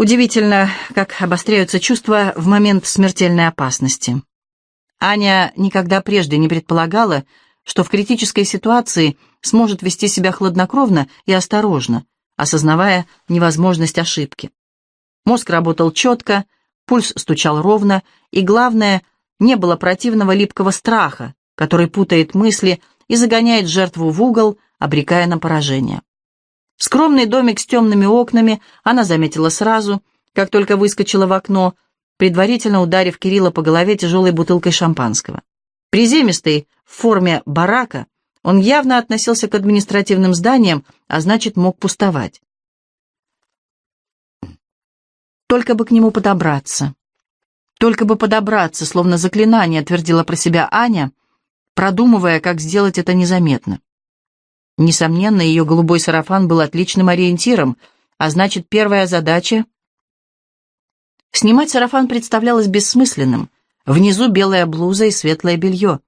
Удивительно, как обостряются чувства в момент смертельной опасности. Аня никогда прежде не предполагала, что в критической ситуации сможет вести себя хладнокровно и осторожно, осознавая невозможность ошибки. Мозг работал четко, пульс стучал ровно, и, главное, не было противного липкого страха, который путает мысли и загоняет жертву в угол, обрекая на поражение. Скромный домик с темными окнами она заметила сразу, как только выскочила в окно, предварительно ударив Кирилла по голове тяжелой бутылкой шампанского. Приземистый, в форме барака, он явно относился к административным зданиям, а значит, мог пустовать. Только бы к нему подобраться. Только бы подобраться, словно заклинание, твердила про себя Аня, продумывая, как сделать это незаметно. Несомненно, ее голубой сарафан был отличным ориентиром, а значит, первая задача... Снимать сарафан представлялось бессмысленным. Внизу белая блуза и светлое белье.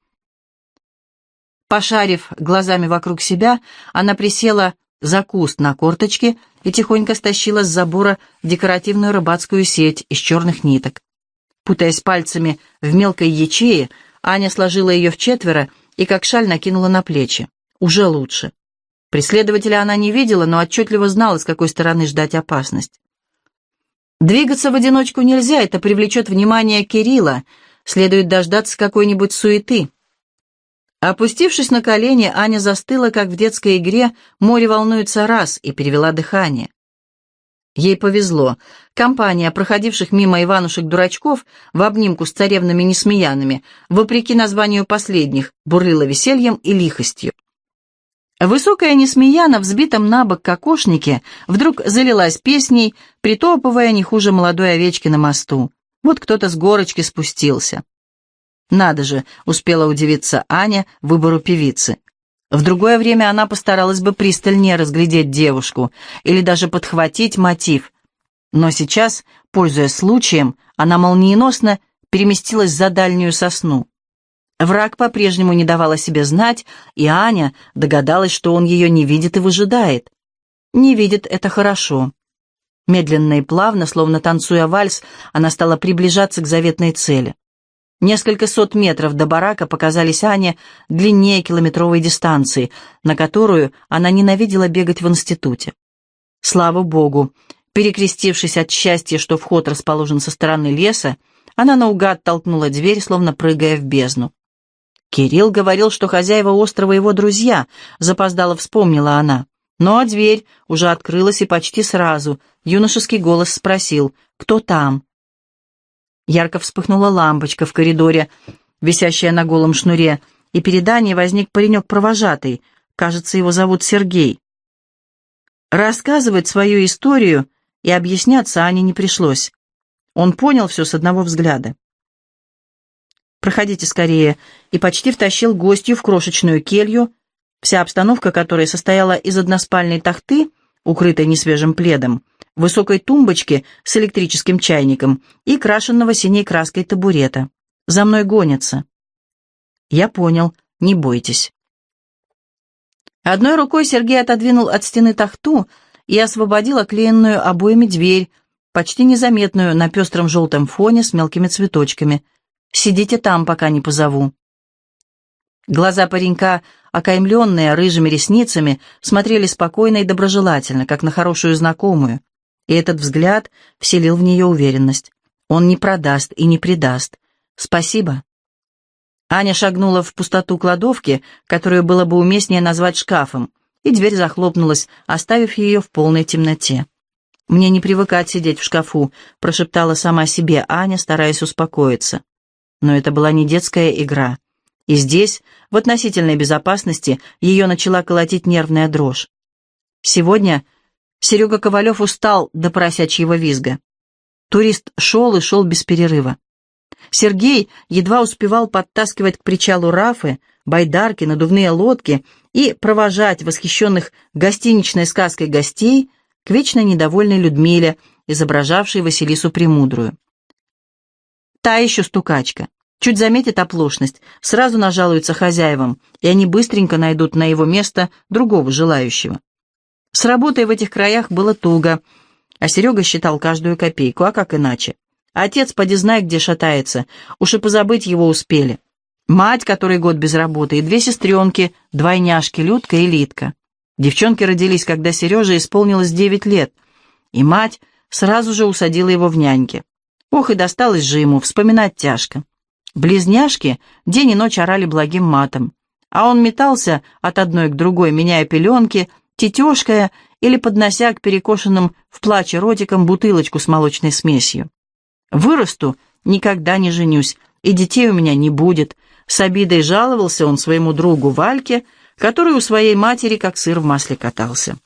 Пошарив глазами вокруг себя, она присела за куст на корточке и тихонько стащила с забора декоративную рыбацкую сеть из черных ниток. Путаясь пальцами в мелкой ячее, Аня сложила ее в четверо и как шаль накинула на плечи. Уже лучше. Преследователя она не видела, но отчетливо знала, с какой стороны ждать опасность. Двигаться в одиночку нельзя, это привлечет внимание Кирилла, следует дождаться какой-нибудь суеты. Опустившись на колени, Аня застыла, как в детской игре «Море волнуется раз» и перевела дыхание. Ей повезло. Компания проходивших мимо Иванушек-дурачков в обнимку с царевными несмеянами, вопреки названию последних, бурлила весельем и лихостью. Высокая Несмеяна, взбитом на бок кокошнике, вдруг залилась песней, притопывая не хуже молодой овечки на мосту. Вот кто-то с горочки спустился. Надо же, успела удивиться Аня выбору певицы. В другое время она постаралась бы пристальнее разглядеть девушку или даже подхватить мотив. Но сейчас, пользуясь случаем, она молниеносно переместилась за дальнюю сосну. Враг по-прежнему не давал о себе знать, и Аня догадалась, что он ее не видит и выжидает. Не видит — это хорошо. Медленно и плавно, словно танцуя вальс, она стала приближаться к заветной цели. Несколько сот метров до барака показались Ане длиннее километровой дистанции, на которую она ненавидела бегать в институте. Слава богу, перекрестившись от счастья, что вход расположен со стороны леса, она наугад толкнула дверь, словно прыгая в бездну. Кирилл говорил, что хозяева острова его друзья, запоздало вспомнила она. Но дверь уже открылась и почти сразу. Юношеский голос спросил, кто там? Ярко вспыхнула лампочка в коридоре, висящая на голом шнуре, и перед Аней возник паренек-провожатый. Кажется, его зовут Сергей. Рассказывать свою историю и объясняться Ане не пришлось. Он понял все с одного взгляда. «Проходите скорее», и почти втащил гостью в крошечную келью, вся обстановка которой состояла из односпальной тахты, укрытой несвежим пледом, высокой тумбочки с электрическим чайником и крашенного синей краской табурета. «За мной гонятся». «Я понял, не бойтесь». Одной рукой Сергей отодвинул от стены тахту и освободил оклеенную обоями дверь, почти незаметную на пестром желтом фоне с мелкими цветочками – Сидите там, пока не позову». Глаза паренька, окаймленные рыжими ресницами, смотрели спокойно и доброжелательно, как на хорошую знакомую, и этот взгляд вселил в нее уверенность. Он не продаст и не предаст. «Спасибо». Аня шагнула в пустоту кладовки, которую было бы уместнее назвать шкафом, и дверь захлопнулась, оставив ее в полной темноте. «Мне не привыкать сидеть в шкафу», — прошептала сама себе Аня, стараясь успокоиться. Но это была не детская игра. И здесь, в относительной безопасности, ее начала колотить нервная дрожь. Сегодня Серега Ковалев устал до поросячьего визга. Турист шел и шел без перерыва. Сергей едва успевал подтаскивать к причалу рафы, байдарки, надувные лодки и провожать восхищенных гостиничной сказкой гостей к вечно недовольной Людмиле, изображавшей Василису Премудрую. Та еще стукачка. Чуть заметит оплошность, сразу нажалуется хозяевам, и они быстренько найдут на его место другого желающего. С работой в этих краях было туго. А Серега считал каждую копейку, а как иначе? Отец, поди знай, где шатается, уж и позабыть его успели. Мать, который год без работы, и две сестренки, двойняшки, Людка и Литка. Девчонки родились, когда Сереже исполнилось девять лет, и мать сразу же усадила его в няньки. Ох, и досталось же ему, вспоминать тяжко. Близняшки день и ночь орали благим матом, а он метался от одной к другой, меняя пеленки, тетешкая или поднося к перекошенным в плаче ротикам бутылочку с молочной смесью. «Вырасту, никогда не женюсь, и детей у меня не будет», с обидой жаловался он своему другу Вальке, который у своей матери как сыр в масле катался.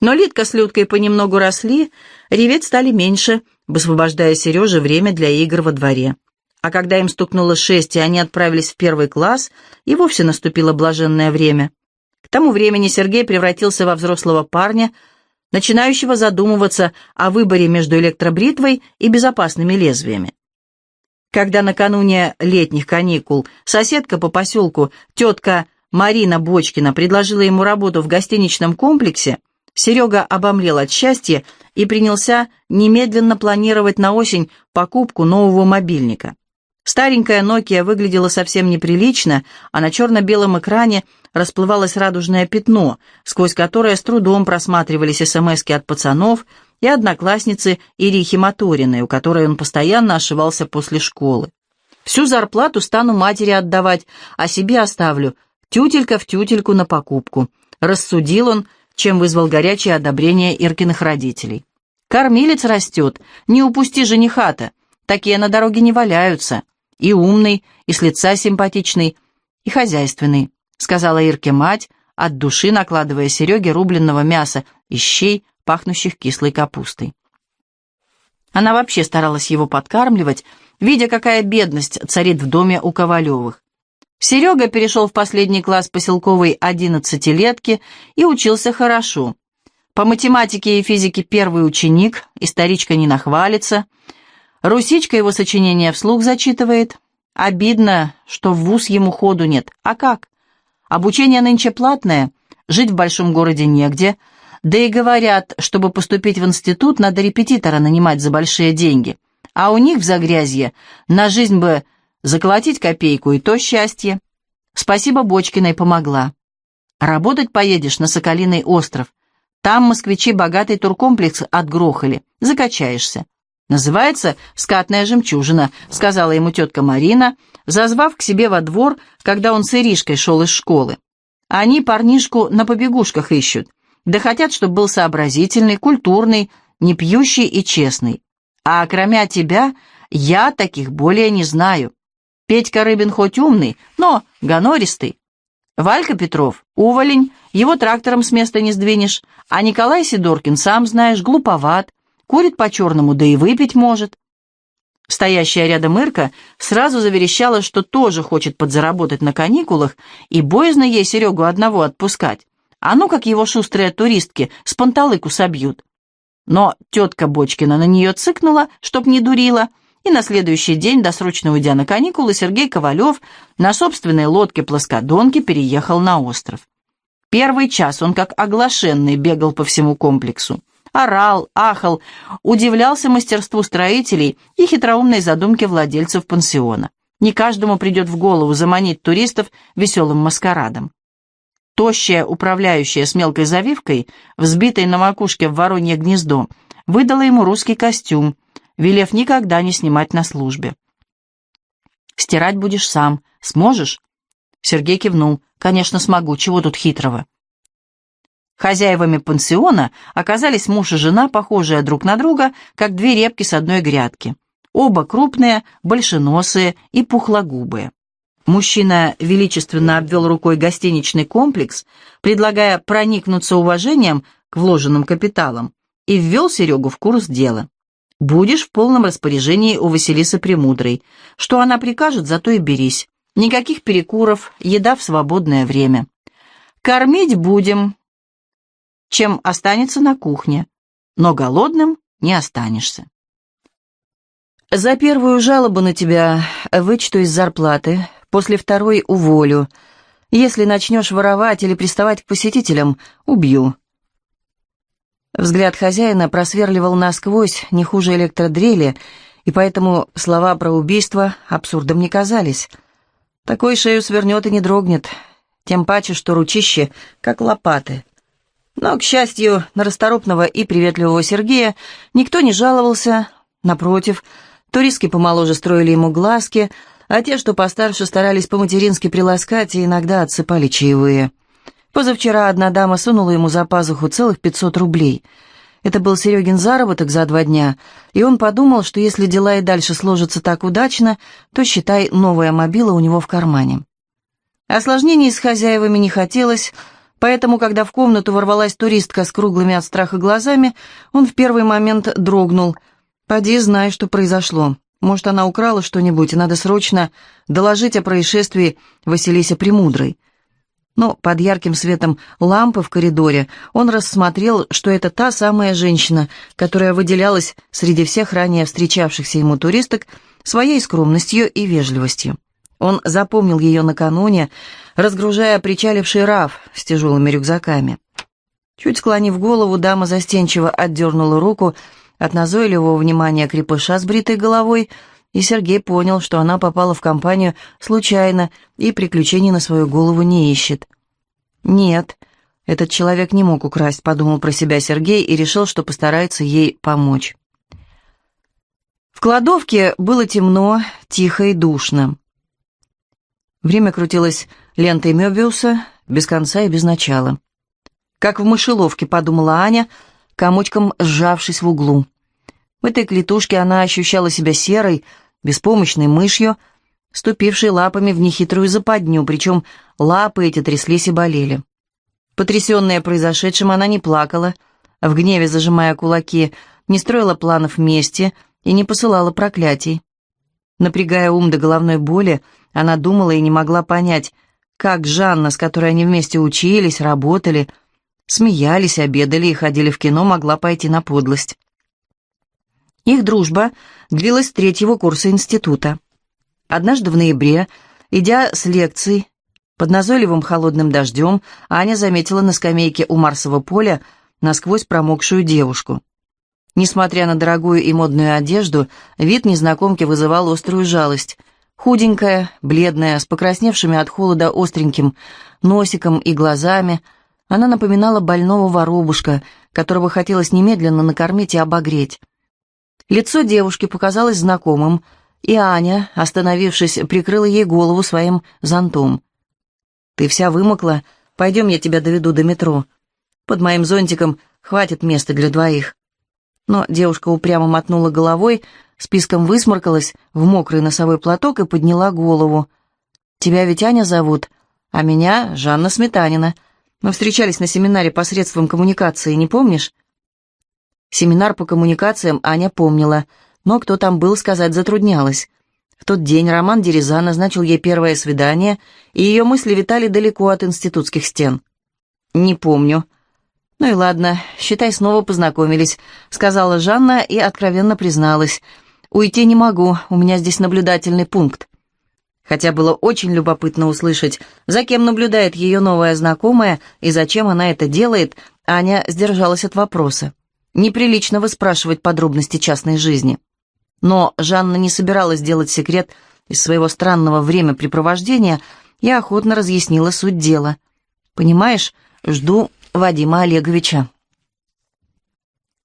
Но Литка с Людкой понемногу росли, реветь стали меньше, высвобождая Сереже время для игр во дворе. А когда им стукнуло шесть, и они отправились в первый класс, и вовсе наступило блаженное время. К тому времени Сергей превратился во взрослого парня, начинающего задумываться о выборе между электробритвой и безопасными лезвиями. Когда накануне летних каникул соседка по поселку, тетка Марина Бочкина, предложила ему работу в гостиничном комплексе, Серега обомлел от счастья и принялся немедленно планировать на осень покупку нового мобильника. Старенькая Nokia выглядела совсем неприлично, а на черно-белом экране расплывалось радужное пятно, сквозь которое с трудом просматривались СМСки от пацанов и одноклассницы Ирихи Моториной, у которой он постоянно ошивался после школы. «Всю зарплату стану матери отдавать, а себе оставлю, тютелька в тютельку на покупку», рассудил он, чем вызвал горячее одобрение Иркиных родителей. «Кормилец растет, не упусти жениха-то, такие на дороге не валяются». И умный, и с лица симпатичный, и хозяйственный, сказала Ирке мать, от души накладывая Сереге рубленного мяса и щей, пахнущих кислой капустой. Она вообще старалась его подкармливать, видя, какая бедность царит в доме у Ковалевых. Серега перешел в последний класс поселковой одиннадцатилетки и учился хорошо. По математике и физике первый ученик, историчка не нахвалится – Русичка его сочинение вслух зачитывает. Обидно, что в вуз ему ходу нет. А как? Обучение нынче платное, жить в большом городе негде. Да и говорят, чтобы поступить в институт, надо репетитора нанимать за большие деньги. А у них в Загрязье на жизнь бы заколотить копейку, и то счастье. Спасибо Бочкиной помогла. Работать поедешь на Соколиный остров. Там москвичи богатый туркомплекс отгрохали. Закачаешься. «Называется «Скатная жемчужина», — сказала ему тетка Марина, зазвав к себе во двор, когда он с Иришкой шел из школы. Они парнишку на побегушках ищут, да хотят, чтобы был сообразительный, культурный, не пьющий и честный. А кроме тебя, я таких более не знаю. Петька Рыбин хоть умный, но гонористый. Валька Петров — уволень, его трактором с места не сдвинешь, а Николай Сидоркин, сам знаешь, глуповат, Курит по-черному, да и выпить может. Стоящая рядом Ирка сразу заверещала, что тоже хочет подзаработать на каникулах, и боязно ей Серегу одного отпускать. А ну, как его шустрые туристки с панталыку собьют. Но тетка Бочкина на нее цыкнула, чтоб не дурила, и на следующий день, досрочно уйдя на каникулы, Сергей Ковалев на собственной лодке-плоскодонке переехал на остров. Первый час он как оглашенный бегал по всему комплексу орал, ахал, удивлялся мастерству строителей и хитроумной задумке владельцев пансиона. Не каждому придет в голову заманить туристов веселым маскарадом. Тощая, управляющая с мелкой завивкой, взбитой на макушке в воронье гнездо, выдала ему русский костюм, велев никогда не снимать на службе. «Стирать будешь сам. Сможешь?» Сергей кивнул. «Конечно, смогу. Чего тут хитрого?» Хозяевами пансиона оказались муж и жена, похожие друг на друга, как две репки с одной грядки. Оба крупные, большеносые и пухлогубые. Мужчина величественно обвел рукой гостиничный комплекс, предлагая проникнуться уважением к вложенным капиталам, и ввел Серегу в курс дела. «Будешь в полном распоряжении у Василисы Премудрой. Что она прикажет, зато и берись. Никаких перекуров, еда в свободное время. Кормить будем, чем останется на кухне, но голодным не останешься. За первую жалобу на тебя вычту из зарплаты, после второй уволю. Если начнешь воровать или приставать к посетителям, убью. Взгляд хозяина просверливал насквозь не хуже электродрели, и поэтому слова про убийство абсурдом не казались. Такой шею свернет и не дрогнет, тем паче, что ручище, как лопаты. Но, к счастью, на расторопного и приветливого Сергея никто не жаловался, напротив, туристки помоложе строили ему глазки, а те, что постарше, старались по-матерински приласкать и иногда отсыпали чаевые. Позавчера одна дама сунула ему за пазуху целых пятьсот рублей. Это был Серегин заработок за два дня, и он подумал, что если дела и дальше сложатся так удачно, то, считай, новая мобила у него в кармане. Осложнений с хозяевами не хотелось, поэтому, когда в комнату ворвалась туристка с круглыми от страха глазами, он в первый момент дрогнул. «Поди, знай, что произошло. Может, она украла что-нибудь, и надо срочно доложить о происшествии Василисе Премудрой». Но под ярким светом лампы в коридоре он рассмотрел, что это та самая женщина, которая выделялась среди всех ранее встречавшихся ему туристок своей скромностью и вежливостью. Он запомнил ее накануне, разгружая причаливший раф с тяжелыми рюкзаками. Чуть склонив голову, дама застенчиво отдернула руку от назойливого внимания крепыша с бритой головой, и Сергей понял, что она попала в компанию случайно и приключений на свою голову не ищет. «Нет, этот человек не мог украсть», — подумал про себя Сергей и решил, что постарается ей помочь. В кладовке было темно, тихо и душно. Время крутилось лентой Мёбиуса, без конца и без начала. Как в мышеловке, подумала Аня, комочком сжавшись в углу. В этой клетушке она ощущала себя серой, беспомощной мышью, ступившей лапами в нехитрую западню, причем лапы эти тряслись и болели. Потрясенная произошедшим, она не плакала, в гневе зажимая кулаки, не строила планов мести и не посылала проклятий. Напрягая ум до головной боли, она думала и не могла понять, как Жанна, с которой они вместе учились, работали, смеялись, обедали и ходили в кино, могла пойти на подлость. Их дружба длилась третьего курса института. Однажды в ноябре, идя с лекций, под назойливым холодным дождем, Аня заметила на скамейке у Марсового поля насквозь промокшую девушку. Несмотря на дорогую и модную одежду, вид незнакомки вызывал острую жалость. Худенькая, бледная, с покрасневшими от холода остреньким носиком и глазами, она напоминала больного воробушка, которого хотелось немедленно накормить и обогреть. Лицо девушки показалось знакомым, и Аня, остановившись, прикрыла ей голову своим зонтом. «Ты вся вымокла? Пойдем, я тебя доведу до метро. Под моим зонтиком хватит места для двоих». Но девушка упрямо мотнула головой, списком высморкалась в мокрый носовой платок и подняла голову. «Тебя ведь Аня зовут, а меня Жанна Сметанина. Мы встречались на семинаре посредством коммуникации, не помнишь?» Семинар по коммуникациям Аня помнила, но кто там был, сказать затруднялось. В тот день Роман Дереза назначил ей первое свидание, и ее мысли витали далеко от институтских стен. «Не помню», «Ну и ладно, считай, снова познакомились», — сказала Жанна и откровенно призналась. «Уйти не могу, у меня здесь наблюдательный пункт». Хотя было очень любопытно услышать, за кем наблюдает ее новая знакомая и зачем она это делает, Аня сдержалась от вопроса. Неприлично выспрашивать подробности частной жизни. Но Жанна не собиралась делать секрет из своего странного времяпрепровождения и охотно разъяснила суть дела. «Понимаешь, жду Вадима Олеговича.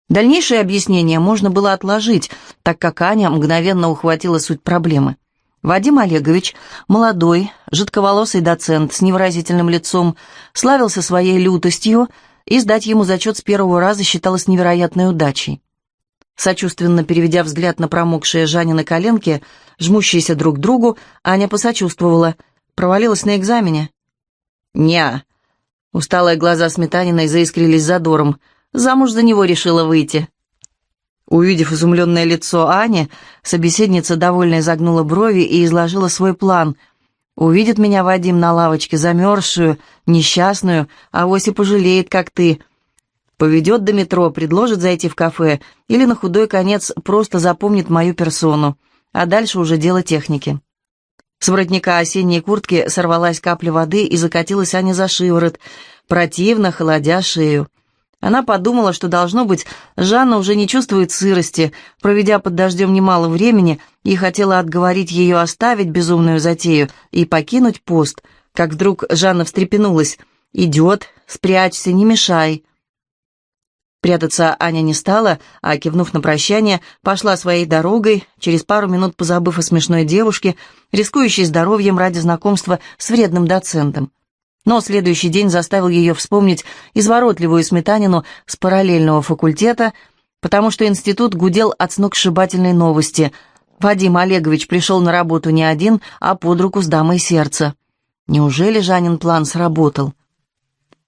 Дальнейшее объяснение можно было отложить, так как Аня мгновенно ухватила суть проблемы. Вадим Олегович, молодой, жидковолосый доцент с невыразительным лицом, славился своей лютостью, и сдать ему зачет с первого раза считалось невероятной удачей. Сочувственно переведя взгляд на промокшие Жанины коленки, жмущиеся друг к другу, Аня посочувствовала. Провалилась на экзамене. «Не, Усталые глаза Сметаниной заискрились задором. Замуж за него решила выйти. Увидев изумленное лицо Ани, собеседница довольно изогнула брови и изложила свой план. «Увидит меня Вадим на лавочке, замерзшую, несчастную, а и пожалеет, как ты. Поведет до метро, предложит зайти в кафе или на худой конец просто запомнит мою персону, а дальше уже дело техники». С воротника осенней куртки сорвалась капля воды и закатилась Аня за шиворот, противно холодя шею. Она подумала, что, должно быть, Жанна уже не чувствует сырости, проведя под дождем немало времени, и хотела отговорить ее оставить безумную затею и покинуть пост, как вдруг Жанна встрепенулась. «Идет, спрячься, не мешай». Прятаться Аня не стала, а, кивнув на прощание, пошла своей дорогой, через пару минут позабыв о смешной девушке, рискующей здоровьем ради знакомства с вредным доцентом. Но следующий день заставил ее вспомнить изворотливую сметанину с параллельного факультета, потому что институт гудел от сногсшибательной новости. Вадим Олегович пришел на работу не один, а под руку с дамой сердца. Неужели Жанин план сработал?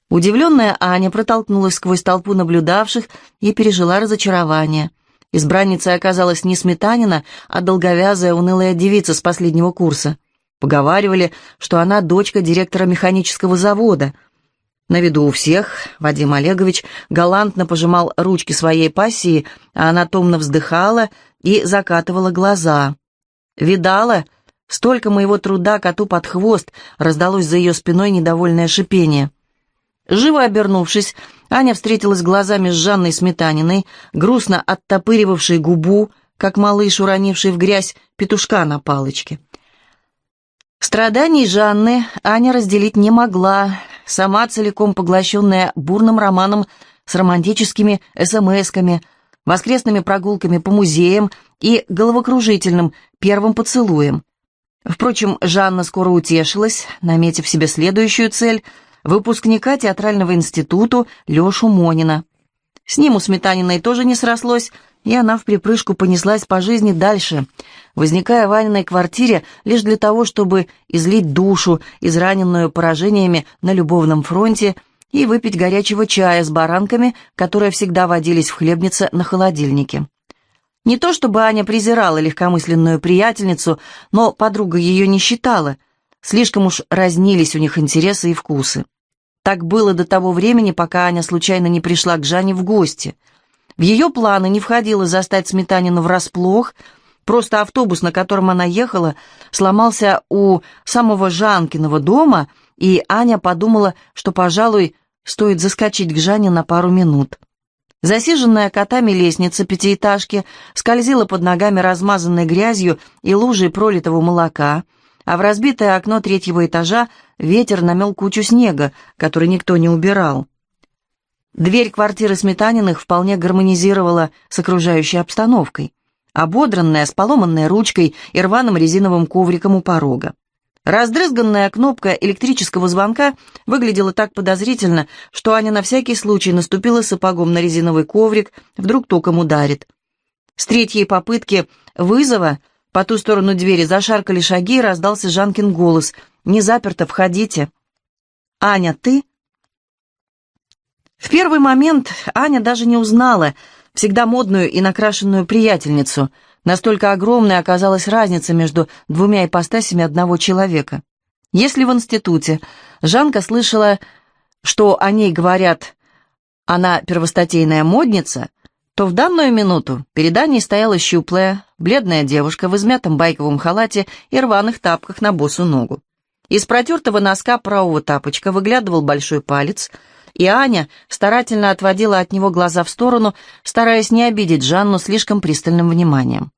Удивленная Аня протолкнулась сквозь толпу наблюдавших и пережила разочарование. Избранницей оказалась не сметанина, а долговязая унылая девица с последнего курса. Поговаривали, что она дочка директора механического завода. На виду у всех Вадим Олегович галантно пожимал ручки своей пассии, а она томно вздыхала и закатывала глаза. «Видала? Столько моего труда коту под хвост!» раздалось за ее спиной недовольное шипение. Живо обернувшись, Аня встретилась глазами с Жанной Сметаниной, грустно оттопыривавшей губу, как малыш, уронивший в грязь петушка на палочке. Страданий Жанны Аня разделить не могла, сама целиком поглощенная бурным романом с романтическими смс-ками, воскресными прогулками по музеям и головокружительным первым поцелуем. Впрочем, Жанна скоро утешилась, наметив себе следующую цель — выпускника театрального института Лешу Монина. С ним у Сметаниной тоже не срослось, и она в припрыжку понеслась по жизни дальше, возникая в Аниной квартире лишь для того, чтобы излить душу, израненную поражениями на любовном фронте, и выпить горячего чая с баранками, которые всегда водились в хлебнице на холодильнике. Не то чтобы Аня презирала легкомысленную приятельницу, но подруга ее не считала, слишком уж разнились у них интересы и вкусы. Так было до того времени, пока Аня случайно не пришла к Жанне в гости – в ее планы не входило застать Сметанину врасплох, просто автобус, на котором она ехала, сломался у самого Жанкиного дома, и Аня подумала, что, пожалуй, стоит заскочить к Жанне на пару минут. Засиженная котами лестница пятиэтажки скользила под ногами размазанной грязью и лужей пролитого молока, а в разбитое окно третьего этажа ветер намел кучу снега, который никто не убирал. Дверь квартиры Сметаниных вполне гармонизировала с окружающей обстановкой, ободранная, с поломанной ручкой и рваным резиновым ковриком у порога. Раздрызганная кнопка электрического звонка выглядела так подозрительно, что Аня на всякий случай наступила сапогом на резиновый коврик, вдруг током ударит. С третьей попытки вызова по ту сторону двери зашаркали шаги и раздался Жанкин голос. «Не заперто, входите». «Аня, ты?» В первый момент Аня даже не узнала всегда модную и накрашенную приятельницу. Настолько огромной оказалась разница между двумя ипостасями одного человека. Если в институте Жанка слышала, что о ней говорят «она первостатейная модница», то в данную минуту перед Аней стояла щуплая, бледная девушка в измятом байковом халате и рваных тапках на босу ногу. Из протертого носка правого тапочка выглядывал большой палец — и Аня старательно отводила от него глаза в сторону, стараясь не обидеть Жанну слишком пристальным вниманием.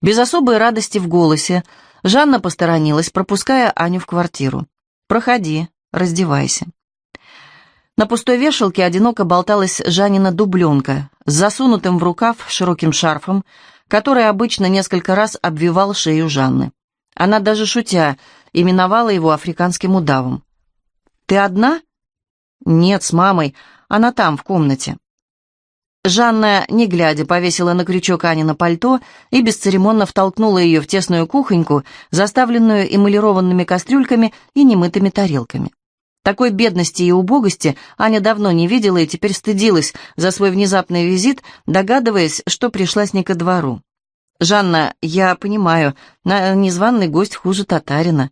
Без особой радости в голосе Жанна посторонилась, пропуская Аню в квартиру. «Проходи, раздевайся». На пустой вешалке одиноко болталась Жанина дубленка с засунутым в рукав широким шарфом, который обычно несколько раз обвивал шею Жанны. Она даже шутя именовала его африканским удавом. «Ты одна?» «Нет, с мамой. Она там, в комнате». Жанна, не глядя, повесила на крючок Ани на пальто и бесцеремонно втолкнула ее в тесную кухоньку, заставленную эмалированными кастрюльками и немытыми тарелками. Такой бедности и убогости Аня давно не видела и теперь стыдилась за свой внезапный визит, догадываясь, что пришлась не ко двору. «Жанна, я понимаю, незваный гость хуже татарина».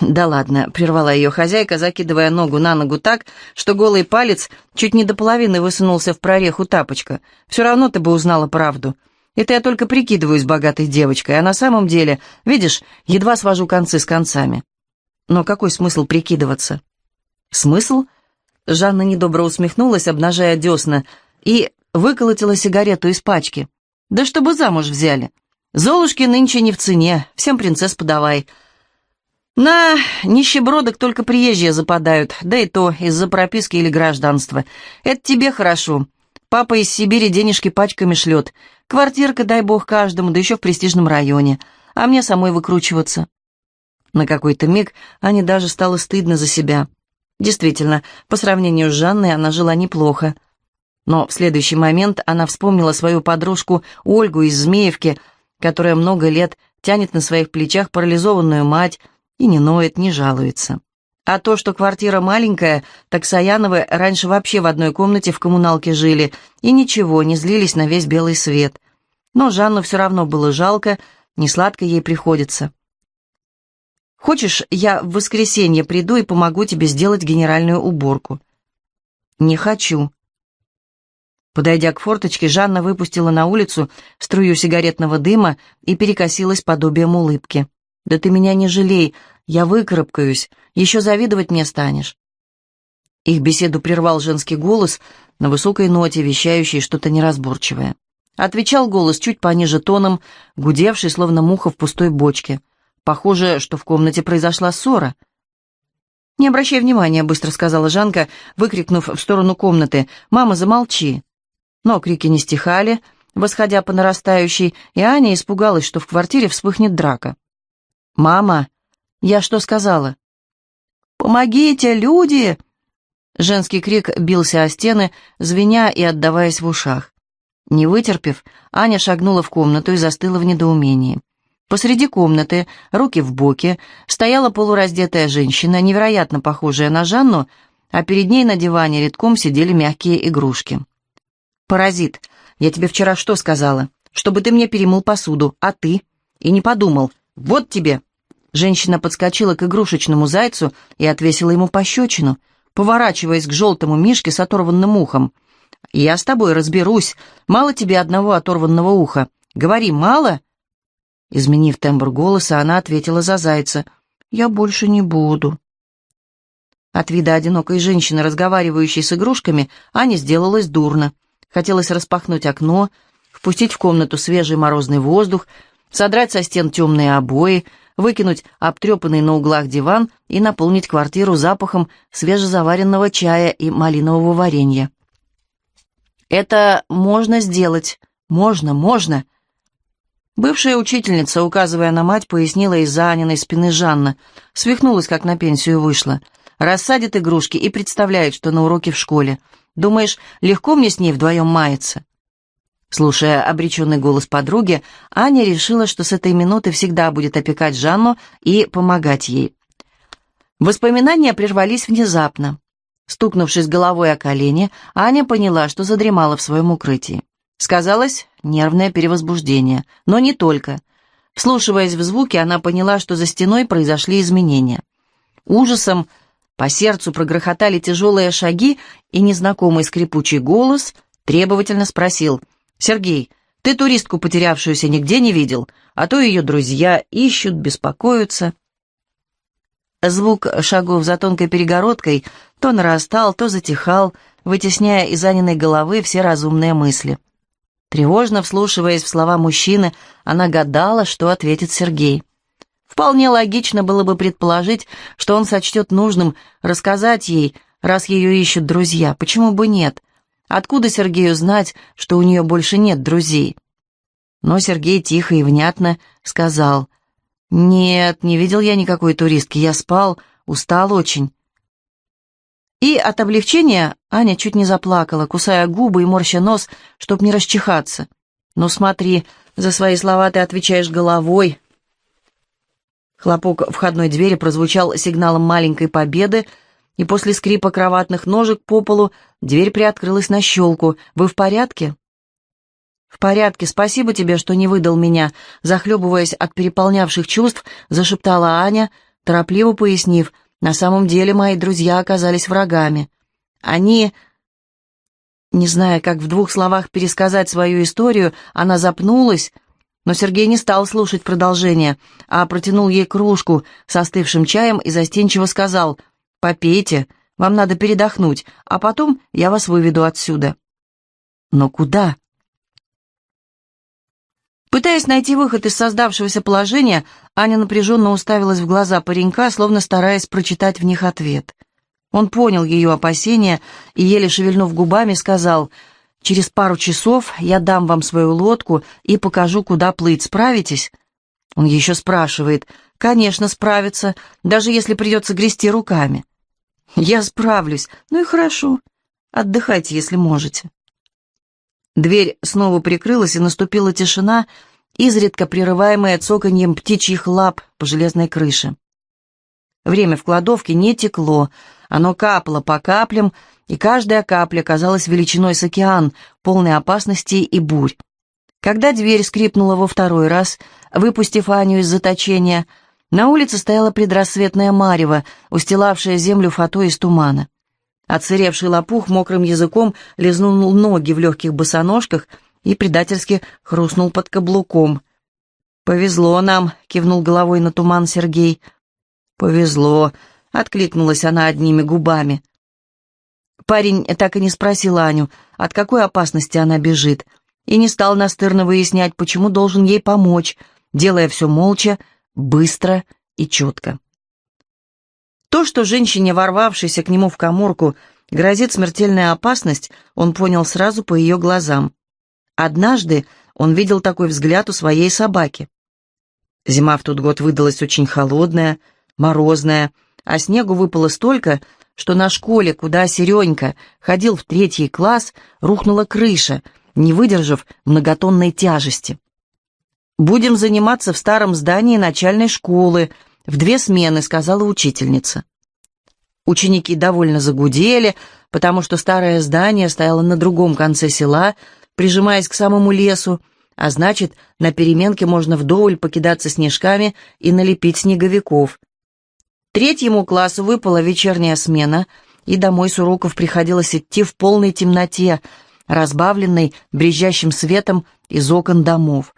«Да ладно», — прервала ее хозяйка, закидывая ногу на ногу так, что голый палец чуть не до половины высунулся в прореху тапочка. «Все равно ты бы узнала правду. Это я только прикидываюсь богатой девочкой, а на самом деле, видишь, едва свожу концы с концами». «Но какой смысл прикидываться?» «Смысл?» Жанна недобро усмехнулась, обнажая десна, и выколотила сигарету из пачки. «Да чтобы замуж взяли. Золушки нынче не в цене, всем принцесс подавай». «На, нищебродок только приезжие западают, да и то из-за прописки или гражданства. Это тебе хорошо. Папа из Сибири денежки пачками шлет. Квартирка, дай бог, каждому, да еще в престижном районе. А мне самой выкручиваться». На какой-то миг Ане даже стало стыдно за себя. Действительно, по сравнению с Жанной она жила неплохо. Но в следующий момент она вспомнила свою подружку Ольгу из Змеевки, которая много лет тянет на своих плечах парализованную мать, и не ноет, не жалуется. А то, что квартира маленькая, так Саяновы раньше вообще в одной комнате в коммуналке жили, и ничего, не злились на весь белый свет. Но Жанну все равно было жалко, не сладко ей приходится. «Хочешь, я в воскресенье приду и помогу тебе сделать генеральную уборку?» «Не хочу». Подойдя к форточке, Жанна выпустила на улицу струю сигаретного дыма и перекосилась подобием улыбки. «Да ты меня не жалей, я выкарабкаюсь, еще завидовать мне станешь». Их беседу прервал женский голос на высокой ноте, вещающий что-то неразборчивое. Отвечал голос чуть пониже тоном, гудевший, словно муха в пустой бочке. Похоже, что в комнате произошла ссора. «Не обращай внимания», — быстро сказала Жанка, выкрикнув в сторону комнаты. «Мама, замолчи». Но крики не стихали, восходя по нарастающей, и Аня испугалась, что в квартире вспыхнет драка. «Мама, я что сказала?» «Помогите, люди!» Женский крик бился о стены, звеня и отдаваясь в ушах. Не вытерпев, Аня шагнула в комнату и застыла в недоумении. Посреди комнаты, руки в боки, стояла полураздетая женщина, невероятно похожая на Жанну, а перед ней на диване редком сидели мягкие игрушки. «Паразит, я тебе вчера что сказала? Чтобы ты мне перемыл посуду, а ты?» «И не подумал. Вот тебе!» Женщина подскочила к игрушечному зайцу и отвесила ему пощечину, поворачиваясь к желтому мишке с оторванным ухом. «Я с тобой разберусь. Мало тебе одного оторванного уха. Говори, мало?» Изменив тембр голоса, она ответила за зайца. «Я больше не буду». От вида одинокой женщины, разговаривающей с игрушками, Ане сделалось дурно. Хотелось распахнуть окно, впустить в комнату свежий морозный воздух, содрать со стен темные обои, выкинуть обтрепанный на углах диван и наполнить квартиру запахом свежезаваренного чая и малинового варенья. «Это можно сделать. Можно, можно!» Бывшая учительница, указывая на мать, пояснила из-за Аниной спины Жанна. Свихнулась, как на пенсию вышла. Рассадит игрушки и представляет, что на уроке в школе. Думаешь, легко мне с ней вдвоем маяться? Слушая обреченный голос подруги, Аня решила, что с этой минуты всегда будет опекать Жанну и помогать ей. Воспоминания прервались внезапно. Стукнувшись головой о колени, Аня поняла, что задремала в своем укрытии. Сказалось нервное перевозбуждение, но не только. Вслушиваясь в звуки, она поняла, что за стеной произошли изменения. Ужасом по сердцу прогрохотали тяжелые шаги, и незнакомый скрипучий голос требовательно спросил — «Сергей, ты туристку, потерявшуюся, нигде не видел, а то ее друзья ищут, беспокоятся». Звук шагов за тонкой перегородкой то нарастал, то затихал, вытесняя из Аниной головы все разумные мысли. Тревожно вслушиваясь в слова мужчины, она гадала, что ответит Сергей. Вполне логично было бы предположить, что он сочтет нужным рассказать ей, раз ее ищут друзья. Почему бы нет? Откуда Сергею знать, что у нее больше нет друзей? Но Сергей тихо и внятно сказал, «Нет, не видел я никакой туристки, я спал, устал очень». И от облегчения Аня чуть не заплакала, кусая губы и морща нос, чтоб не расчихаться. «Ну смотри, за свои слова ты отвечаешь головой». Хлопок входной двери прозвучал сигналом маленькой победы, и после скрипа кроватных ножек по полу дверь приоткрылась на щелку. «Вы в порядке?» «В порядке, спасибо тебе, что не выдал меня», захлебываясь от переполнявших чувств, зашептала Аня, торопливо пояснив, «на самом деле мои друзья оказались врагами. Они...» Не зная, как в двух словах пересказать свою историю, она запнулась, но Сергей не стал слушать продолжение, а протянул ей кружку с остывшим чаем и застенчиво сказал — Попейте, Вам надо передохнуть, а потом я вас выведу отсюда». «Но куда?» Пытаясь найти выход из создавшегося положения, Аня напряженно уставилась в глаза паренька, словно стараясь прочитать в них ответ. Он понял ее опасения и, еле шевельнув губами, сказал, «Через пару часов я дам вам свою лодку и покажу, куда плыть. Справитесь?» Он еще спрашивает, «Конечно, справится, даже если придется грести руками». «Я справлюсь. Ну и хорошо. Отдыхайте, если можете». Дверь снова прикрылась, и наступила тишина, изредка прерываемая цоканьем птичьих лап по железной крыше. Время в кладовке не текло, оно капало по каплям, и каждая капля казалась величиной с океан, полной опасностей и бурь. Когда дверь скрипнула во второй раз, выпустив Аню из заточения, на улице стояла предрассветная марево, устилавшая землю фото из тумана. Отсыревший лопух мокрым языком лизнул ноги в легких босоножках и предательски хрустнул под каблуком. «Повезло нам», — кивнул головой на туман Сергей. «Повезло», — откликнулась она одними губами. Парень так и не спросил Аню, от какой опасности она бежит, и не стал настырно выяснять, почему должен ей помочь, делая все молча, быстро и четко. То, что женщине, ворвавшейся к нему в коморку, грозит смертельная опасность, он понял сразу по ее глазам. Однажды он видел такой взгляд у своей собаки. Зима в тот год выдалась очень холодная, морозная, а снегу выпало столько, что на школе, куда Серенька ходил в третий класс, рухнула крыша, не выдержав многотонной тяжести. «Будем заниматься в старом здании начальной школы», «В две смены», — сказала учительница. Ученики довольно загудели, потому что старое здание стояло на другом конце села, прижимаясь к самому лесу, а значит, на переменке можно вдоволь покидаться снежками и налепить снеговиков. Третьему классу выпала вечерняя смена, и домой с уроков приходилось идти в полной темноте, разбавленной брезжащим светом из окон домов.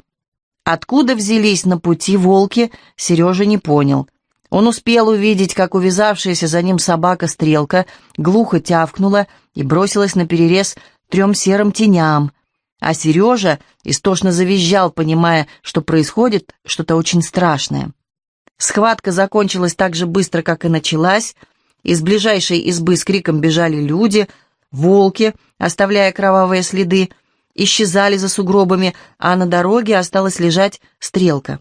Откуда взялись на пути волки, Сережа не понял. Он успел увидеть, как увязавшаяся за ним собака-стрелка глухо тявкнула и бросилась на перерез трем серым теням, а Сережа истошно завизжал, понимая, что происходит что-то очень страшное. Схватка закончилась так же быстро, как и началась. Из ближайшей избы с криком бежали люди, волки, оставляя кровавые следы, исчезали за сугробами, а на дороге осталась лежать стрелка.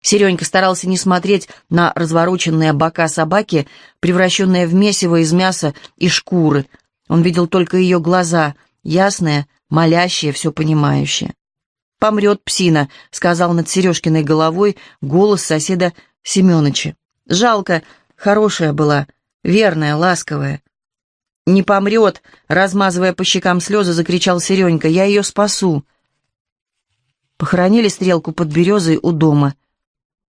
Серенька старался не смотреть на развороченные бока собаки, превращенные в месиво из мяса и шкуры. Он видел только ее глаза, ясные, молящие, все понимающие. «Помрет псина», — сказал над Сережкиной головой голос соседа Семеныча. «Жалко, хорошая была, верная, ласковая. «Не помрет!» — размазывая по щекам слезы, закричал Серенька. «Я ее спасу!» Похоронили стрелку под березой у дома.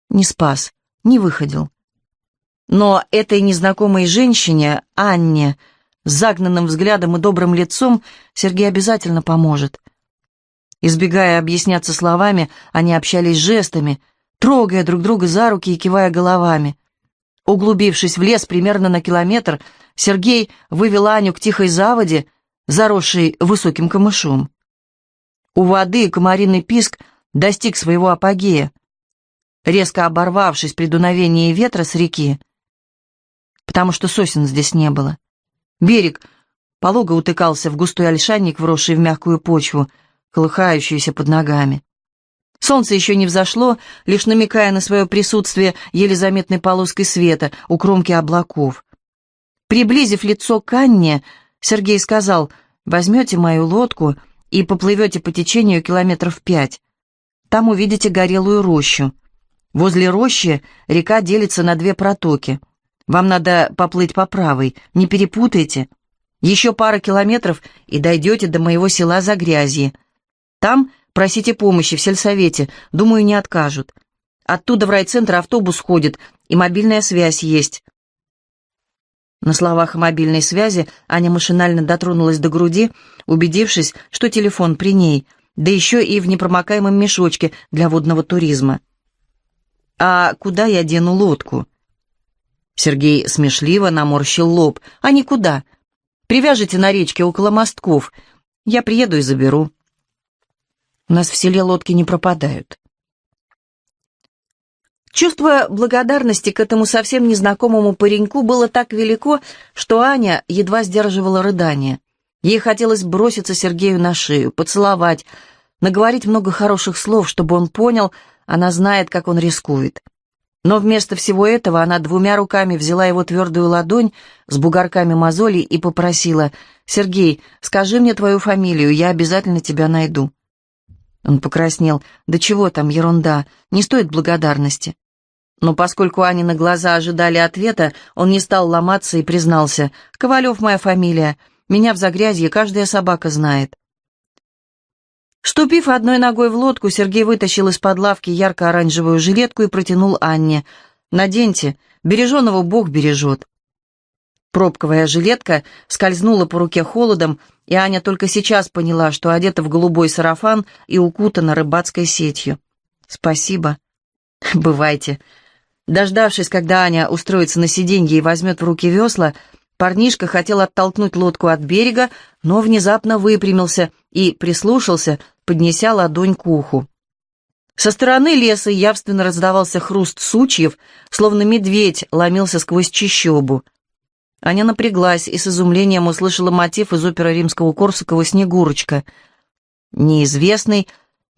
Не спас, не выходил. Но этой незнакомой женщине, Анне, с загнанным взглядом и добрым лицом, Сергей обязательно поможет. Избегая объясняться словами, они общались жестами, трогая друг друга за руки и кивая головами. Углубившись в лес примерно на километр, Сергей вывел Аню к тихой заводе, заросшей высоким камышом. У воды комариный писк достиг своего апогея, резко оборвавшись при дуновении ветра с реки, потому что сосен здесь не было. Берег полого утыкался в густой ольшанник, вросший в мягкую почву, колыхающуюся под ногами. Солнце еще не взошло, лишь намекая на свое присутствие еле заметной полоской света у кромки облаков. Приблизив лицо к Анне, Сергей сказал, «Возьмете мою лодку и поплывете по течению километров пять. Там увидите горелую рощу. Возле рощи река делится на две протоки. Вам надо поплыть по правой, не перепутайте. Еще пара километров и дойдете до моего села Загрязье. Там просите помощи в сельсовете, думаю, не откажут. Оттуда в райцентр автобус ходит, и мобильная связь есть. На словах мобильной связи Аня машинально дотронулась до груди, убедившись, что телефон при ней, да еще и в непромокаемом мешочке для водного туризма. «А куда я дену лодку?» Сергей смешливо наморщил лоб. «А никуда. Привяжите на речке около мостков. Я приеду и заберу». У нас в селе лодки не пропадают. Чувство благодарности к этому совсем незнакомому пареньку было так велико, что Аня едва сдерживала рыдание. Ей хотелось броситься Сергею на шею, поцеловать, наговорить много хороших слов, чтобы он понял, она знает, как он рискует. Но вместо всего этого она двумя руками взяла его твердую ладонь с бугорками мозолей и попросила, «Сергей, скажи мне твою фамилию, я обязательно тебя найду». Он покраснел. «Да чего там, ерунда, не стоит благодарности». Но поскольку Ани на глаза ожидали ответа, он не стал ломаться и признался. «Ковалев моя фамилия. Меня в Загрязье каждая собака знает». Ступив одной ногой в лодку, Сергей вытащил из-под лавки ярко-оранжевую жилетку и протянул Анне. «Наденьте, береженого Бог бережет». Пробковая жилетка скользнула по руке холодом, и Аня только сейчас поняла, что одета в голубой сарафан и укутана рыбацкой сетью. «Спасибо». «Бывайте», Дождавшись, когда Аня устроится на сиденье и возьмет в руки весла, парнишка хотел оттолкнуть лодку от берега, но внезапно выпрямился и прислушался, поднеся ладонь к уху. Со стороны леса явственно раздавался хруст сучьев, словно медведь ломился сквозь чащобу. Аня напряглась и с изумлением услышала мотив из оперы римского Корсакова «Снегурочка». Неизвестный,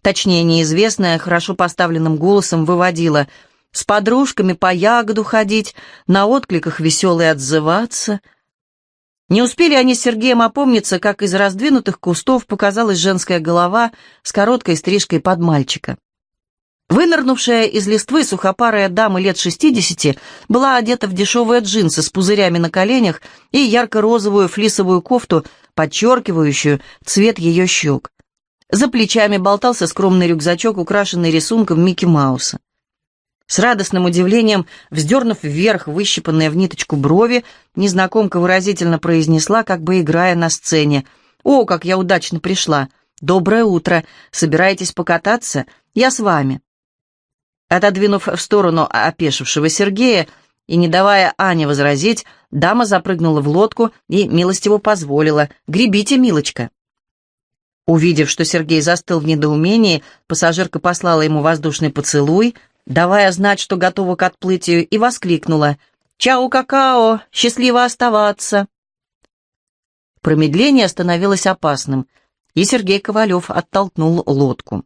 точнее неизвестная, хорошо поставленным голосом выводила — с подружками по ягоду ходить, на откликах веселые отзываться. Не успели они с Сергеем опомниться, как из раздвинутых кустов показалась женская голова с короткой стрижкой под мальчика. Вынырнувшая из листвы сухопарая дама лет шестидесяти была одета в дешевые джинсы с пузырями на коленях и ярко-розовую флисовую кофту, подчеркивающую цвет ее щек. За плечами болтался скромный рюкзачок, украшенный рисунком Микки Мауса. С радостным удивлением, вздернув вверх выщипанные в ниточку брови, незнакомка выразительно произнесла, как бы играя на сцене. «О, как я удачно пришла! Доброе утро! Собираетесь покататься? Я с вами!» Отодвинув в сторону опешившего Сергея и не давая Ане возразить, дама запрыгнула в лодку и милостиво позволила. «Гребите, милочка!» Увидев, что Сергей застыл в недоумении, пассажирка послала ему воздушный поцелуй — давая знать, что готова к отплытию, и воскликнула «Чао, какао! Счастливо оставаться!» Промедление становилось опасным, и Сергей Ковалев оттолкнул лодку.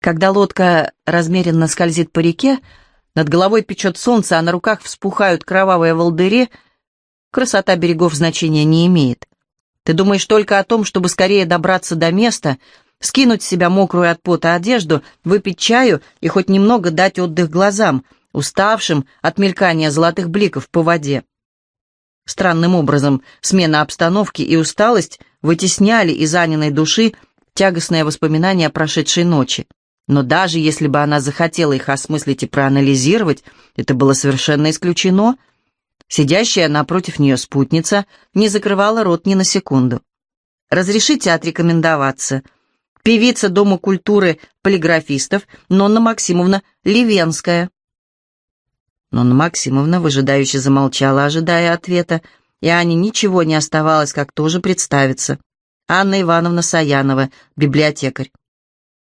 Когда лодка размеренно скользит по реке, над головой печет солнце, а на руках вспухают кровавые волдыри, красота берегов значения не имеет. Ты думаешь только о том, чтобы скорее добраться до места, скинуть с себя мокрую от пота одежду, выпить чаю и хоть немного дать отдых глазам, уставшим от мелькания золотых бликов по воде. Странным образом смена обстановки и усталость вытесняли из Аниной души тягостные воспоминания о прошедшей ночи. Но даже если бы она захотела их осмыслить и проанализировать, это было совершенно исключено. Сидящая напротив нее спутница не закрывала рот ни на секунду. «Разрешите отрекомендоваться», певица Дома культуры полиграфистов Нонна Максимовна Ливенская. Нонна Максимовна выжидающе замолчала, ожидая ответа, и Ане ничего не оставалось, как тоже представиться. Анна Ивановна Саянова, библиотекарь.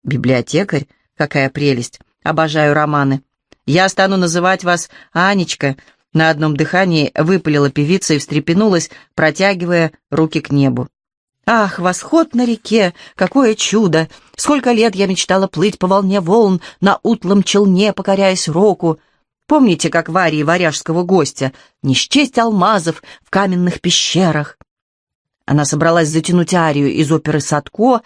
Библиотекарь? Какая прелесть! Обожаю романы. Я стану называть вас Анечка. На одном дыхании выпалила певица и встрепенулась, протягивая руки к небу. Ах, восход на реке, какое чудо! Сколько лет я мечтала плыть по волне волн на утлом челне, покоряясь року. Помните, как в арии варяжского гостя «Не счесть алмазов в каменных пещерах»? Она собралась затянуть арию из оперы «Садко»,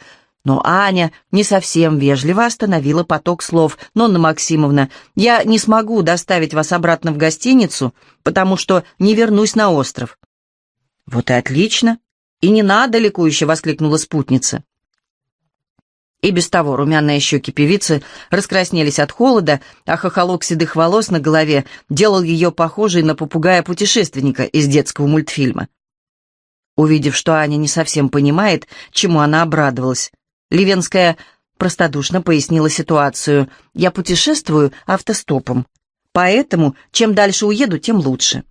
но Аня не совсем вежливо остановила поток слов. «Нонна Максимовна, я не смогу доставить вас обратно в гостиницу, потому что не вернусь на остров». «Вот и отлично. «И не надо!» — ликующе воскликнула спутница. И без того румяные щеки певицы раскраснелись от холода, а хохолок седых волос на голове делал ее похожей на попугая-путешественника из детского мультфильма. Увидев, что Аня не совсем понимает, чему она обрадовалась, Ливенская простодушно пояснила ситуацию. «Я путешествую автостопом. Поэтому, чем дальше уеду, тем лучше.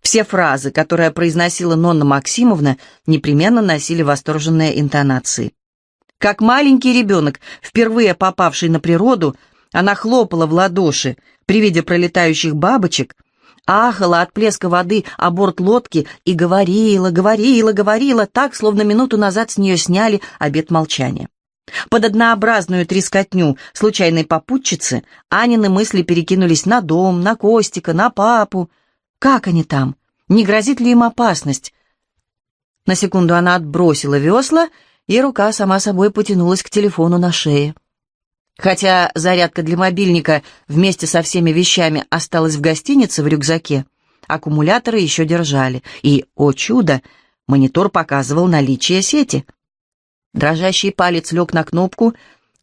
Все фразы, которые произносила Нонна Максимовна, непременно носили восторженные интонации. Как маленький ребенок, впервые попавший на природу, она хлопала в ладоши при виде пролетающих бабочек, ахала от плеска воды о борт лодки и говорила, говорила, говорила так, словно минуту назад с нее сняли обет молчания. Под однообразную трескотню случайной попутчицы Анины мысли перекинулись на дом, на Костика, на папу. Как они там? Не грозит ли им опасность? На секунду она отбросила весла, и рука сама собой потянулась к телефону на шее. Хотя зарядка для мобильника вместе со всеми вещами осталась в гостинице в рюкзаке, аккумуляторы еще держали, и, о чудо, монитор показывал наличие сети. Дрожащий палец лег на кнопку,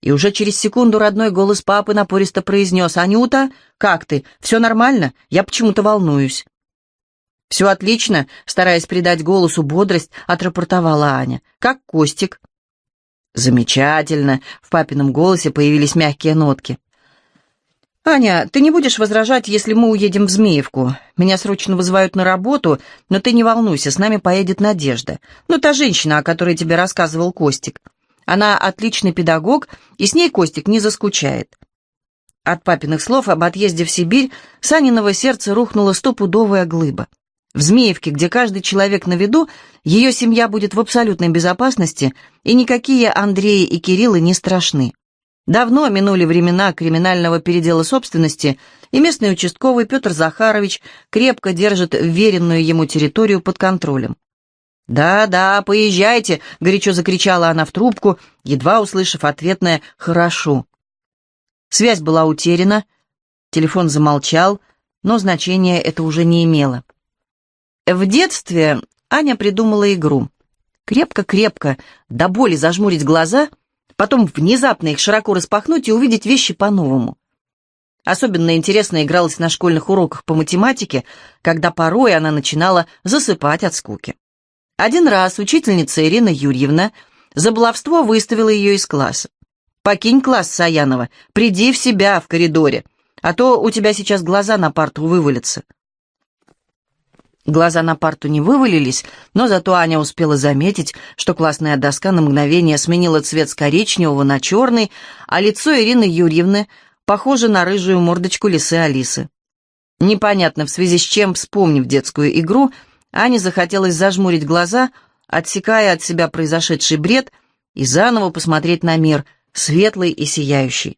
и уже через секунду родной голос папы напористо произнес «Анюта, как ты? Все нормально? Я почему-то волнуюсь». «Все отлично», — стараясь придать голосу бодрость, отрапортовала Аня. «Как Костик?» «Замечательно!» — в папином голосе появились мягкие нотки. «Аня, ты не будешь возражать, если мы уедем в Змеевку? Меня срочно вызывают на работу, но ты не волнуйся, с нами поедет Надежда. Ну, та женщина, о которой тебе рассказывал Костик. Она отличный педагог, и с ней Костик не заскучает». От папиных слов об отъезде в Сибирь Саниного сердца рухнула стопудовая глыба. В Змеевке, где каждый человек на виду, ее семья будет в абсолютной безопасности, и никакие Андреи и Кириллы не страшны. Давно минули времена криминального передела собственности, и местный участковый Петр Захарович крепко держит веренную ему территорию под контролем. «Да-да, поезжайте!» — горячо закричала она в трубку, едва услышав ответное «хорошо». Связь была утеряна, телефон замолчал, но значения это уже не имело. В детстве Аня придумала игру. Крепко-крепко, до боли зажмурить глаза, потом внезапно их широко распахнуть и увидеть вещи по-новому. Особенно интересно игралась на школьных уроках по математике, когда порой она начинала засыпать от скуки. Один раз учительница Ирина Юрьевна за баловство выставила ее из класса. «Покинь класс, Саянова, приди в себя в коридоре, а то у тебя сейчас глаза на парту вывалятся». Глаза на парту не вывалились, но зато Аня успела заметить, что классная доска на мгновение сменила цвет с коричневого на черный, а лицо Ирины Юрьевны похоже на рыжую мордочку лисы Алисы. Непонятно, в связи с чем, вспомнив детскую игру, Ане захотелось зажмурить глаза, отсекая от себя произошедший бред и заново посмотреть на мир, светлый и сияющий.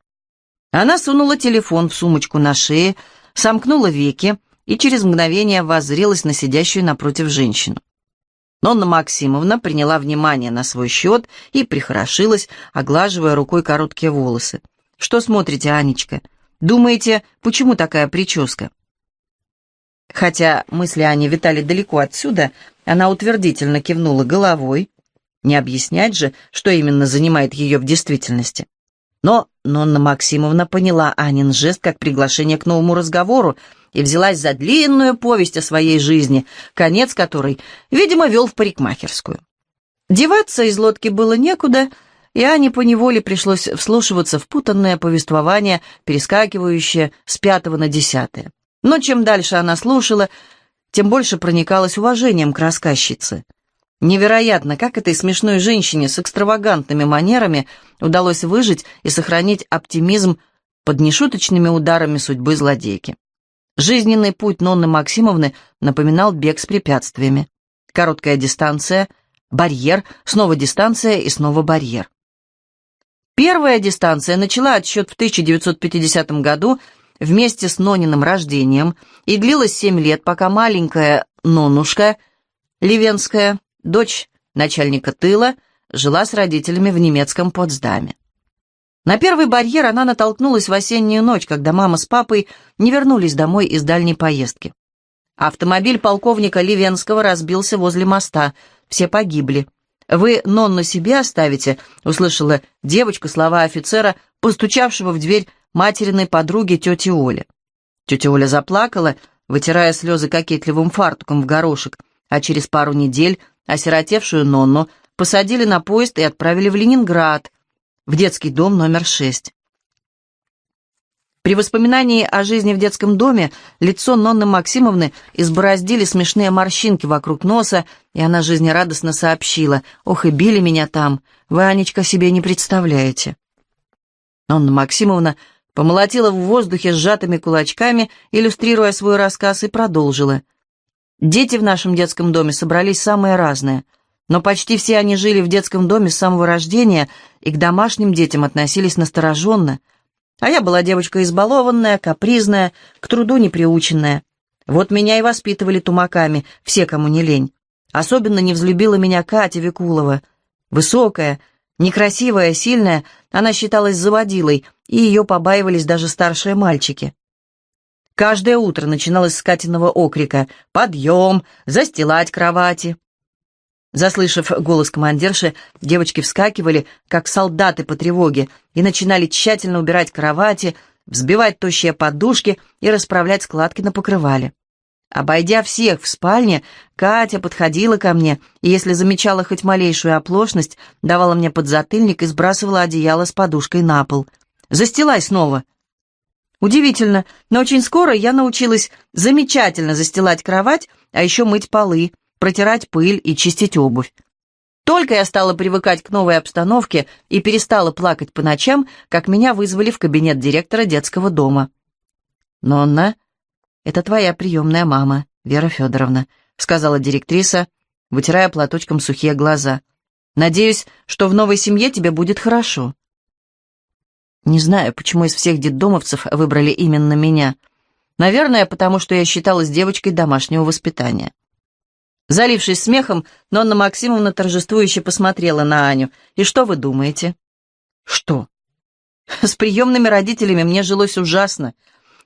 Она сунула телефон в сумочку на шее, сомкнула веки, и через мгновение воззрелась на сидящую напротив женщину. Нонна Максимовна приняла внимание на свой счет и прихорошилась, оглаживая рукой короткие волосы. «Что смотрите, Анечка? Думаете, почему такая прическа?» Хотя мысли Ани витали далеко отсюда, она утвердительно кивнула головой. Не объяснять же, что именно занимает ее в действительности. Но Нонна Максимовна поняла Анин жест как приглашение к новому разговору и взялась за длинную повесть о своей жизни, конец которой, видимо, вел в парикмахерскую. Деваться из лодки было некуда, и Ане поневоле пришлось вслушиваться в путанное повествование, перескакивающее с пятого на десятое. Но чем дальше она слушала, тем больше проникалась уважением к рассказчице — Невероятно, как этой смешной женщине с экстравагантными манерами удалось выжить и сохранить оптимизм под нешуточными ударами судьбы злодейки. Жизненный путь Нонны Максимовны напоминал бег с препятствиями. Короткая дистанция, барьер, снова дистанция и снова барьер. Первая дистанция начала отсчет в 1950 году вместе с Нониным рождением и длилась семь лет, пока маленькая Нонушка, Ливенская, дочь начальника тыла, жила с родителями в немецком Потсдаме. На первый барьер она натолкнулась в осеннюю ночь, когда мама с папой не вернулись домой из дальней поездки. Автомобиль полковника Ливенского разбился возле моста. Все погибли. «Вы Нонну себе оставите?» — услышала девочка слова офицера, постучавшего в дверь материной подруги тети Оли. Тетя Оля заплакала, вытирая слезы кокетливым фартуком в горошек, а через пару недель Осиротевшую Нонну посадили на поезд и отправили в Ленинград, в детский дом номер шесть. При воспоминании о жизни в детском доме лицо Нонны Максимовны избороздили смешные морщинки вокруг носа, и она жизнерадостно сообщила, «Ох, и били меня там, вы, Анечка, себе не представляете». Нонна Максимовна помолотила в воздухе сжатыми кулачками, иллюстрируя свой рассказ, и продолжила. «Дети в нашем детском доме собрались самые разные, но почти все они жили в детском доме с самого рождения и к домашним детям относились настороженно – а я была девочка избалованная, капризная, к труду неприученная. Вот меня и воспитывали тумаками, все, кому не лень. Особенно не взлюбила меня Катя Викулова. Высокая, некрасивая, сильная, она считалась заводилой, и ее побаивались даже старшие мальчики. Каждое утро начиналось с Катиного окрика «Подъем! Застилать кровати!» Заслышав голос командирши, девочки вскакивали, как солдаты по тревоге, и начинали тщательно убирать кровати, взбивать тощие подушки и расправлять складки на покрывале. Обойдя всех в спальне, Катя подходила ко мне, и если замечала хоть малейшую оплошность, давала мне подзатыльник и сбрасывала одеяло с подушкой на пол. «Застилай снова!» Удивительно, но очень скоро я научилась замечательно застилать кровать, а еще мыть полы, протирать пыль и чистить обувь. Только я стала привыкать к новой обстановке и перестала плакать по ночам, как меня вызвали в кабинет директора детского дома. «Нонна, это твоя приемная мама, Вера Федоровна», — сказала директриса, вытирая платочком сухие глаза. «Надеюсь, что в новой семье тебе будет хорошо». Не знаю, почему из всех детдомовцев выбрали именно меня. Наверное, потому что я считалась девочкой домашнего воспитания. Залившись смехом, Нонна Максимовна торжествующе посмотрела на Аню. «И что вы думаете?» «Что?» «С приемными родителями мне жилось ужасно.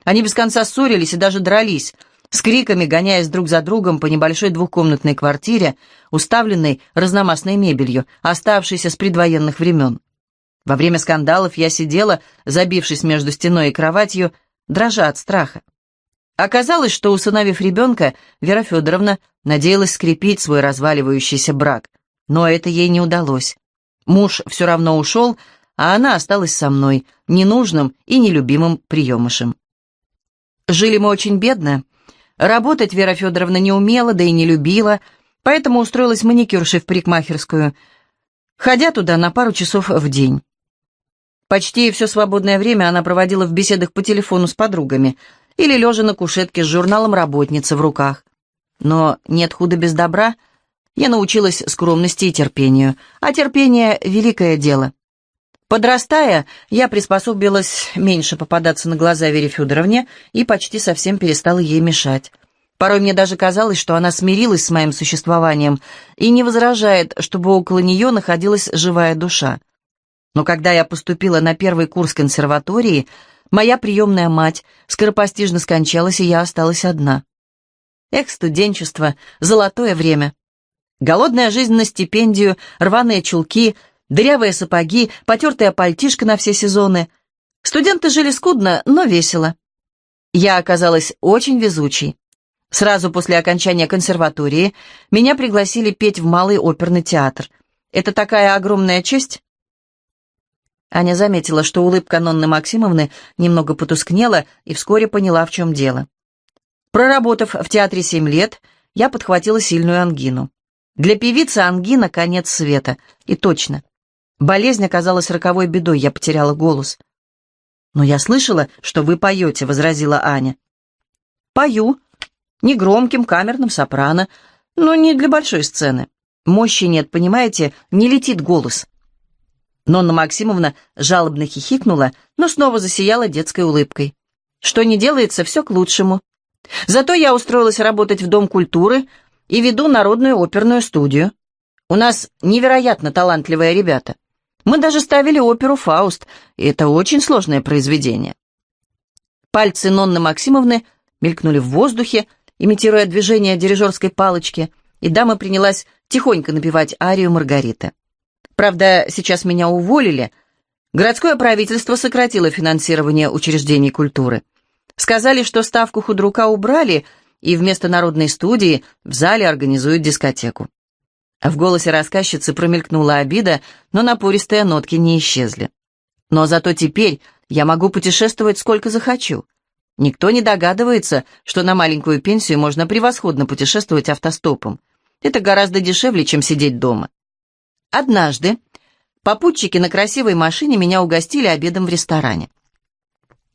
Они без конца ссорились и даже дрались, с криками гоняясь друг за другом по небольшой двухкомнатной квартире, уставленной разномастной мебелью, оставшейся с предвоенных времен. Во время скандалов я сидела, забившись между стеной и кроватью, дрожа от страха. Оказалось, что, усыновив ребенка, Вера Федоровна надеялась скрепить свой разваливающийся брак. Но это ей не удалось. Муж все равно ушел, а она осталась со мной, ненужным и нелюбимым приемышем. Жили мы очень бедно. Работать Вера Федоровна не умела, да и не любила, поэтому устроилась маникюршей в парикмахерскую, ходя туда на пару часов в день. Почти все свободное время она проводила в беседах по телефону с подругами – или лежа на кушетке с журналом «Работница» в руках. Но нет худа без добра. Я научилась скромности и терпению, а терпение — великое дело. Подрастая, я приспособилась меньше попадаться на глаза Вере Федоровне и почти совсем перестала ей мешать. Порой мне даже казалось, что она смирилась с моим существованием и не возражает, чтобы около нее находилась живая душа. Но когда я поступила на первый курс консерватории, Моя приемная мать скоропостижно скончалась, и я осталась одна. Эх, студенчество, золотое время. Голодная жизнь на стипендию, рваные чулки, дырявые сапоги, потертая пальтишка на все сезоны. Студенты жили скудно, но весело. Я оказалась очень везучей. Сразу после окончания консерватории меня пригласили петь в Малый оперный театр. Это такая огромная честь. Аня заметила, что улыбка Нонны Максимовны немного потускнела и вскоре поняла, в чем дело. Проработав в театре семь лет, я подхватила сильную ангину. Для певицы ангина — конец света. И точно. Болезнь оказалась роковой бедой, я потеряла голос. «Но я слышала, что вы поете», — возразила Аня. «Пою. Негромким, камерным сопрано, но не для большой сцены. Мощи нет, понимаете, не летит голос». Нонна Максимовна жалобно хихикнула, но снова засияла детской улыбкой. «Что не делается, все к лучшему. Зато я устроилась работать в Дом культуры и веду народную оперную студию. У нас невероятно талантливые ребята. Мы даже ставили оперу «Фауст», и это очень сложное произведение». Пальцы Нонны Максимовны мелькнули в воздухе, имитируя движение дирижерской палочки, и дама принялась тихонько напевать арию Маргариты. Правда, сейчас меня уволили. Городское правительство сократило финансирование учреждений культуры. Сказали, что ставку худрука убрали, и вместо народной студии в зале организуют дискотеку. В голосе рассказчицы промелькнула обида, но напористые нотки не исчезли. Но зато теперь Я могу путешествовать сколько захочу. Никто не догадывается, что на маленькую пенсию можно превосходно путешествовать автостопом. Это гораздо дешевле, чем сидеть дома. Однажды попутчики на красивой машине меня угостили обедом в ресторане.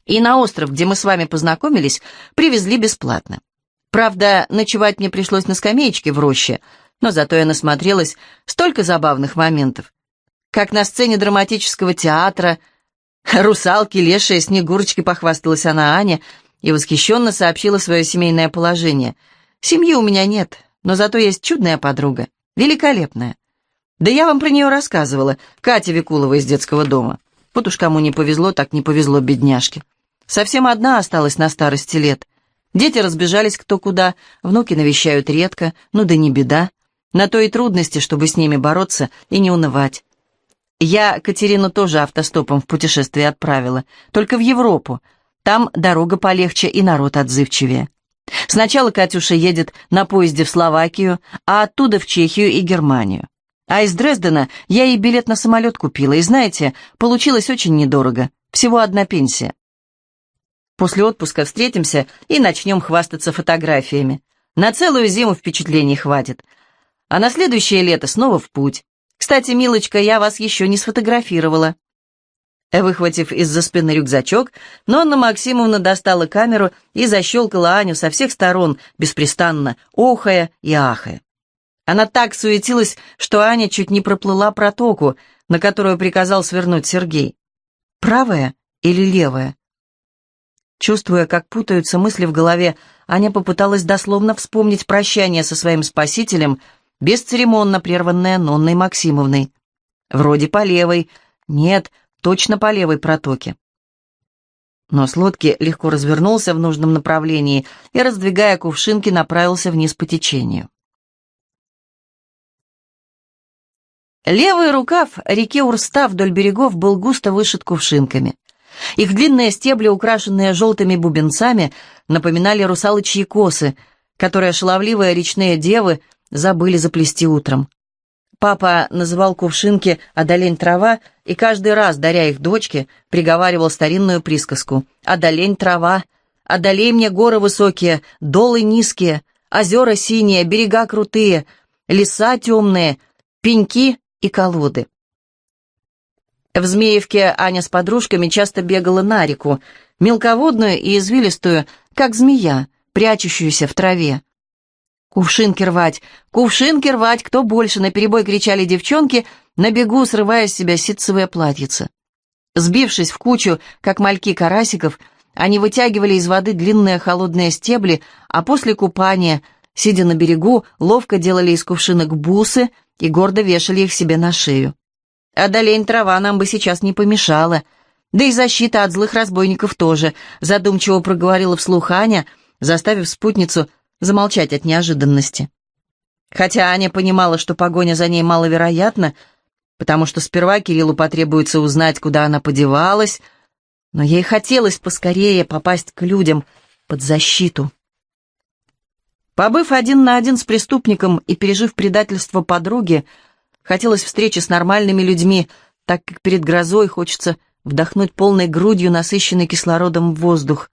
И на остров, где мы с вами познакомились, привезли бесплатно. Правда, ночевать мне пришлось на скамеечке в роще, но зато я насмотрелась столько забавных моментов. Как на сцене драматического театра, русалки, лешие, снегурочки, похвасталась она Аня и восхищенно сообщила свое семейное положение. Семьи у меня нет, но зато есть чудная подруга, великолепная. Да я вам про нее рассказывала, Катя Викулова из детского дома. Вот уж кому не повезло, так не повезло бедняжке. Совсем одна осталась на старости лет. Дети разбежались кто куда, внуки навещают редко, ну да не беда. На то и трудности, чтобы с ними бороться и не унывать. Я Катерину тоже автостопом в путешествие отправила, только в Европу. Там дорога полегче и народ отзывчивее. Сначала Катюша едет на поезде в Словакию, а оттуда в Чехию и Германию. А из Дрездена я ей билет на самолет купила, и знаете, получилось очень недорого, всего одна пенсия. После отпуска встретимся и начнем хвастаться фотографиями. На целую зиму впечатлений хватит. А на следующее лето снова в путь. Кстати, милочка, я вас еще не сфотографировала. Выхватив из-за спины рюкзачок, Нонна Максимовна достала камеру и защелкала Аню со всех сторон, беспрестанно, охая и ахая. Она так суетилась, что Аня чуть не проплыла протоку, на которую приказал свернуть Сергей. Правая или левая? Чувствуя, как путаются мысли в голове, Аня попыталась дословно вспомнить прощание со своим спасителем, бесцеремонно прерванное Нонной Максимовной. Вроде по левой. Нет, точно по левой протоке. Но с лодки легко развернулся в нужном направлении и, раздвигая кувшинки, направился вниз по течению. Левый рукав реки Урста вдоль берегов был густо вышит кувшинками. Их длинные стебли, украшенные желтыми бубенцами, напоминали русалочьи косы, которые шаловливые речные девы забыли заплести утром. Папа называл кувшинки «одолень трава» и каждый раз, даря их дочке, приговаривал старинную присказку «Одолень трава, одолей мне горы высокие, долы низкие, озера синие, берега крутые, леса темные, пеньки и колоды». В Змеевке Аня с подружками часто бегала на реку, мелководную и извилистую, как змея, прячущуюся в траве. «Кувшинки рвать! Кувшинки рвать! Кто больше?» — наперебой кричали девчонки, на бегу срывая с себя ситцевое платьице. Сбившись в кучу, как мальки карасиков, они вытягивали из воды длинные холодные стебли, а после купания, сидя на берегу, ловко делали из кувшинок бусы и гордо вешали их себе на шею. Одолень трава нам бы сейчас не помешала. Да и защита от злых разбойников тоже, задумчиво проговорила вслух Аня, заставив спутницу замолчать от неожиданности. Хотя Аня понимала, что погоня за ней маловероятна, потому что сперва Кириллу потребуется узнать, куда она подевалась, но ей хотелось поскорее попасть к людям под защиту. Побыв один на один с преступником и пережив предательство подруги, Хотелось встречи с нормальными людьми, так как перед грозой хочется вдохнуть полной грудью насыщенный кислородом воздух.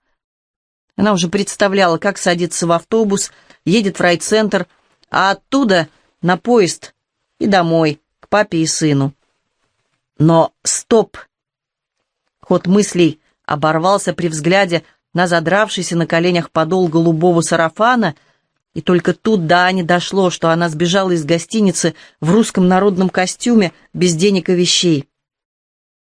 Она уже представляла, как садится в автобус, едет в райцентр, а оттуда на поезд и домой, к папе и сыну. Но стоп! Ход мыслей оборвался при взгляде на задравшийся на коленях подол голубого сарафана — и только тут до Ани дошло, что она сбежала из гостиницы в русском народном костюме, без денег и вещей.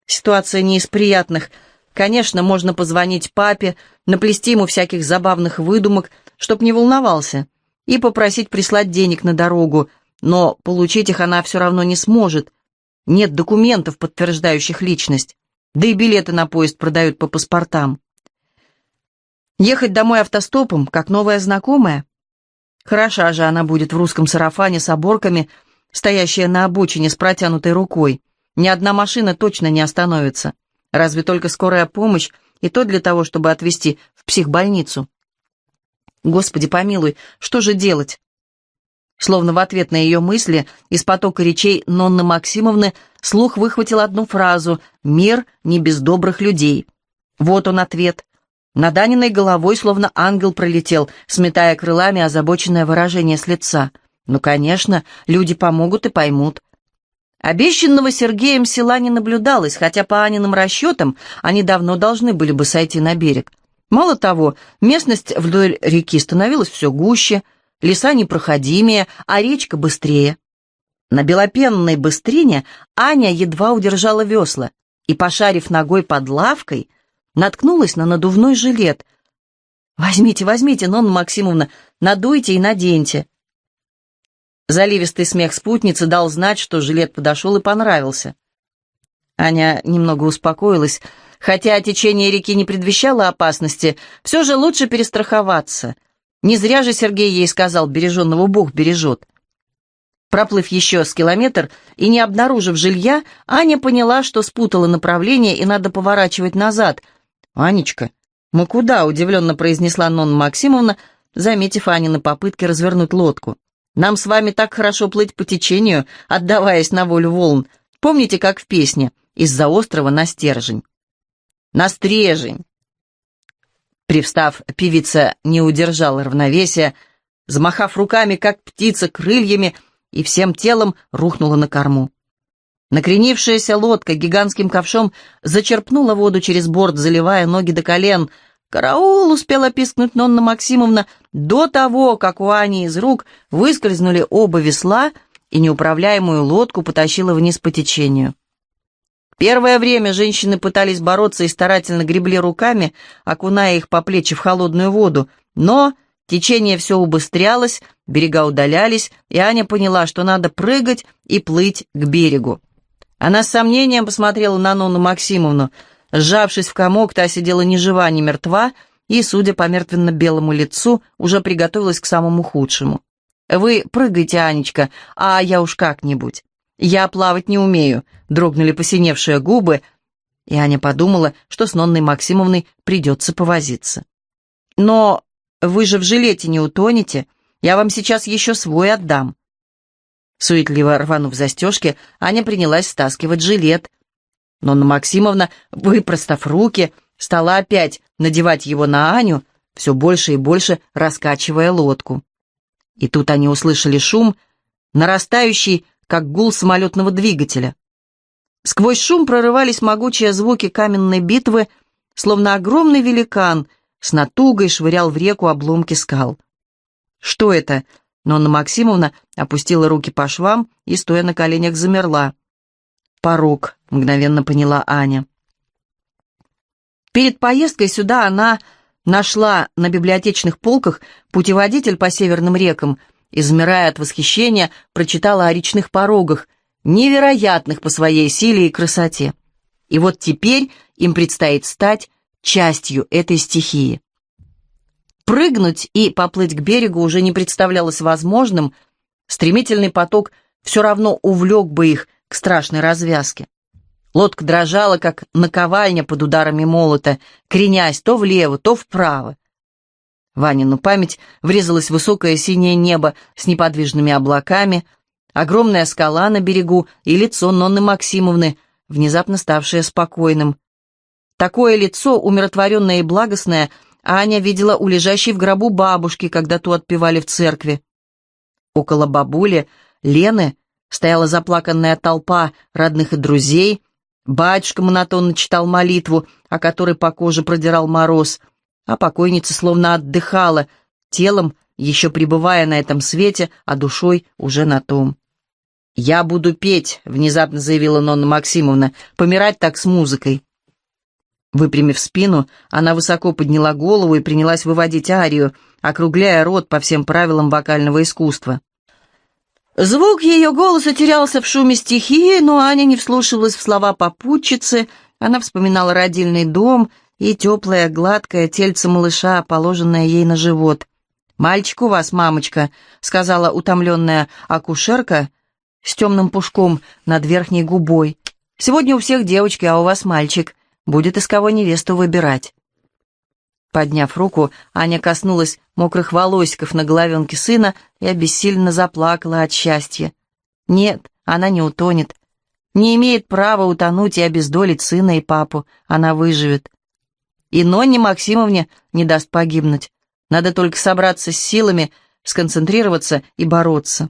Ситуация не из приятных. Конечно, можно позвонить папе, наплести ему всяких забавных выдумок, чтоб не волновался, и попросить прислать денег на дорогу, но получить их она все равно не сможет. Нет документов, подтверждающих личность, да и билеты на поезд продают по паспортам. Ехать домой автостопом, как новая знакомая — Хороша же она будет в русском сарафане с оборками, стоящая на обочине с протянутой рукой. Ни одна машина точно не остановится. Разве только скорая помощь, и то для того, чтобы отвезти в психбольницу. Господи помилуй, что же делать? Словно в ответ на ее мысли из потока речей Нонны Максимовны слух выхватил одну фразу «Мир не без добрых людей». Вот он ответ. Над Аниной головой словно ангел пролетел, сметая крылами озабоченное выражение с лица. Ну, конечно, люди помогут и поймут. Обещанного Сергеем села не наблюдалось, хотя по Аниным расчетам они давно должны были бы сойти на берег. Мало того, местность вдоль реки становилась все гуще, леса непроходимее, а речка быстрее. На белопенной быстрине Аня едва удержала весла и, пошарив ногой под лавкой, наткнулась на надувной жилет. «Возьмите, возьмите, Нонна Максимовна, надуйте и наденьте». Заливистый смех спутницы дал знать, что жилет подошел и понравился. Аня немного успокоилась. Хотя течение реки не предвещало опасности, все же лучше перестраховаться. Не зря же Сергей ей сказал, береженного Бог бережет. Проплыв еще с километр и не обнаружив жилья, Аня поняла, что спутала направление и надо поворачивать назад. «Анечка, мы куда?» — удивленно произнесла Нонна Максимовна, заметив Анины попытки развернуть лодку. Нам с вами так хорошо плыть по течению, отдаваясь на волю волн. Помните, как в песне «Из-за острова на стержень». На стрежень. Привстав, певица не удержала равновесия, замахав руками, как птица, крыльями, и всем телом рухнула на корму. Накренившаяся лодка гигантским ковшом зачерпнула воду через борт, заливая ноги до колен — «Караул!» — успела пискнуть Нонна Максимовна до того, как у Ани из рук выскользнули оба весла и неуправляемую лодку потащила вниз по течению. Первое время женщины пытались бороться и старательно гребли руками, окуная их по плечи в холодную воду, но течение все убыстрялось, берега удалялись, и Аня поняла, что надо прыгать и плыть к берегу. Она с сомнением посмотрела на Нонну Максимовну — Сжавшись в комок, та сидела ни жива, ни мертва, и, судя по мертвенно-белому лицу, уже приготовилась к самому худшему. «Вы прыгайте, Анечка, а я уж как-нибудь. Я плавать не умею», — дрогнули посиневшие губы, и Аня подумала, что с Нонной Максимовной придется повозиться. «Но вы же в жилете не утонете, я вам сейчас еще свой отдам». Суетливо рванув застежки, Аня принялась стаскивать жилет, Нонна Максимовна, выпростав руки, стала опять надевать его на Аню, все больше и больше раскачивая лодку. И тут они услышали шум, нарастающий, как гул самолетного двигателя. Сквозь шум прорывались могучие звуки каменной битвы, словно огромный великан с натугой швырял в реку обломки скал. «Что это?» Нонна Максимовна опустила руки по швам и, стоя на коленях, замерла порог», — мгновенно поняла Аня. Перед поездкой сюда она нашла на библиотечных полках путеводитель по северным рекам и, замирая от восхищения, прочитала о речных порогах, невероятных по своей силе и красоте. И вот теперь им предстоит стать частью этой стихии. Прыгнуть и поплыть к берегу уже не представлялось возможным, стремительный поток все равно увлек бы их к страшной развязке. Лодка дрожала, как наковальня под ударами молота, кренясь то влево, то вправо. Ванину память врезалось высокое синее небо с неподвижными облаками, огромная скала на берегу и лицо Нонны Максимовны, внезапно ставшее спокойным. Такое лицо, умиротворенное и благостное, Аня видела у лежащей в гробу бабушки, когда ту отпевали в церкви. Около бабули, Лены, Стояла заплаканная толпа родных и друзей. Батюшка монотонно читал молитву, о которой по коже продирал мороз, а покойница словно отдыхала, телом еще пребывая на этом свете, а душой уже на том. «Я буду петь», — внезапно заявила Нонна Максимовна, — «помирать так с музыкой». Выпрямив спину, она высоко подняла голову и принялась выводить арию, округляя рот по всем правилам вокального искусства. Звук ее голоса терялся в шуме стихии, но Аня не вслушивалась в слова попутчицы, она вспоминала родильный дом и теплое, гладкое тельце малыша, положенное ей на живот. «Мальчик у вас, мамочка», — сказала утомленная акушерка с темным пушком над верхней губой. «Сегодня у всех девочки, а у вас мальчик. Будет из кого невесту выбирать». Подняв руку, Аня коснулась мокрых волосиков на головенке сына и обессиленно заплакала от счастья. Нет, она не утонет. Не имеет права утонуть и обездолить сына и папу. Она выживет. И Нонне Максимовне не даст погибнуть. Надо только собраться с силами, сконцентрироваться и бороться.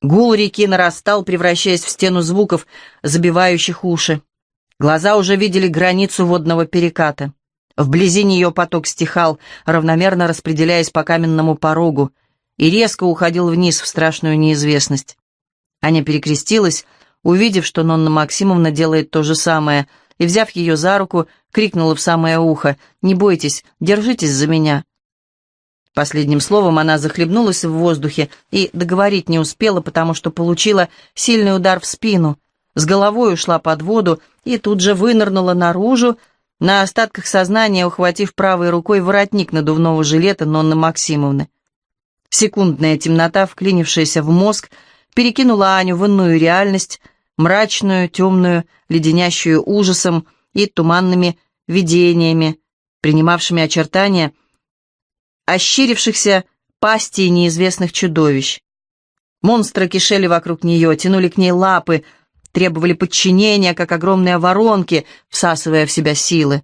Гул реки нарастал, превращаясь в стену звуков, забивающих уши. Глаза уже видели границу водного переката. Вблизи нее поток стихал, равномерно распределяясь по каменному порогу, и резко уходил вниз в страшную неизвестность. Аня перекрестилась, увидев, что Нонна Максимовна делает то же самое, и, взяв ее за руку, крикнула в самое ухо «Не бойтесь, держитесь за меня». Последним словом она захлебнулась в воздухе и договорить не успела, потому что получила сильный удар в спину, с головой ушла под воду и тут же вынырнула наружу, на остатках сознания ухватив правой рукой воротник надувного жилета Нонны Максимовны. Секундная темнота, вклинившаяся в мозг, перекинула Аню в иную реальность, мрачную, темную, леденящую ужасом и туманными видениями, принимавшими очертания ощерившихся пастей неизвестных чудовищ. Монстры кишели вокруг нее, тянули к ней лапы, требовали подчинения, как огромные воронки, всасывая в себя силы.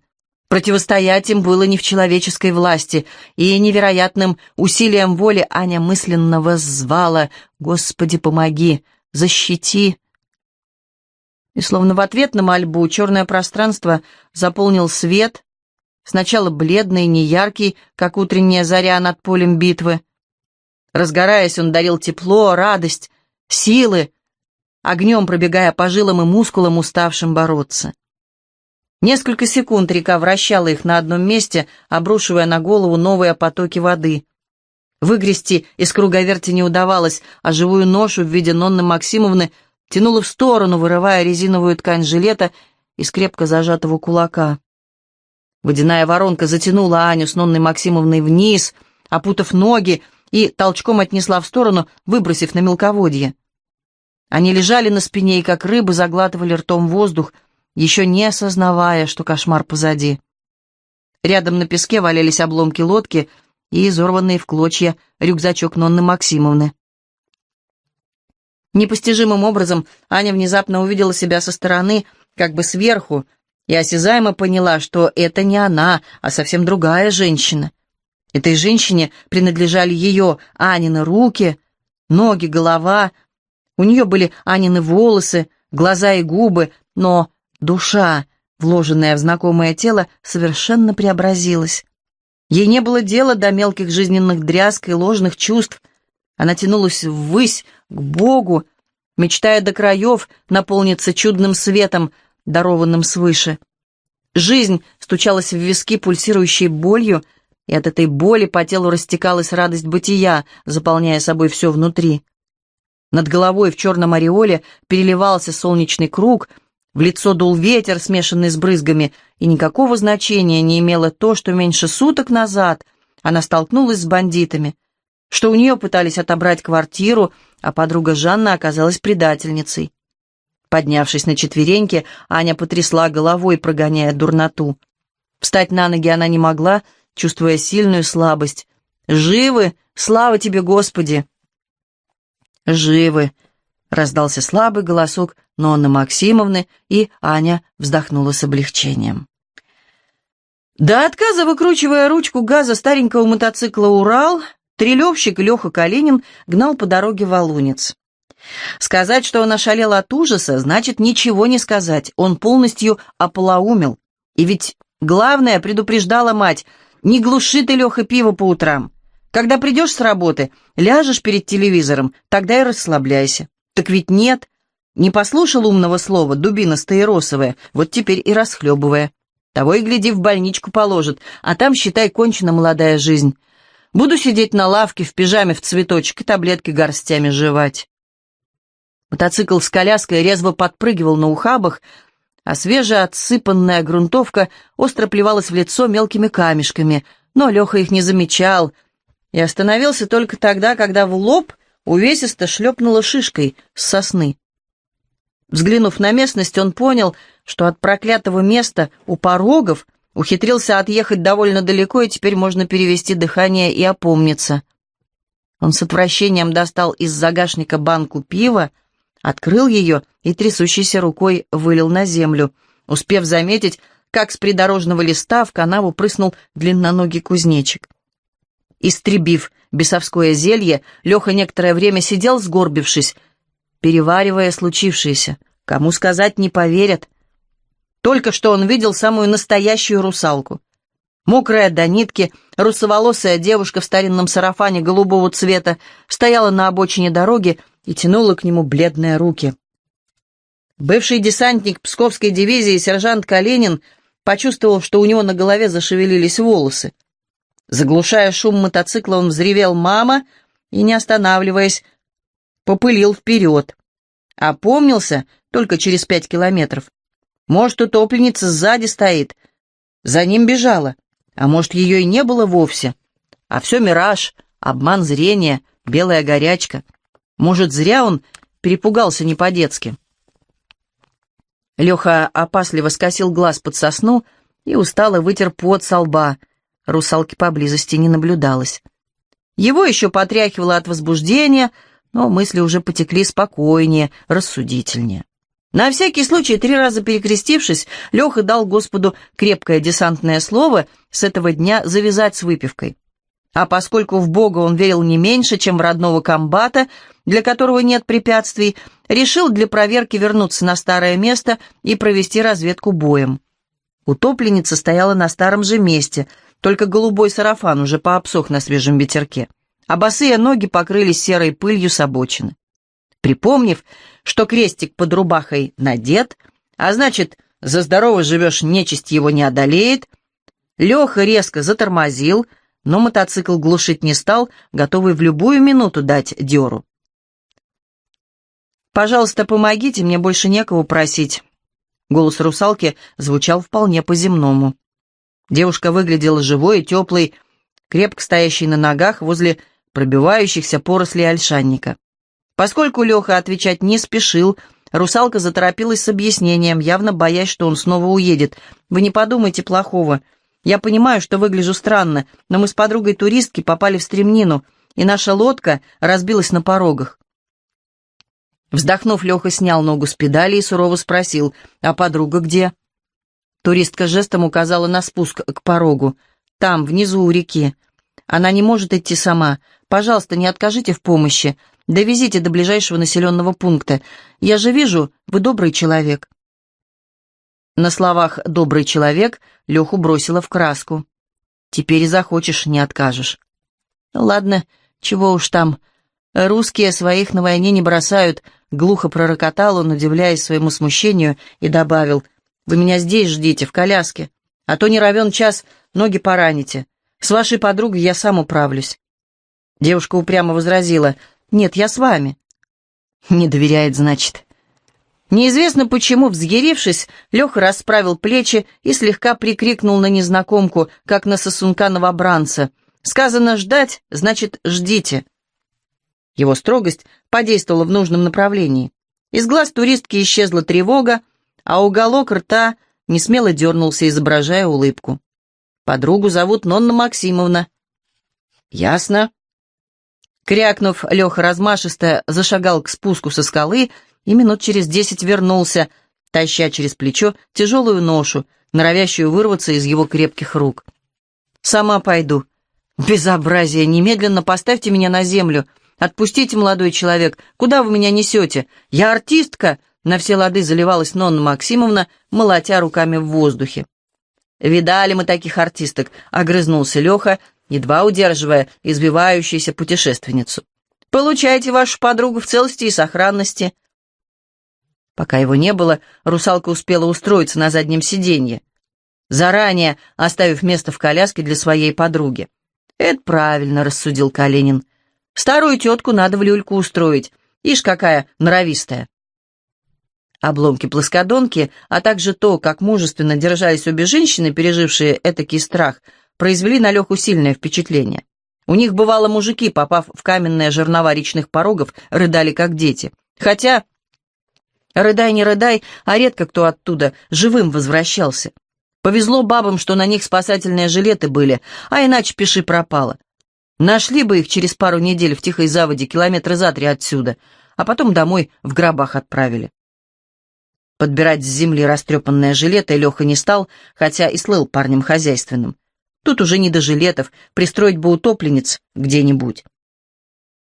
Противостоять им было не в человеческой власти, и невероятным усилием воли Аня мысленно воззвала «Господи, помоги, защити!» И словно в ответ на мольбу черное пространство заполнил свет, сначала бледный, неяркий, как утренняя заря над полем битвы. Разгораясь, он дарил тепло, радость, силы, огнем пробегая по жилам и мускулам, уставшим бороться. Несколько секунд река вращала их на одном месте, обрушивая на голову новые потоки воды. Выгрести из круговерти не удавалось, а живую ношу в виде Нонны Максимовны тянула в сторону, вырывая резиновую ткань жилета из крепко зажатого кулака. Водяная воронка затянула Аню с Нонной Максимовной вниз, опутав ноги, и толчком отнесла в сторону, выбросив на мелководье. Они лежали на спине и, как рыбы, заглатывали ртом воздух, еще не осознавая, что кошмар позади. Рядом на песке валялись обломки лодки и изорванные в клочья рюкзачок Нонны Максимовны. Непостижимым образом Аня внезапно увидела себя со стороны, как бы сверху, и осязаемо поняла, что это не она, а совсем другая женщина. Этой женщине принадлежали ее Анины руки, ноги, голова. У нее были Анины волосы, глаза и губы, но душа, вложенная в знакомое тело, совершенно преобразилась. Ей не было дела до мелких жизненных дрязг и ложных чувств. Она тянулась ввысь, к Богу, мечтая до краев наполниться чудным светом, дарованным свыше. Жизнь стучалась в виски пульсирующей болью, и от этой боли по телу растекалась радость бытия, заполняя собой все внутри. Над головой в черном ореоле переливался солнечный круг, в лицо дул ветер, смешанный с брызгами, и никакого значения не имело то, что меньше суток назад она столкнулась с бандитами, что у нее пытались отобрать квартиру, а подруга Жанна оказалась предательницей. Поднявшись на четвереньки, Аня потрясла головой, прогоняя дурноту. Встать на ноги она не могла, чувствуя сильную слабость. «Живы! Слава тебе, Господи!» «Живы!» — раздался слабый голосок Нонны Максимовны, и Аня вздохнула с облегчением. До отказа, выкручивая ручку газа старенького мотоцикла «Урал», трелевщик Леха Калинин гнал по дороге валунец. Сказать, что он ошалел от ужаса, значит ничего не сказать. Он полностью ополоумел. И ведь главное, предупреждала мать, не глуши ты, Леха, пиво по утрам. Когда придешь с работы, ляжешь перед телевизором, тогда и расслабляйся. Так ведь нет. Не послушал умного слова, дубина стаиросовая, вот теперь и расхлебывая. Того и гляди, в больничку положит, а там, считай, кончена молодая жизнь. Буду сидеть на лавке в пижаме в цветочек и таблетки горстями жевать. Мотоцикл с коляской резво подпрыгивал на ухабах, а свежая отсыпанная грунтовка остро плевалась в лицо мелкими камешками, но Леха их не замечал и остановился только тогда, когда в лоб увесисто шлепнула шишкой с сосны. Взглянув на местность, он понял, что от проклятого места у порогов ухитрился отъехать довольно далеко, и теперь можно перевести дыхание и опомниться. Он с отвращением достал из загашника банку пива, открыл ее и трясущейся рукой вылил на землю, успев заметить, как с придорожного листа в канаву прыснул длинноногий кузнечик. Истребив бесовское зелье, Леха некоторое время сидел, сгорбившись, переваривая случившееся. Кому сказать не поверят. Только что он видел самую настоящую русалку. Мокрая до нитки, русоволосая девушка в старинном сарафане голубого цвета стояла на обочине дороги и тянула к нему бледные руки. Бывший десантник Псковской дивизии сержант Калинин почувствовал, что у него на голове зашевелились волосы. Заглушая шум мотоцикла, он взревел «мама» и, не останавливаясь, попылил вперед. Опомнился только через пять километров. Может, утопленница сзади стоит. За ним бежала. А может, ее и не было вовсе. А все мираж, обман зрения, белая горячка. Может, зря он перепугался не по-детски. Леха опасливо скосил глаз под сосну и устало вытер пот со лба. Русалки поблизости не наблюдалось. Его еще потряхивало от возбуждения, но мысли уже потекли спокойнее, рассудительнее. На всякий случай, три раза перекрестившись, Леха дал Господу крепкое десантное слово с этого дня завязать с выпивкой. А поскольку в Бога он верил не меньше, чем в родного комбата, для которого нет препятствий, решил для проверки вернуться на старое место и провести разведку боем. Утопленница стояла на старом же месте, только голубой сарафан уже пообсох на свежем ветерке, а босые ноги покрылись серой пылью с обочины. Припомнив, что крестик под рубахой надет, а значит, за здорово живешь, нечисть его не одолеет, Леха резко затормозил, но мотоцикл глушить не стал, готовый в любую минуту дать дёру. «Пожалуйста, помогите, мне больше некого просить». Голос русалки звучал вполне по-земному. Девушка выглядела живой и теплой, крепко стоящей на ногах возле пробивающихся порослей ольшанника. Поскольку Леха отвечать не спешил, русалка заторопилась с объяснением, явно боясь, что он снова уедет. «Вы не подумайте плохого. Я понимаю, что выгляжу странно, но мы с подругой-туристки попали в стремнину, и наша лодка разбилась на порогах». Вздохнув, Леха снял ногу с педали и сурово спросил, «А подруга где?» Туристка жестом указала на спуск к порогу. «Там, внизу у реки. Она не может идти сама. Пожалуйста, не откажите в помощи. Довезите до ближайшего населенного пункта. Я же вижу, вы добрый человек». На словах «добрый человек» Леху бросила в краску. «Теперь захочешь, не откажешь». «Ладно, чего уж там. Русские своих на войне не бросают», — глухо пророкотал он, удивляясь своему смущению, и добавил, «Вы меня здесь ждите, в коляске, а то не равен час, ноги пораните. С вашей подругой я сам управлюсь». Девушка упрямо возразила, «Нет, я с вами». «Не доверяет, значит». Неизвестно почему, взъярившись, Леха расправил плечи и слегка прикрикнул на незнакомку, как на сосунка новобранца. «Сказано ждать, значит, ждите». Его строгость подействовала в нужном направлении. Из глаз туристки исчезла тревога, а уголок рта несмело дернулся, изображая улыбку. Подругу зовут Нонна Максимовна. «Ясно», Крякнув, Леха размашисто зашагал к спуску со скалы и минут через десять вернулся, таща через плечо тяжелую ношу, норовящую вырваться из его крепких рук. «Сама пойду». «Безобразие! Немедленно поставьте меня на землю! Отпустите, молодой человек! Куда вы меня несете? Я артистка!» На все лады заливалась Нонна Максимовна, молотя руками в воздухе. «Видали мы таких артисток», — огрызнулся Леха, едва удерживая избивающуюся путешественницу. «Получайте вашу подругу в целости и сохранности». Пока его не было, русалка успела устроиться на заднем сиденье, заранее оставив место в коляске для своей подруги. «Это правильно», — рассудил Калинин. «Старую тетку надо в люльку устроить. Ишь, какая норовистая». Обломки плоскодонки, а также то, как мужественно держались обе женщины, пережившие этакий страх — произвели на Леху сильное впечатление. У них, бывало, мужики, попав в каменные жернова речных порогов, рыдали как дети. Хотя, рыдай не рыдай, а редко кто оттуда живым возвращался. Повезло бабам, что на них спасательные жилеты были, а иначе пиши пропало. Нашли бы их через пару недель в тихой заводе километра за три отсюда, а потом домой в гробах отправили. Подбирать с земли растрепанное жилеты Леха не стал, хотя и слыл парнем хозяйственным. Тут уже не до жилетов, пристроить бы утопленниц где-нибудь.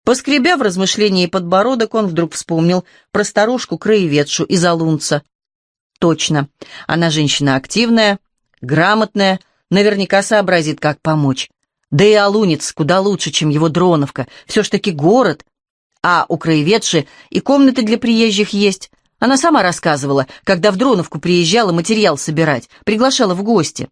Поскребя в размышлении подбородок, он вдруг вспомнил про старушку-краеведшу из Алунца. Точно, она женщина активная, грамотная, наверняка сообразит, как помочь. Да и Алунец куда лучше, чем его Дроновка, все ж таки город. А у краеведши и комнаты для приезжих есть. Она сама рассказывала, когда в Дроновку приезжала материал собирать, приглашала в гости.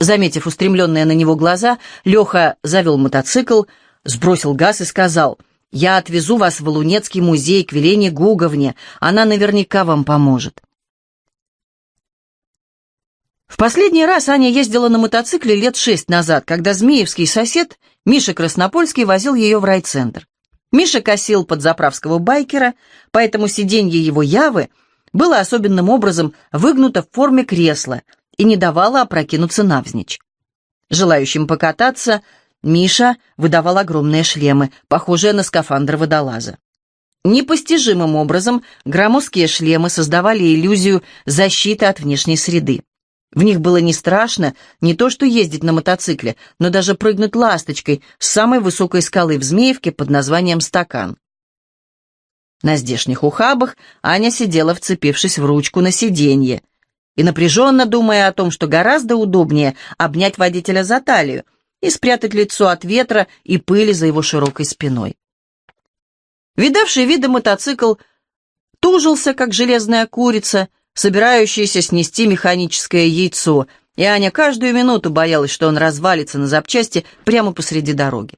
Заметив устремленные на него глаза, Леха завел мотоцикл, сбросил газ и сказал, «Я отвезу вас в Лунецкий музей к Велене Гуговне, она наверняка вам поможет». В последний раз Аня ездила на мотоцикле лет шесть назад, когда змеевский сосед Миша Краснопольский возил ее в райцентр. Миша косил под заправского байкера, поэтому сиденье его Явы было особенным образом выгнуто в форме кресла и не давало опрокинуться навзничь. Желающим покататься Миша выдавал огромные шлемы, похожие на скафандр водолаза. Непостижимым образом громоздкие шлемы создавали иллюзию защиты от внешней среды. В них было не страшно не то что ездить на мотоцикле, но даже прыгнуть ласточкой с самой высокой скалы в Змеевке под названием «Стакан». На здешних ухабах Аня сидела, вцепившись в ручку на сиденье, и напряженно думая о том, что гораздо удобнее обнять водителя за талию и спрятать лицо от ветра и пыли за его широкой спиной. Видавший виды мотоцикл тужился, как железная курица, собирающаяся снести механическое яйцо, и Аня каждую минуту боялась, что он развалится на запчасти прямо посреди дороги.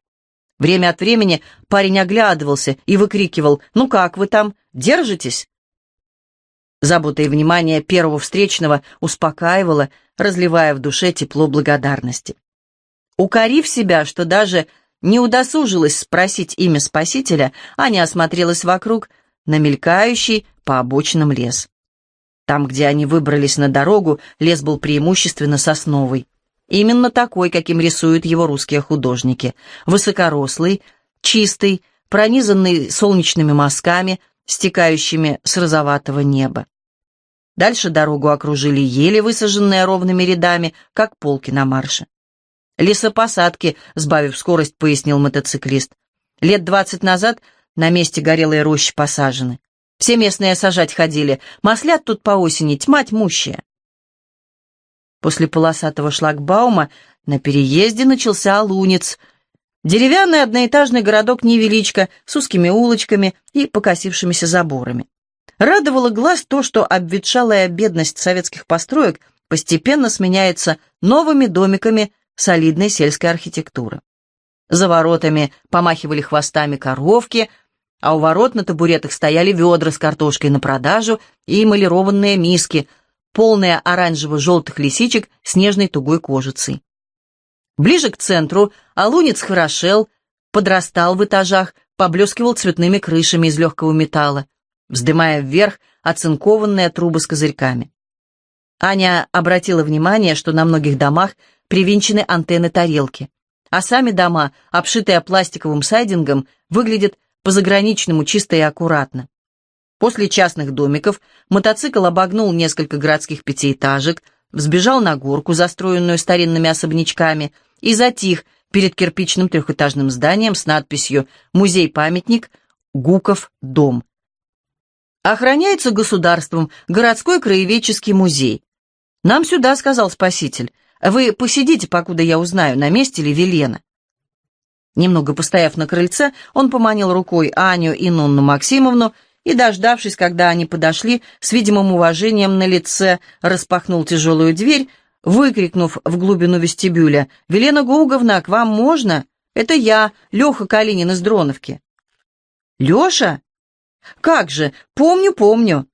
Время от времени парень оглядывался и выкрикивал «Ну как вы там? Держитесь?» Забота и внимание первого встречного успокаивало, разливая в душе тепло благодарности. Укорив себя, что даже не удосужилась спросить имя Спасителя, Аня осмотрелась вокруг на мелькающий по обочинам лес. Там, где они выбрались на дорогу, лес был преимущественно сосновый. Именно такой, каким рисуют его русские художники. Высокорослый, чистый, пронизанный солнечными мазками, стекающими с розоватого неба. Дальше дорогу окружили ели, высаженные ровными рядами, как полки на марше. «Лесопосадки», — сбавив скорость, пояснил мотоциклист. «Лет двадцать назад на месте горелые рощи посажены. Все местные сажать ходили. Маслят тут по осени, тьма тьмущая». После полосатого шлагбаума на переезде начался лунец. Деревянный одноэтажный городок-невеличко с узкими улочками и покосившимися заборами. Радовало глаз то, что обветшалая бедность советских построек постепенно сменяется новыми домиками солидной сельской архитектуры. За воротами помахивали хвостами коровки, а у ворот на табуретах стояли ведра с картошкой на продажу и эмалированные миски, полные оранжево-желтых лисичек с нежной тугой кожицей. Ближе к центру алунец хорошел, подрастал в этажах, поблескивал цветными крышами из легкого металла, вздымая вверх оцинкованные трубы с козырьками. Аня обратила внимание, что на многих домах привинчены антенны-тарелки, а сами дома, обшитые пластиковым сайдингом, выглядят по-заграничному чисто и аккуратно. После частных домиков мотоцикл обогнул несколько городских пятиэтажек, взбежал на горку, застроенную старинными особнячками, и затих перед кирпичным трехэтажным зданием с надписью «Музей-памятник Гуков дом». Охраняется государством городской краеведческий музей. «Нам сюда», — сказал спаситель. «Вы посидите, покуда я узнаю, на месте ли Велена». Немного постояв на крыльце, он поманил рукой Аню и Нонну Максимовну и, дождавшись, когда они подошли, с видимым уважением на лице распахнул тяжелую дверь, выкрикнув в глубину вестибюля «Велена Гуговна, к вам можно? Это я, Леха Калинин из Дроновки». «Леша? Как же, помню, помню».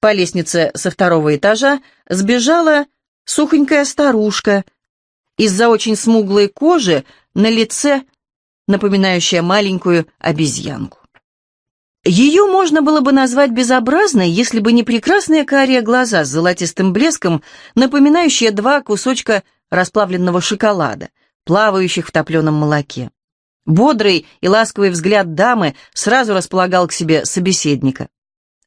По лестнице со второго этажа сбежала сухонькая старушка. Из-за очень смуглой кожи на лице, напоминающая маленькую обезьянку. Ее можно было бы назвать безобразной, если бы не прекрасные карие глаза с золотистым блеском, напоминающие два кусочка расплавленного шоколада, плавающих в топленом молоке. Бодрый и ласковый взгляд дамы сразу располагал к себе собеседника.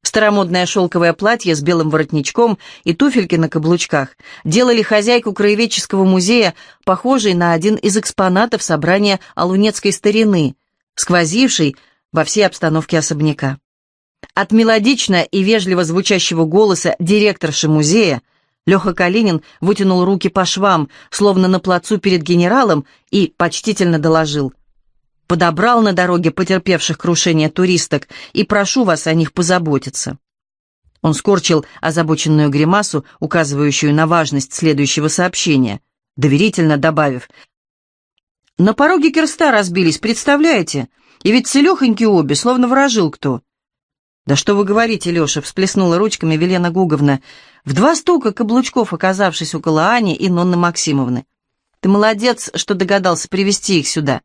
Старомодное шелковое платье с белым воротничком и туфельки на каблучках делали хозяйку краеведческого музея похожей на один из экспонатов собрания алунецкой старины, сквозившей во всей обстановке особняка. От мелодично и вежливо звучащего голоса директорши музея Леха Калинин вытянул руки по швам, словно на плацу перед генералом, и почтительно доложил — подобрал на дороге потерпевших крушение туристок и прошу вас о них позаботиться». Он скорчил озабоченную гримасу, указывающую на важность следующего сообщения, доверительно добавив, «На пороге Керста разбились, представляете? И ведь целехоньки обе, словно ворожил кто». «Да что вы говорите, Леша?» — всплеснула ручками Велена Гуговна. В два стука каблучков, оказавшись около Ани и Нонны Максимовны. «Ты молодец, что догадался привести их сюда».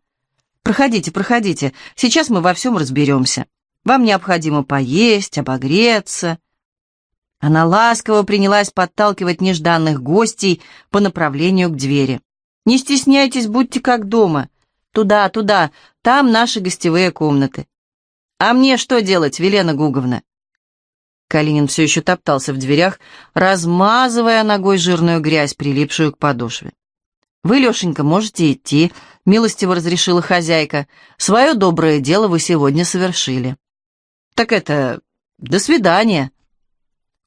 Проходите, проходите, сейчас мы во всем разберемся. Вам необходимо поесть, обогреться». Она ласково принялась подталкивать нежданных гостей по направлению к двери. «Не стесняйтесь, будьте как дома. Туда, туда, там наши гостевые комнаты». «А мне что делать, Велена Гуговна?» Калинин все еще топтался в дверях, размазывая ногой жирную грязь, прилипшую к подошве. «Вы, Лешенька, можете идти», — милостиво разрешила хозяйка. «Свое доброе дело вы сегодня совершили». «Так это... до свидания».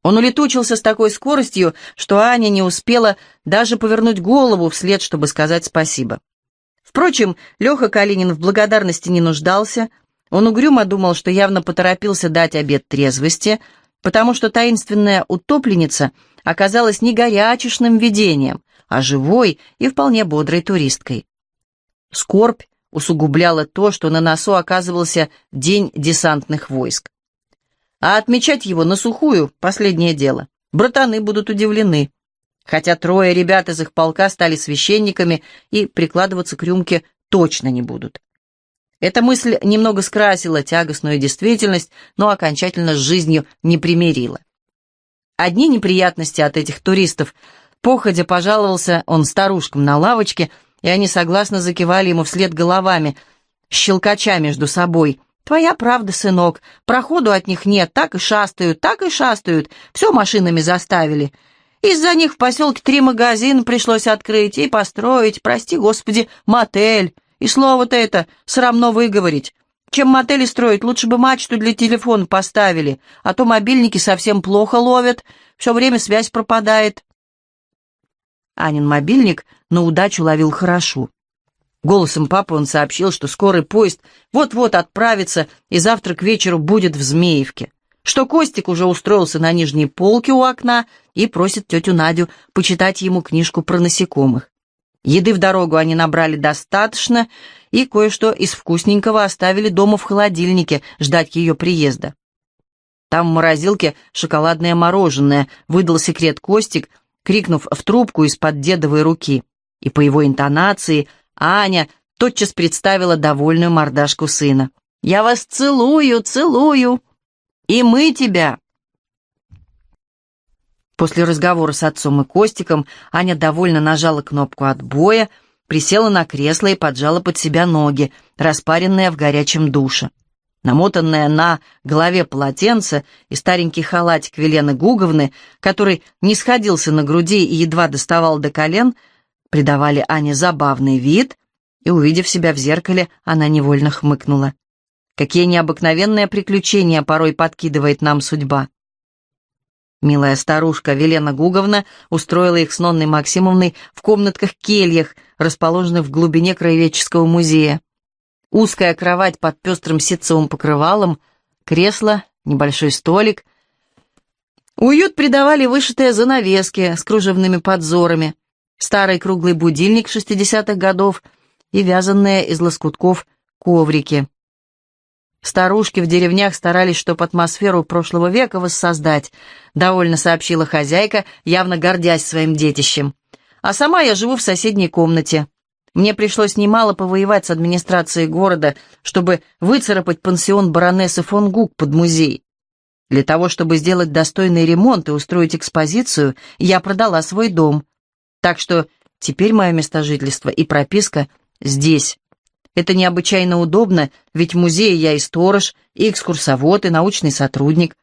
Он улетучился с такой скоростью, что Аня не успела даже повернуть голову вслед, чтобы сказать спасибо. Впрочем, Леха Калинин в благодарности не нуждался. Он угрюмо думал, что явно поторопился дать обед трезвости, потому что таинственная утопленница оказалась не горячешным видением, а живой и вполне бодрой туристкой. Скорбь усугубляла то, что на носу оказывался День десантных войск. А отмечать его на сухую — последнее дело. Братаны будут удивлены. Хотя трое ребят из их полка стали священниками и прикладываться к рюмке точно не будут. Эта мысль немного скрасила тягостную действительность, но окончательно с жизнью не примирила. Одни неприятности от этих туристов Походя пожаловался он старушкам на лавочке, и они согласно закивали ему вслед головами, щелкача между собой. «Твоя правда, сынок, проходу от них нет, так и шастают, так и шастают, все машинами заставили. Из-за них в поселке три магазина пришлось открыть и построить, прости господи, мотель. И слово-то это срамно выговорить. Чем мотели строить, лучше бы мачту для телефона поставили, а то мобильники совсем плохо ловят, все время связь пропадает. Анин мобильник на удачу ловил хорошо. Голосом папы он сообщил, что скорый поезд вот-вот отправится и завтра к вечеру будет в Змеевке, что Костик уже устроился на нижней полке у окна и просит тетю Надю почитать ему книжку про насекомых. Еды в дорогу они набрали достаточно и кое-что из вкусненького оставили дома в холодильнике ждать ее приезда. Там в морозилке шоколадное мороженое, выдал секрет Костик — крикнув в трубку из-под дедовой руки. И по его интонации Аня тотчас представила довольную мордашку сына. «Я вас целую, целую! И мы тебя!» После разговора с отцом и Костиком Аня довольно нажала кнопку отбоя, присела на кресло и поджала под себя ноги, распаренные в горячем душе. Намотанное на голове полотенце и старенький халатик Велены Гуговны, который не сходился на груди и едва доставал до колен, придавали Ане забавный вид, и, увидев себя в зеркале, она невольно хмыкнула. Какие необыкновенные приключения порой подкидывает нам судьба. Милая старушка Велена Гуговна устроила их с Нонной Максимовной в комнатках-кельях, расположенных в глубине краеведческого музея. Узкая кровать под пестрым ситцевым покрывалом, кресло, небольшой столик. Уют придавали вышитые занавески с кружевными подзорами, старый круглый будильник шестидесятых годов и вязанные из лоскутков коврики. Старушки в деревнях старались, чтоб атмосферу прошлого века воссоздать, довольно сообщила хозяйка, явно гордясь своим детищем. А сама я живу в соседней комнате. Мне пришлось немало повоевать с администрацией города, чтобы выцарапать пансион баронессы фон Гук под музей. Для того, чтобы сделать достойный ремонт и устроить экспозицию, я продала свой дом. Так что теперь мое место жительства и прописка здесь. Это необычайно удобно, ведь в музее я и сторож, и экскурсовод, и научный сотрудник.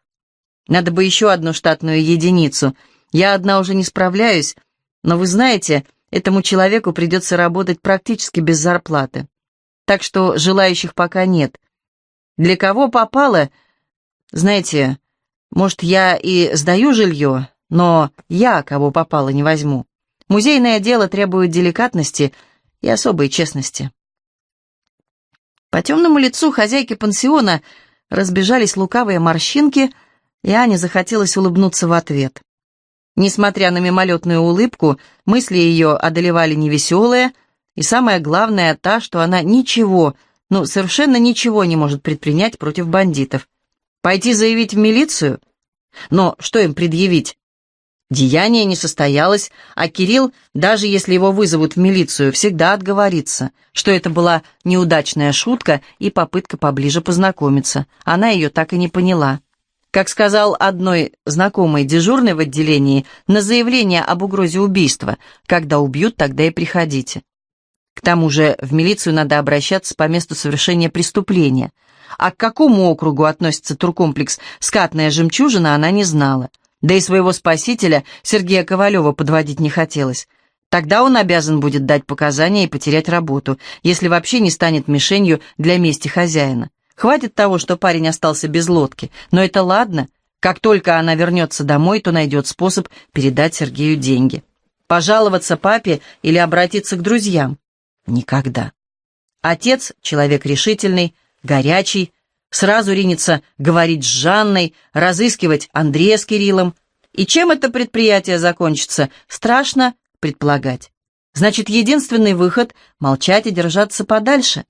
Надо бы еще одну штатную единицу. Я одна уже не справляюсь, но вы знаете, этому человеку придется работать практически без зарплаты. Так что желающих пока нет. Для кого попало, знаете, может, я и сдаю жилье, но я кого попало не возьму. Музейное дело требует деликатности и особой честности. По темному лицу хозяйки пансиона разбежались лукавые морщинки, и Ане захотелось улыбнуться в ответ. Несмотря на мимолетную улыбку, мысли ее одолевали невеселые, и самое главное та, что она ничего, ну, совершенно ничего не может предпринять против бандитов. Пойти заявить в милицию? Но что им предъявить? Деяние не состоялось, а Кирилл, даже если его вызовут в милицию, всегда отговорится, что это была неудачная шутка и попытка поближе познакомиться. Она ее так и не поняла. Как сказал одной знакомой дежурной в отделении, на заявление об угрозе убийства, когда убьют, тогда и приходите. К тому же в милицию надо обращаться по месту совершения преступления. А к какому округу относится туркомплекс «Скатная жемчужина» она не знала. Да и своего спасителя, Сергея Ковалева, подводить не хотелось. Тогда он обязан будет дать показания и потерять работу, если вообще не станет мишенью для мести хозяина. Хватит того, что парень остался без лодки. Но это ладно. Как только она вернется домой, то найдет способ передать Сергею деньги. Пожаловаться папе или обратиться к друзьям? Никогда. Отец — человек решительный, горячий, сразу ринется говорить с Жанной, разыскивать Андрея с Кириллом. И чем это предприятие закончится, страшно предполагать. Значит, единственный выход — молчать и держаться подальше.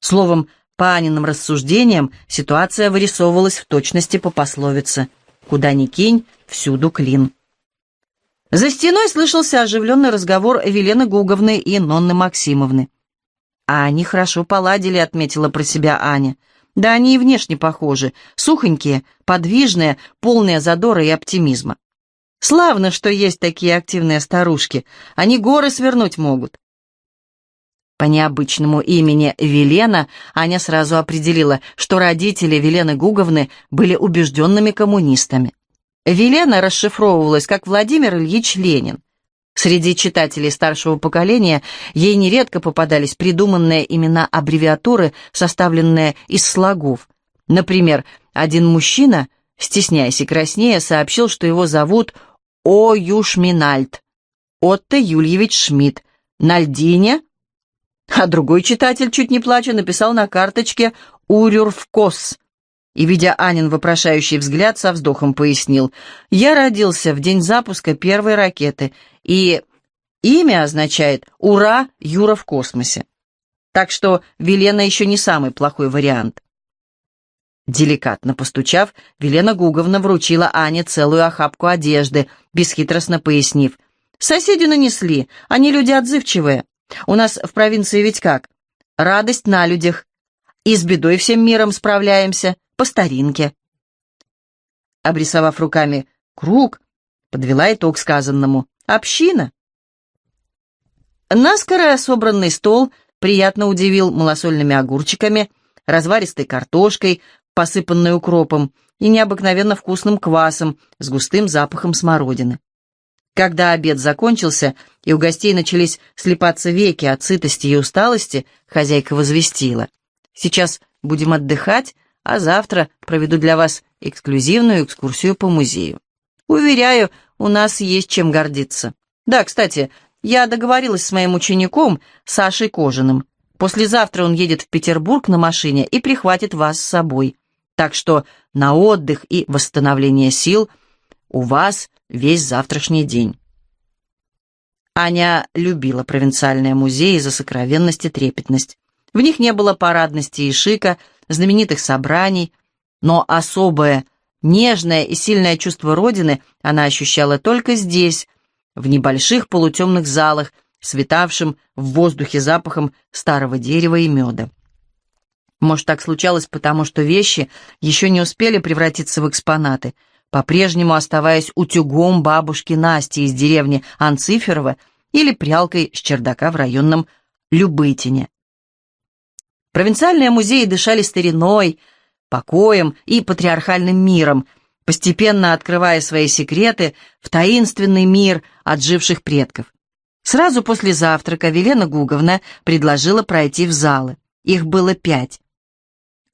Словом, по Аниным рассуждениям, ситуация вырисовывалась в точности по пословице «Куда ни кинь, всюду клин». За стеной слышался оживленный разговор Велены Гуговны и Нонны Максимовны. «А они хорошо поладили», — отметила про себя Аня. «Да они и внешне похожи, сухонькие, подвижные, полные задора и оптимизма. Славно, что есть такие активные старушки, они горы свернуть могут». По необычному имени Велена Аня сразу определила, что родители Велены Гуговны были убежденными коммунистами. Велена расшифровывалась как Владимир Ильич Ленин. Среди читателей старшего поколения ей нередко попадались придуманные имена аббревиатуры, составленные из слогов. Например, один мужчина, стесняясь и краснея, сообщил, что его зовут О. Юшминальд, Отто Юльевич Шмидт, Нальдине а другой читатель, чуть не плача, написал на карточке «Урюрвкос». И, видя Анин вопрошающий взгляд, со вздохом пояснил. «Я родился в день запуска первой ракеты, и имя означает «Ура, Юра в космосе». Так что Велена еще не самый плохой вариант». Деликатно постучав, Велена Гуговна вручила Ане целую охапку одежды, бесхитростно пояснив. «Соседи нанесли, они люди отзывчивые. У нас в провинции ведь как? Радость на людях. И с бедой всем миром справляемся, по старинке. Обрисовав руками круг, подвела итог сказанному. Община. Наскоро собранный стол приятно удивил малосольными огурчиками, разваристой картошкой, посыпанной укропом, и необыкновенно вкусным квасом с густым запахом смородины. Когда обед закончился, и у гостей начались слепаться веки от сытости и усталости, хозяйка возвестила. «Сейчас будем отдыхать, а завтра проведу для вас эксклюзивную экскурсию по музею. Уверяю, у нас есть чем гордиться. Да, кстати, я договорилась с моим учеником Сашей Кожаным. Послезавтра он едет в Петербург на машине и прихватит вас с собой. Так что на отдых и восстановление сил у вас весь завтрашний день. Аня любила провинциальные музеи за сокровенность и трепетность. В них не было парадности и шика, знаменитых собраний, но особое, нежное и сильное чувство Родины она ощущала только здесь, в небольших полутемных залах, светавшим в воздухе запахом старого дерева и меда. Может, так случалось потому, что вещи еще не успели превратиться в экспонаты — по-прежнему оставаясь утюгом бабушки Насти из деревни Анциферова или прялкой с чердака в районном Любытине. Провинциальные музеи дышали стариной, покоем и патриархальным миром, постепенно открывая свои секреты в таинственный мир отживших предков. Сразу после завтрака Велена Гуговна предложила пройти в залы. Их было пять.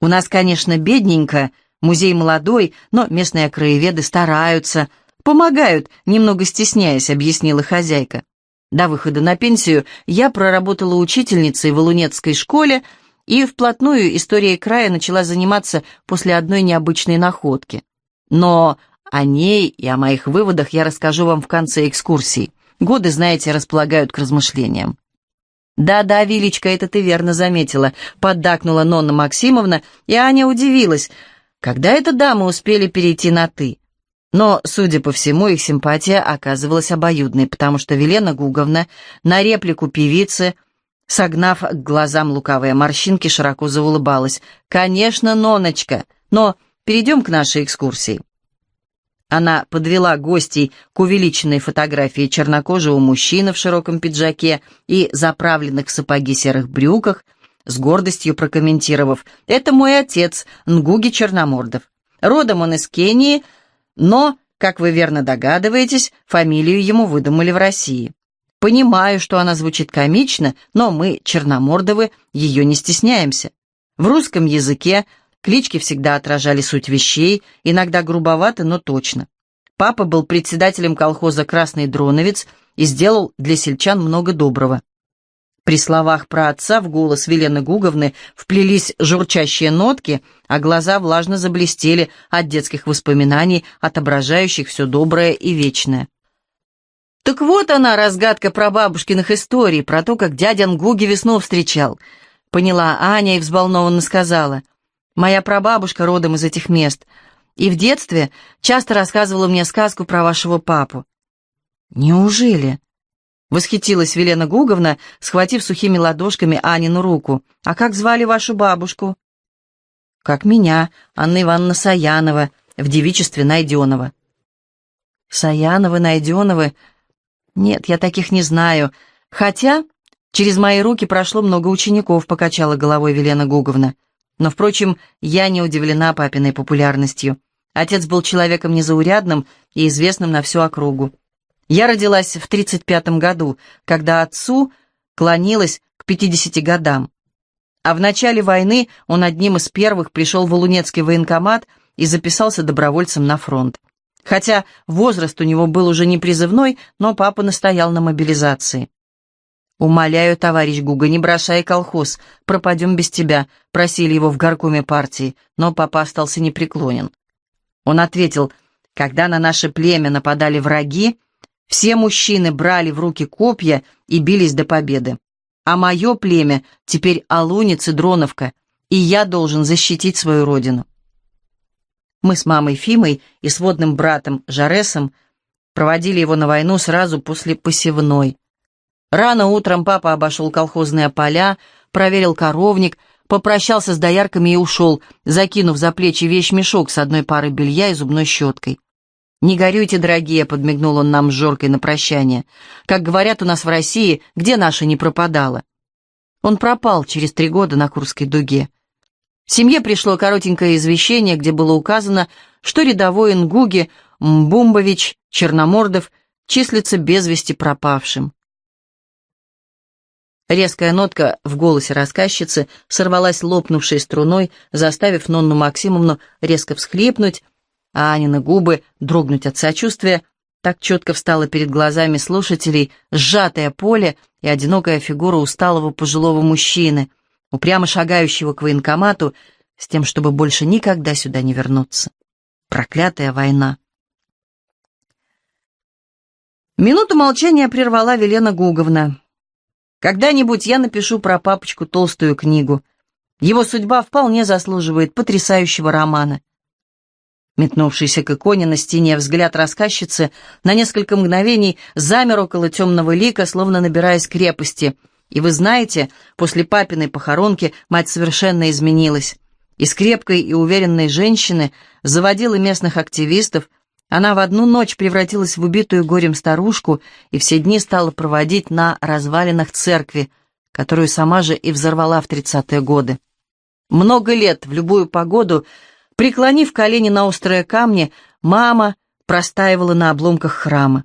У нас, конечно, бедненько, музей молодой, но местные краеведы стараются, помогают, немного стесняясь, объяснила хозяйка. До выхода на пенсию я проработала учительницей в Лунецкой школе и вплотную историей края начала заниматься после одной необычной находки. Но о ней и о моих выводах я расскажу вам в конце экскурсии. Годы, знаете, располагают к размышлениям. «Да-да, Вилечка, это ты верно заметила», — поддакнула Нонна Максимовна, и Аня удивилась, когда это дамы успели перейти на «ты». Но, судя по всему, их симпатия оказывалась обоюдной, потому что Велена Гуговна на реплику певицы, согнав к глазам лукавые морщинки, широко заулыбалась. «Конечно, Ноночка, но перейдем к нашей экскурсии». Она подвела гостей к увеличенной фотографии чернокожего мужчины в широком пиджаке и заправленных в сапоги серых брюках, с гордостью прокомментировав «Это мой отец, Нгуги Черномордов. Родом он из Кении, но, как вы верно догадываетесь, фамилию ему выдумали в России. Понимаю, что она звучит комично, но мы, Черномордовы, ее не стесняемся. В русском языке Клички всегда отражали суть вещей, иногда грубовато, но точно. Папа был председателем колхоза «Красный Дроновец» и сделал для сельчан много доброго. При словах про отца в голос Велены Гуговны вплелись журчащие нотки, а глаза влажно заблестели от детских воспоминаний, отображающих все доброе и вечное. Так вот она, разгадка про бабушкиных историй, про то, как дядя Нгуги весну встречал. Поняла Аня и взволнованно сказала — Моя прабабушка родом из этих мест, и в детстве часто рассказывала мне сказку про вашего папу». «Неужели?» — восхитилась Велена Гуговна, схватив сухими ладошками Анину руку. «А как звали вашу бабушку?» «Как меня, Анна Ивановна Саянова, в девичестве Найденова». «Саяновы, Найденовы? Нет, я таких не знаю. Хотя через мои руки прошло много учеников», — покачала головой Велена Гуговна. Но, впрочем, я не удивлена папиной популярностью. Отец был человеком незаурядным и известным на всю округу. Я родилась в 35 году, когда отцу клонилась к 50 годам. А в начале войны он одним из первых пришел в Лунецкий военкомат и записался добровольцем на фронт. Хотя возраст у него был уже не призывной, но папа настоял на мобилизации. «Умоляю, товарищ Гуга, не бросай колхоз, пропадем без тебя», — просили его в горкоме партии, но папа остался непреклонен. Он ответил, «Когда на наше племя нападали враги, все мужчины брали в руки копья и бились до победы. А мое племя теперь Алунец и Дроновка, и я должен защитить свою родину». Мы с мамой Фимой и сводным братом Жаресом проводили его на войну сразу после посевной. Рано утром папа обошел колхозные поля, проверил коровник, попрощался с доярками и ушел, закинув за плечи вещмешок с одной парой белья и зубной щеткой. «Не горюйте, дорогие», — подмигнул он нам с Жоркой на прощание. «Как говорят у нас в России, где наша не пропадала?» Он пропал через три года на Курской дуге. Семье пришло коротенькое извещение, где было указано, что рядовой Ингуги Мбумбович Черномордов числится без вести пропавшим. Резкая нотка в голосе рассказчицы сорвалась лопнувшей струной, заставив Нонну Максимовну резко всхлипнуть, а Анины губы дрогнуть от сочувствия. Так четко встала перед глазами слушателей сжатое поле и одинокая фигура усталого пожилого мужчины, упрямо шагающего к военкомату, с тем, чтобы больше никогда сюда не вернуться. Проклятая война. Минуту молчания прервала Велена Гуговна. Когда-нибудь я напишу про папочку толстую книгу. Его судьба вполне заслуживает потрясающего романа. Метнувшийся к иконе на стене взгляд рассказчицы на несколько мгновений замер около темного лика, словно набираясь крепости. И вы знаете, после папиной похоронки мать совершенно изменилась. Из крепкой и уверенной женщины заводила местных активистов, она в одну ночь превратилась в убитую горем старушку и все дни стала проводить на развалинах церкви, которую сама же и взорвала в тридцатые годы. Много лет, в любую погоду, преклонив колени на острые камни, мама простаивала на обломках храма.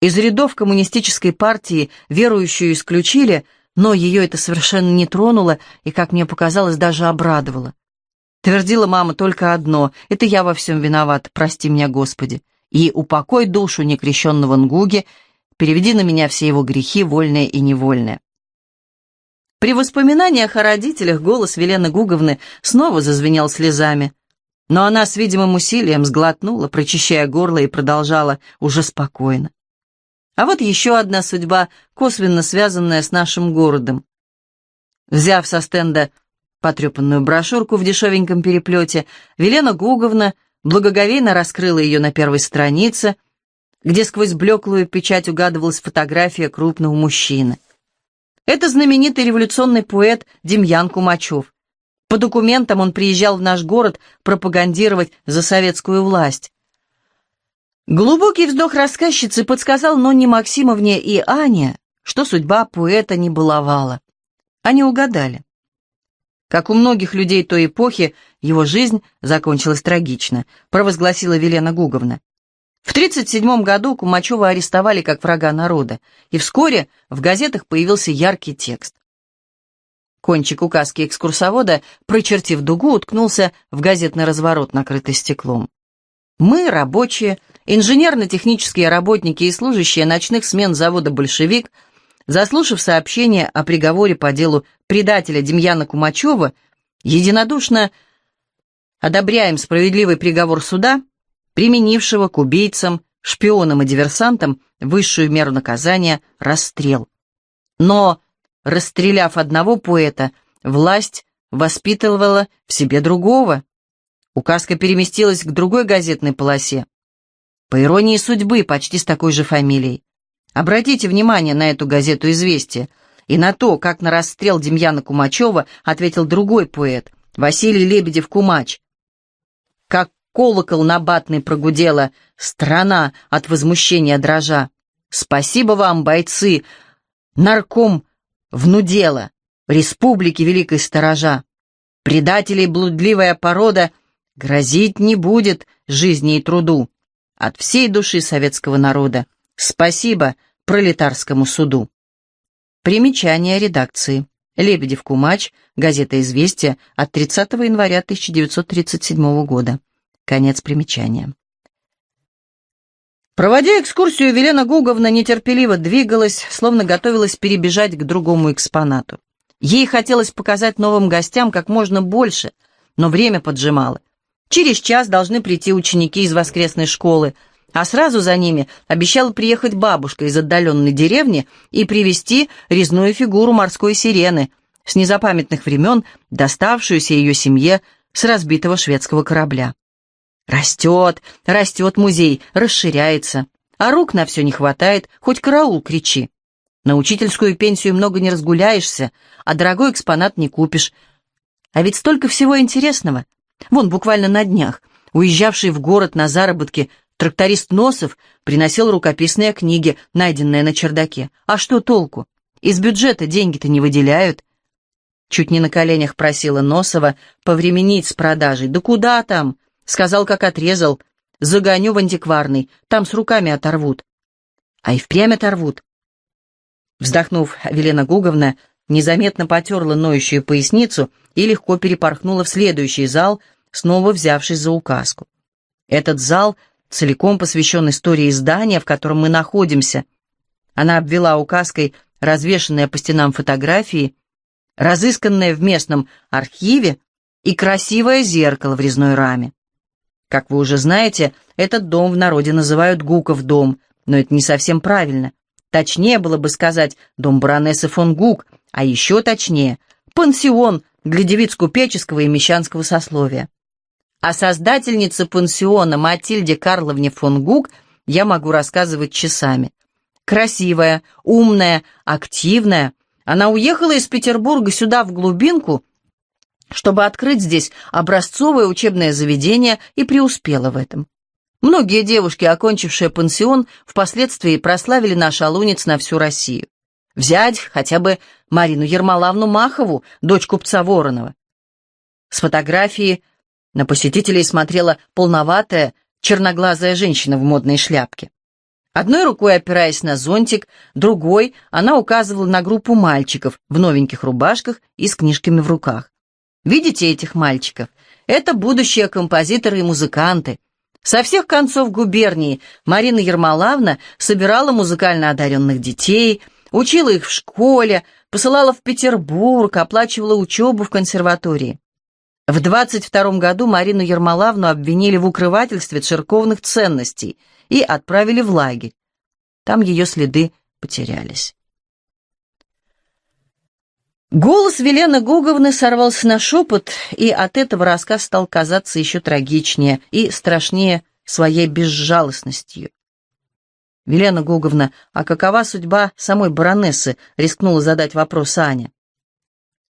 Из рядов коммунистической партии верующую исключили, но ее это совершенно не тронуло и, как мне показалось, даже обрадовало. Твердила мама только одно — это я во всем виноват, прости меня, Господи. И упокой душу некрещенного Нгуги, переведи на меня все его грехи, вольные и невольные. При воспоминаниях о родителях голос Велены Гуговны снова зазвенел слезами, но она с видимым усилием сглотнула, прочищая горло, и продолжала уже спокойно. А вот еще одна судьба, косвенно связанная с нашим городом. Взяв со стенда потрепанную брошюрку в дешевеньком переплете, Велена Гуговна благоговейно раскрыла ее на первой странице, где сквозь блеклую печать угадывалась фотография крупного мужчины. Это знаменитый революционный поэт Демьян Кумачев. По документам он приезжал в наш город пропагандировать за советскую власть. Глубокий вздох рассказчицы подсказал Нонне Максимовне и Ане, что судьба поэта не баловала. Они угадали. Как у многих людей той эпохи, его жизнь закончилась трагично, провозгласила Велена Гуговна. В 1937 году Кумачева арестовали как врага народа, и вскоре в газетах появился яркий текст. Кончик указки экскурсовода, прочертив дугу, уткнулся в газетный разворот, накрытый стеклом. Мы, рабочие, инженерно-технические работники и служащие ночных смен завода «Большевик», заслушав сообщение о приговоре по делу предателя Демьяна Кумачева, единодушно одобряем справедливый приговор суда применившего к убийцам, шпионам и диверсантам высшую меру наказания – расстрел. Но, расстреляв одного поэта, власть воспитывала в себе другого. Указка переместилась к другой газетной полосе. По иронии судьбы, почти с такой же фамилией. Обратите внимание на эту газету «Известия» и на то, как на расстрел Демьяна Кумачева ответил другой поэт, Василий Лебедев-Кумач. Как колокол набатный прогудела, страна от возмущения дрожа. Спасибо вам, бойцы, нарком внудела, республики великой сторожа. Предателей блудливая порода грозить не будет жизни и труду. От всей души советского народа спасибо пролетарскому суду. Примечание редакции. Лебедев Кумач, газета «Известия» от 30 января 1937 года. Конец примечания. Проводя экскурсию, Велена Гуговна нетерпеливо двигалась, словно готовилась перебежать к другому экспонату. Ей хотелось показать новым гостям как можно больше, но время поджимало. Через час должны прийти ученики из воскресной школы, а сразу за ними обещала приехать бабушка из отдаленной деревни и привезти резную фигуру морской сирены с незапамятных времен, доставшуюся ее семье с разбитого шведского корабля. Растет, растет музей, расширяется. А рук на все не хватает, хоть караул кричи. На учительскую пенсию много не разгуляешься, а дорогой экспонат не купишь. А ведь столько всего интересного. Вон, буквально на днях, уезжавший в город на заработки тракторист Носов приносил рукописные книги, найденные на чердаке. А что толку? Из бюджета деньги-то не выделяют. Чуть не на коленях просила Носова повременить с продажей. Да куда там? Сказал, как отрезал. Загоню в антикварный, там с руками оторвут. А и впрямь оторвут. Вздохнув, Велена Гуговна незаметно потерла ноющую поясницу и легко перепорхнула в следующий зал, снова взявшись за указку. Этот зал целиком посвящен истории здания, в котором мы находимся. Она обвела указкой развешанные по стенам фотографии, разысканные в местном архиве и красивое зеркало в резной раме. Как вы уже знаете, этот дом в народе называют Гуков дом, но это не совсем правильно. Точнее было бы сказать «дом баронессы фон Гук», а еще точнее «пансион» для девиц купеческого и мещанского сословия. О создательнице пансиона Матильде Карловне фон Гук я могу рассказывать часами. Красивая, умная, активная, она уехала из Петербурга сюда, в глубинку, чтобы открыть здесь образцовое учебное заведение и преуспела в этом. Многие девушки, окончившие пансион, впоследствии прославили наш Алунец на всю Россию. Взять хотя бы Марину Ермолавну Махову, дочь купца Воронова. С фотографии на посетителей смотрела полноватая, черноглазая женщина в модной шляпке. Одной рукой опираясь на зонтик, другой она указывала на группу мальчиков в новеньких рубашках и с книжками в руках. Видите этих мальчиков? Это будущие композиторы и музыканты. Со всех концов губернии Марина Ермолавна собирала музыкально одаренных детей, учила их в школе, посылала в Петербург, оплачивала учебу в консерватории. В 22 году Марину Ермолавну обвинили в укрывательстве церковных ценностей и отправили в лагерь. Там ее следы потерялись. Голос Велены Гуговны сорвался на шепот, и от этого рассказ стал казаться еще трагичнее и страшнее своей безжалостностью. «Велена Гуговна, а какова судьба самой баронессы?» — рискнула задать вопрос Аня.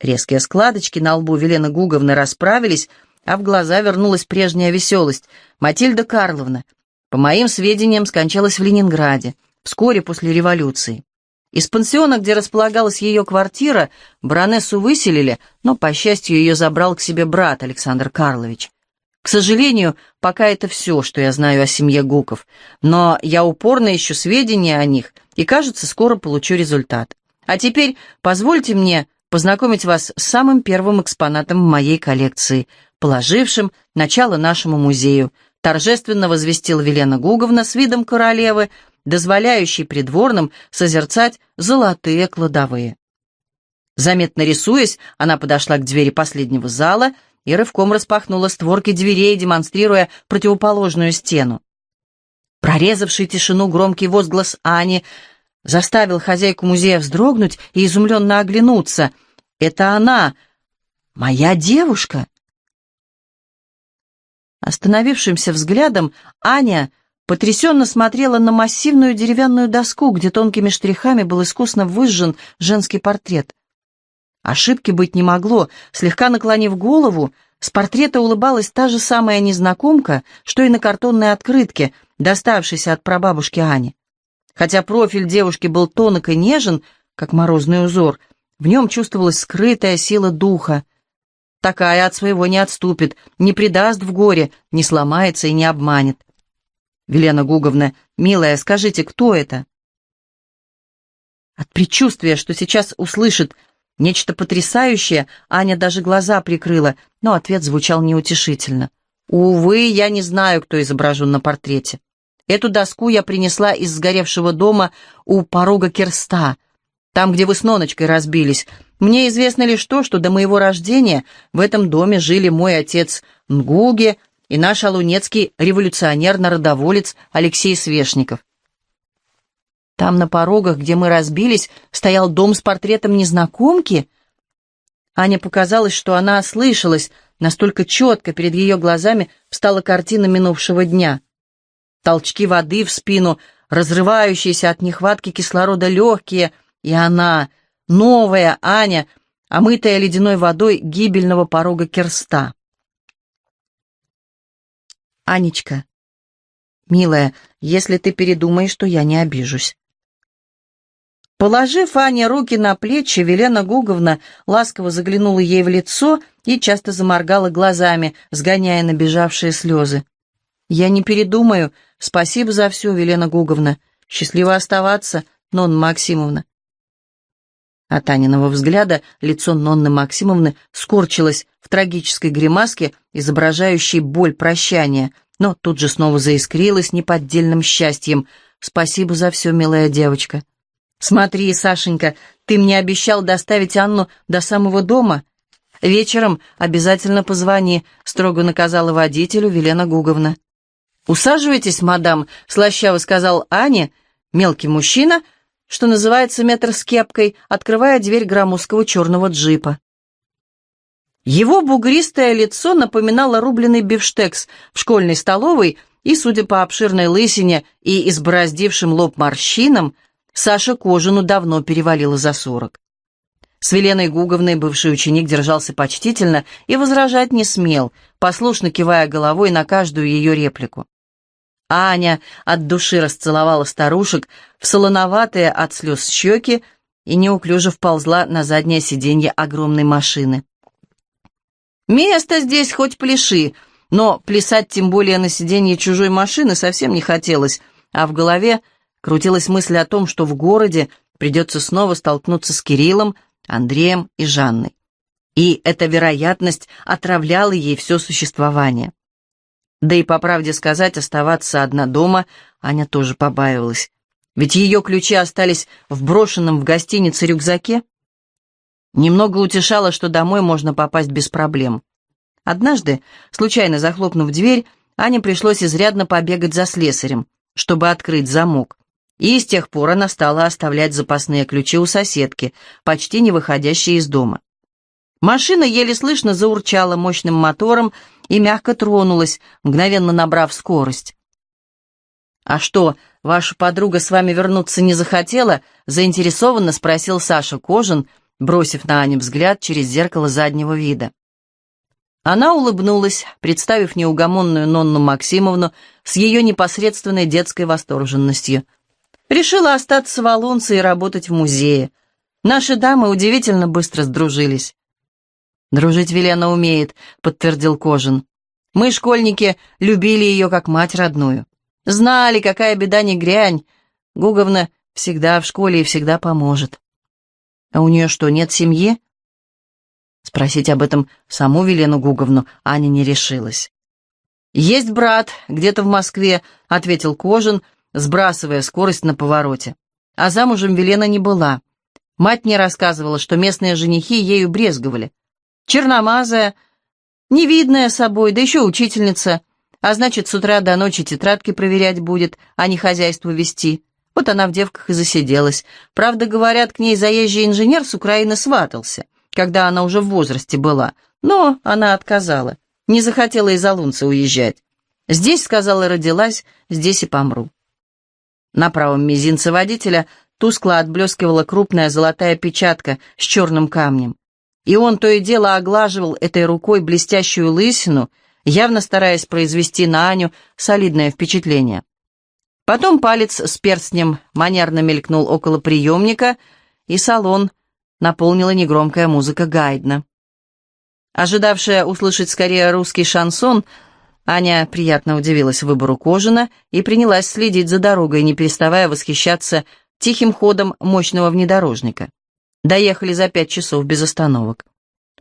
Резкие складочки на лбу Велены Гуговны расправились, а в глаза вернулась прежняя веселость. «Матильда Карловна, по моим сведениям, скончалась в Ленинграде, вскоре после революции. Из пансиона, где располагалась ее квартира, баронессу выселили, но, по счастью, ее забрал к себе брат Александр Карлович. К сожалению, пока это все, что я знаю о семье Гуков, но я упорно ищу сведения о них и, кажется, скоро получу результат. А теперь позвольте мне познакомить вас с самым первым экспонатом моей коллекции, положившим начало нашему музею, торжественно возвестила Велена Гуговна с видом королевы, дозволяющий придворным созерцать золотые кладовые. Заметно рисуясь, она подошла к двери последнего зала и рывком распахнула створки дверей, демонстрируя противоположную стену. Прорезавший тишину громкий возглас Ани заставил хозяйку музея вздрогнуть и изумленно оглянуться. «Это она! Моя девушка!» Остановившимся взглядом Аня потрясенно смотрела на массивную деревянную доску, где тонкими штрихами был искусно выжжен женский портрет. Ошибки быть не могло. Слегка наклонив голову, с портрета улыбалась та же самая незнакомка, что и на картонной открытке, доставшейся от прабабушки Ани. Хотя профиль девушки был тонок и нежен, как морозный узор, в нем чувствовалась скрытая сила духа. Такая от своего не отступит, не предаст в горе, не сломается и не обманет. Велена Гуговна, милая, скажите, кто это?» От предчувствия, что сейчас услышит нечто потрясающее, Аня даже глаза прикрыла, но ответ звучал неутешительно. «Увы, я не знаю, кто изображен на портрете. Эту доску я принесла из сгоревшего дома у порога Керста, там, где вы с Ноночкой разбились. Мне известно лишь то, что до моего рождения в этом доме жили мой отец Нгуге, и наш алунецкий революционер-народоволец Алексей Свешников. Там на порогах, где мы разбились, стоял дом с портретом незнакомки. Аня показалось, что она ослышалась, настолько четко перед ее глазами встала картина минувшего дня. Толчки воды в спину, разрывающиеся от нехватки кислорода легкие, и она, новая Аня, омытая ледяной водой гибельного порога Керста. Анечка, милая, если ты передумаешь, то я не обижусь. Положив Ане руки на плечи, Велена Гуговна ласково заглянула ей в лицо и часто заморгала глазами, сгоняя набежавшие слезы. «Я не передумаю. Спасибо за все, Велена Гуговна. Счастливо оставаться, Нонна Максимовна». От Таниного взгляда лицо Нонны Максимовны скорчилось в трагической гримаске, изображающей боль прощания, но тут же снова заискрилось неподдельным счастьем. «Спасибо за все, милая девочка». «Смотри, Сашенька, ты мне обещал доставить Анну до самого дома. Вечером обязательно позвони», — строго наказала водителю Велена Гуговна. «Усаживайтесь, мадам», — слащаво сказал Ане, мелкий мужчина — что называется, метр с кепкой, открывая дверь громоздкого черного джипа. Его бугристое лицо напоминало рубленый бифштекс в школьной столовой, и, судя по обширной лысине и избороздившим лоб морщинам, Саша Кожину давно перевалила за сорок. С Веленой Гуговной бывший ученик держался почтительно и возражать не смел, послушно кивая головой на каждую ее реплику. Аня от души расцеловала старушек в солоноватые от слез щеки и неуклюже вползла на заднее сиденье огромной машины. «Место здесь хоть пляши!» но плясать тем более на сиденье чужой машины совсем не хотелось, а в голове крутилась мысль о том, что в городе придется снова столкнуться с Кириллом, Андреем и Жанной. И эта вероятность отравляла ей все существование. Да и, по правде сказать, оставаться одна дома Аня тоже побаивалась. Ведь ее ключи остались в брошенном в гостинице рюкзаке. Немного утешало, что домой можно попасть без проблем. Однажды, случайно захлопнув дверь, Ане пришлось изрядно побегать за слесарем, чтобы открыть замок. И с тех пор она стала оставлять запасные ключи у соседки, почти не выходящей из дома. Машина еле слышно заурчала мощным мотором и мягко тронулась, мгновенно набрав скорость. «А что, ваша подруга с вами вернуться не захотела?» — заинтересованно спросил Саша Кожин, бросив на Аню взгляд через зеркало заднего вида. Она улыбнулась, представив неугомонную Нонну Максимовну с ее непосредственной детской восторженностью. Решила остаться в Олонце и работать в музее. Наши дамы удивительно быстро сдружились. «Дружить Велена умеет», — подтвердил Кожин. «Мы, школьники, любили ее как мать родную. Знали, какая беда не грянь. Гуговна всегда в школе и всегда поможет». «А у нее что, нет семьи?» Спросить об этом саму Велену Гуговну Аня не решилась. «Есть брат, где-то в Москве», — ответил Кожин, сбрасывая скорость на повороте. А замужем Велена не была. Мать мне рассказывала, что местные женихи ею брезговали черномазая, невидная собой, да еще учительница, а значит, с утра до ночи тетрадки проверять будет, а не хозяйство вести. Вот она в девках и засиделась. Правда, говорят, к ней заезжий инженер с Украины сватался, когда она уже в возрасте была, но она отказала, не захотела из Алунца уезжать. Здесь, сказала, родилась, здесь и помру. На правом мизинце водителя тускло отблескивала крупная золотая печатка с черным камнем и он то и дело оглаживал этой рукой блестящую лысину, явно стараясь произвести на Аню солидное впечатление. Потом палец с перстнем манерно мелькнул около приемника, и салон наполнила негромкая музыка Гайдна. Ожидавшая услышать скорее русский шансон, Аня приятно удивилась выбору Кожина и принялась следить за дорогой, не переставая восхищаться тихим ходом мощного внедорожника. Доехали за пять часов без остановок.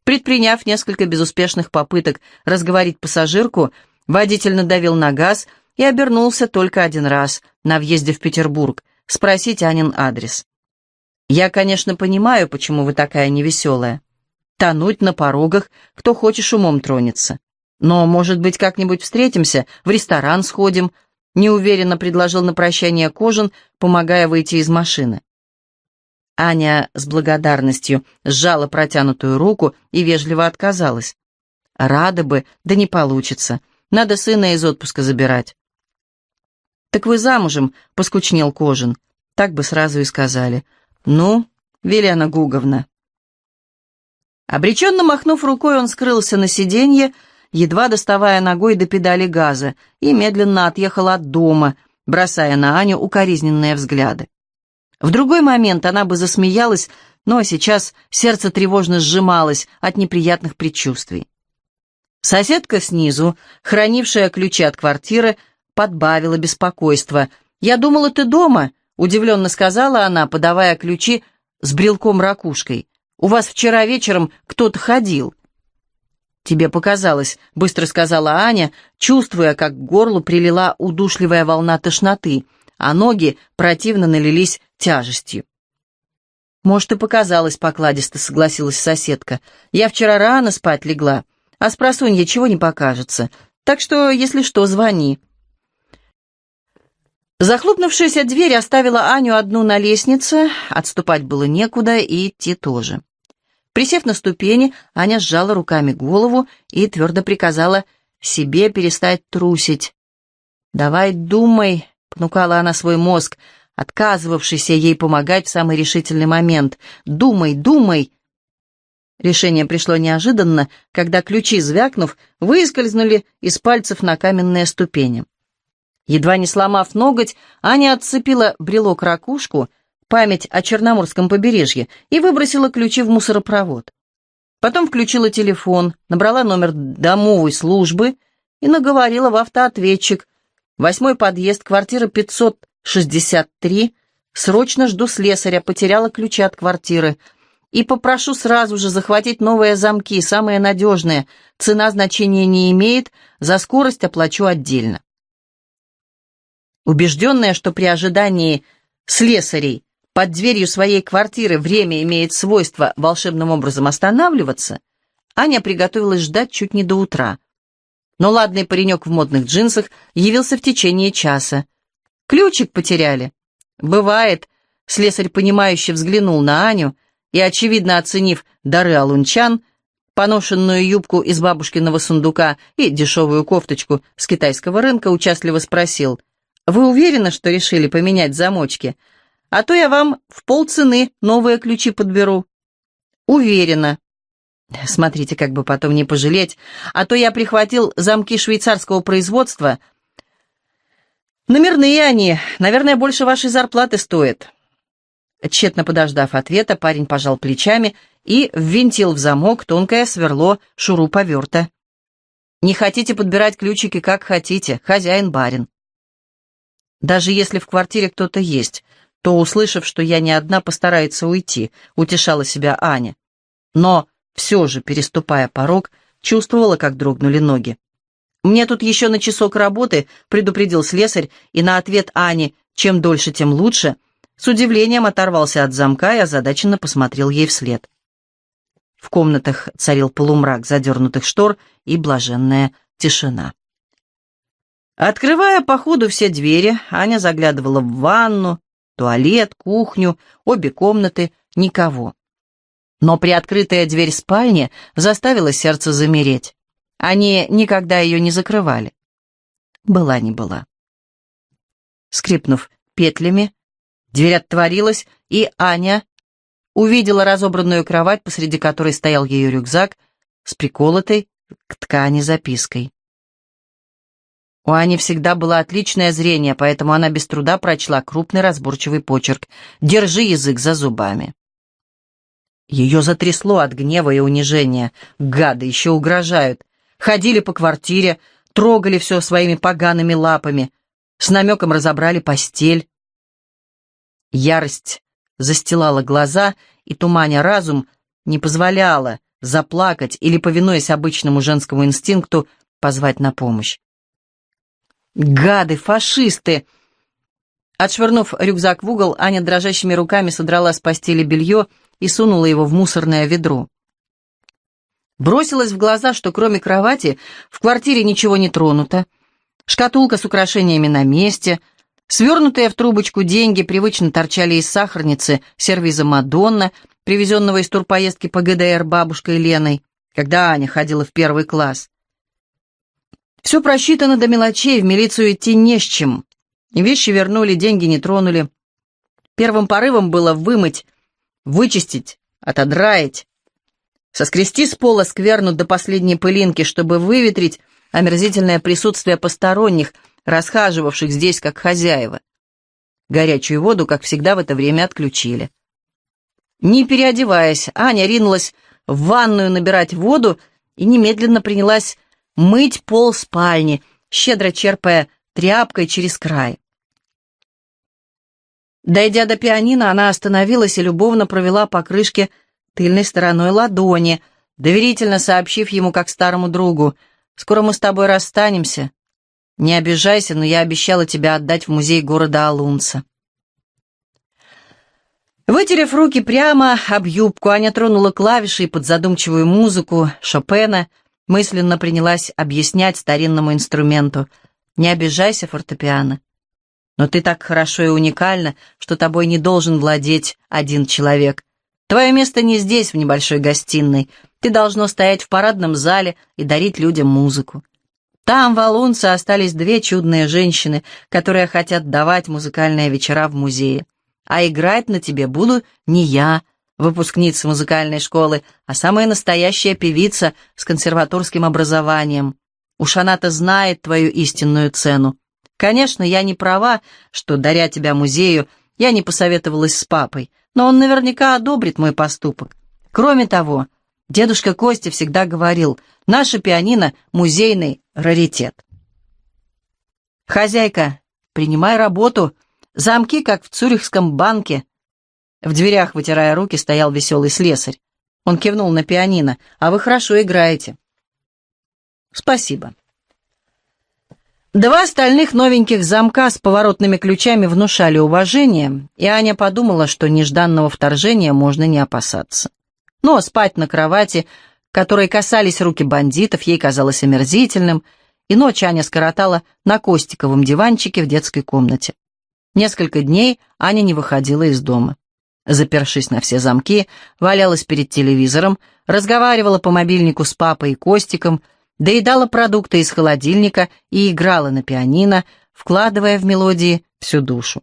Предприняв несколько безуспешных попыток разговорить пассажирку, водитель надавил на газ и обернулся только один раз на въезде в Петербург, спросить Анин адрес. «Я, конечно, понимаю, почему вы такая невеселая. Тонуть на порогах, кто хочешь умом тронется. Но, может быть, как-нибудь встретимся, в ресторан сходим», неуверенно предложил на прощание Кожин, помогая выйти из машины. Аня с благодарностью сжала протянутую руку и вежливо отказалась. «Рада бы, да не получится. Надо сына из отпуска забирать». «Так вы замужем?» — поскучнел Кожин. Так бы сразу и сказали. «Ну, Велена Гуговна». Обреченно махнув рукой, он скрылся на сиденье, едва доставая ногой до педали газа, и медленно отъехал от дома, бросая на Аню укоризненные взгляды. В другой момент она бы засмеялась, но сейчас сердце тревожно сжималось от неприятных предчувствий. Соседка снизу, хранившая ключи от квартиры, подбавила беспокойство. «Я думала, ты дома», — удивленно сказала она, подавая ключи с брелком-ракушкой. «У вас вчера вечером кто-то ходил». «Тебе показалось», — быстро сказала Аня, чувствуя, как к горлу прилила удушливая волна тошноты, а ноги противно налились тяжестью. «Может, и показалось покладисто», — согласилась соседка. «Я вчера рано спать легла, а с просонья чего не покажется. Так что, если что, звони». Захлопнувшаяся дверь оставила Аню одну на лестнице, отступать было некуда и идти тоже. Присев на ступени, Аня сжала руками голову и твердо приказала себе перестать трусить. «Давай думай», — пнукала она свой мозг, отказывавшийся ей помогать в самый решительный момент. «Думай, думай!» Решение пришло неожиданно, когда ключи, звякнув, выскользнули из пальцев на каменные ступени. Едва не сломав ноготь, Аня отцепила брелок-ракушку, память о Черноморском побережье, и выбросила ключи в мусоропровод. Потом включила телефон, набрала номер домовой службы и наговорила в автоответчик. Восьмой подъезд, квартира 563. Срочно жду слесаря, потеряла ключи от квартиры. И попрошу сразу же захватить новые замки, самые надежные. Цена значения не имеет, за скорость оплачу отдельно. Убежденная, что при ожидании слесарей под дверью своей квартиры время имеет свойство волшебным образом останавливаться, Аня приготовилась ждать чуть не до утра. Но ладный паренек в модных джинсах явился в течение часа. «Ключик потеряли?» «Бывает», — слесарь понимающе взглянул на Аню и, очевидно оценив дары алунчан, поношенную юбку из бабушкиного сундука и дешевую кофточку с китайского рынка, участливо спросил, «Вы уверены, что решили поменять замочки? А то я вам в полцены новые ключи подберу». «Уверена», Смотрите, как бы потом не пожалеть, а то я прихватил замки швейцарского производства. Номерные они, наверное, больше вашей зарплаты стоят. Тщетно подождав ответа, парень пожал плечами и ввинтил в замок тонкое сверло шуруповерта. Не хотите подбирать ключики, как хотите, хозяин-барин. Даже если в квартире кто-то есть, то, услышав, что я не одна, постарается уйти, утешала себя Аня. Но все же, переступая порог, чувствовала, как дрогнули ноги. «Мне тут еще на часок работы», — предупредил слесарь, и на ответ Ани «чем дольше, тем лучше», с удивлением оторвался от замка и озадаченно посмотрел ей вслед. В комнатах царил полумрак задернутых штор и блаженная тишина. Открывая по ходу все двери, Аня заглядывала в ванну, туалет, кухню, обе комнаты, никого. Но приоткрытая дверь спальни заставила сердце замереть. Они никогда ее не закрывали. Была не была. Скрипнув петлями, дверь отворилась, и Аня увидела разобранную кровать, посреди которой стоял ее рюкзак с приколотой к ткани запиской. У Ани всегда было отличное зрение, поэтому она без труда прочла крупный разборчивый почерк «Держи язык за зубами». Ее затрясло от гнева и унижения. Гады еще угрожают. Ходили по квартире, трогали все своими погаными лапами, с намеком разобрали постель. Ярость застилала глаза, и, туманя разум, не позволяла заплакать или, повинуясь обычному женскому инстинкту, позвать на помощь. «Гады, фашисты!» Отшвырнув рюкзак в угол, Аня дрожащими руками содрала с постели белье и сунула его в мусорное ведро. Бросилось в глаза, что кроме кровати в квартире ничего не тронуто. Шкатулка с украшениями на месте, свернутые в трубочку деньги привычно торчали из сахарницы сервиза «Мадонна», привезенного из турпоездки по ГДР бабушкой Леной, когда Аня ходила в первый класс. Все просчитано до мелочей, в милицию идти не с чем. Вещи вернули, деньги не тронули. Первым порывом было вымыть вычистить, отодраить, соскрести с пола скверну до последней пылинки, чтобы выветрить омерзительное присутствие посторонних, расхаживавших здесь как хозяева. Горячую воду, как всегда, в это время отключили. Не переодеваясь, Аня ринулась в ванную набирать воду и немедленно принялась мыть пол спальни, щедро черпая тряпкой через край. Дойдя до пианино, она остановилась и любовно провела по крышке тыльной стороной ладони, доверительно сообщив ему, как старому другу, «Скоро мы с тобой расстанемся. Не обижайся, но я обещала тебя отдать в музей города Алунца». Вытерев руки прямо об юбку, Аня тронула клавиши и под задумчивую музыку Шопена мысленно принялась объяснять старинному инструменту «Не обижайся, фортепиано. Но ты так хорошо и уникальна, что тобой не должен владеть один человек. Твое место не здесь, в небольшой гостиной. Ты должно стоять в парадном зале и дарить людям музыку. Там, в Алунце, остались две чудные женщины, которые хотят давать музыкальные вечера в музее. А играть на тебе буду не я, выпускница музыкальной школы, а самая настоящая певица с консерваторским образованием. Уж она-то знает твою истинную цену. Конечно, я не права, что, даря тебя музею, я не посоветовалась с папой, но он наверняка одобрит мой поступок. Кроме того, дедушка Костя всегда говорил, наше пианино музейный раритет. «Хозяйка, принимай работу. Замки, как в Цюрихском банке». В дверях, вытирая руки, стоял веселый слесарь. Он кивнул на пианино. «А вы хорошо играете». «Спасибо». Два остальных новеньких замка с поворотными ключами внушали уважение, и Аня подумала, что нежданного вторжения можно не опасаться. Но спать на кровати, которой касались руки бандитов, ей казалось омерзительным, и ночь Аня скоротала на Костиковом диванчике в детской комнате. Несколько дней Аня не выходила из дома. Запершись на все замки, валялась перед телевизором, разговаривала по мобильнику с папой и Костиком — доедала продукты из холодильника и играла на пианино, вкладывая в мелодии всю душу.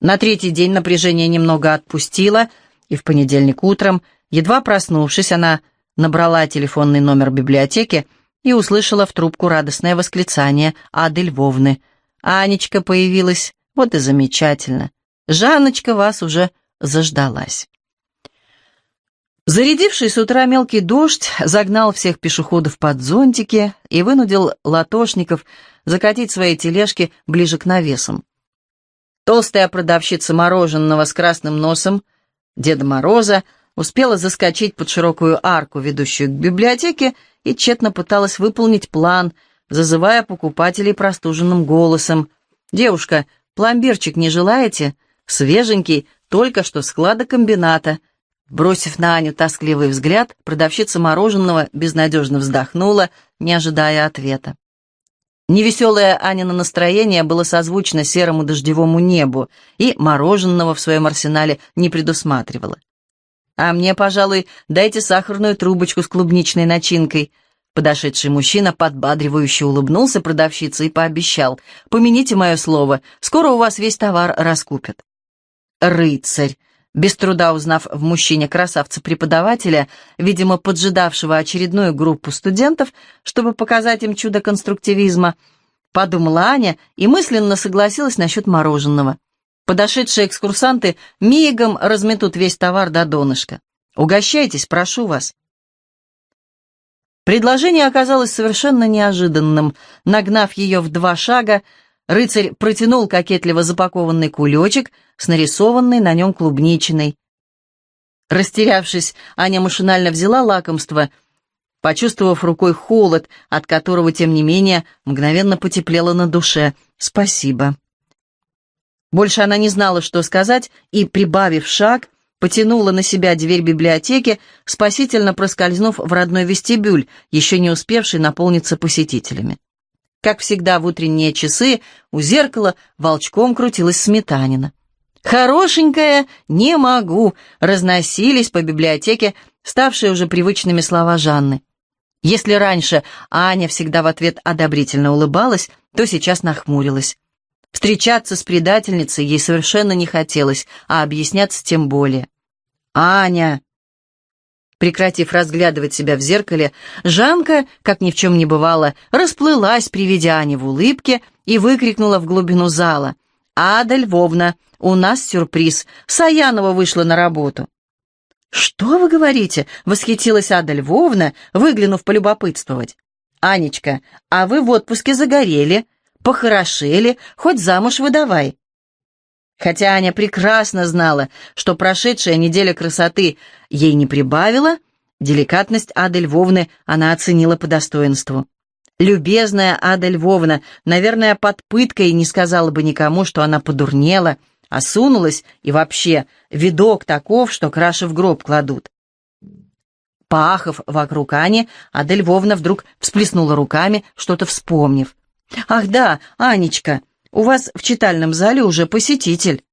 На третий день напряжение немного отпустило, и в понедельник утром, едва проснувшись, она набрала телефонный номер библиотеки и услышала в трубку радостное восклицание Ады Львовны. «Анечка появилась, вот и замечательно. Жанночка вас уже заждалась». Зарядивший с утра мелкий дождь загнал всех пешеходов под зонтики и вынудил латошников закатить свои тележки ближе к навесам. Толстая продавщица мороженого с красным носом, Деда Мороза, успела заскочить под широкую арку, ведущую к библиотеке, и тщетно пыталась выполнить план, зазывая покупателей простуженным голосом. «Девушка, пломбирчик не желаете? Свеженький, только что с комбината. Бросив на Аню тоскливый взгляд, продавщица мороженого безнадежно вздохнула, не ожидая ответа. Невеселое Анино настроение было созвучно серому дождевому небу, и мороженого в своем арсенале не предусматривало. «А мне, пожалуй, дайте сахарную трубочку с клубничной начинкой». Подошедший мужчина подбадривающе улыбнулся продавщице и пообещал, «Помяните мое слово, скоро у вас весь товар раскупят». «Рыцарь!» Без труда узнав в мужчине красавца-преподавателя, видимо, поджидавшего очередную группу студентов, чтобы показать им чудо конструктивизма, подумала Аня и мысленно согласилась насчет мороженого. Подошедшие экскурсанты мигом разметут весь товар до донышка. «Угощайтесь, прошу вас». Предложение оказалось совершенно неожиданным. Нагнав ее в два шага, Рыцарь протянул кокетливо запакованный кулечек с нарисованной на нем клубничиной. Растерявшись, Аня машинально взяла лакомство, почувствовав рукой холод, от которого, тем не менее, мгновенно потеплело на душе. «Спасибо». Больше она не знала, что сказать, и, прибавив шаг, потянула на себя дверь библиотеки, спасительно проскользнув в родной вестибюль, еще не успевший наполниться посетителями. Как всегда в утренние часы у зеркала волчком крутилась сметанина. «Хорошенькая, не могу!» разносились по библиотеке, ставшие уже привычными слова Жанны. Если раньше Аня всегда в ответ одобрительно улыбалась, то сейчас нахмурилась. Встречаться с предательницей ей совершенно не хотелось, а объясняться тем более. «Аня!» Прекратив разглядывать себя в зеркале, Жанка, как ни в чем не бывало, расплылась при виде Ани в улыбке и выкрикнула в глубину зала. «Ада Львовна, у нас сюрприз. Саянова вышла на работу». «Что вы говорите?» — восхитилась Ада Львовна, выглянув полюбопытствовать. «Анечка, а вы в отпуске загорели, похорошели, хоть замуж выдавай». Хотя Аня прекрасно знала, что прошедшая неделя красоты ей не прибавила, деликатность Ады Львовны она оценила по достоинству. Любезная Ада Львовна, наверное, под пыткой не сказала бы никому, что она подурнела, осунулась и вообще видок таков, что краши в гроб кладут. Пахов вокруг Ани, Ада Львовна вдруг всплеснула руками, что-то вспомнив. «Ах да, Анечка!» У вас в читальном зале уже посетитель».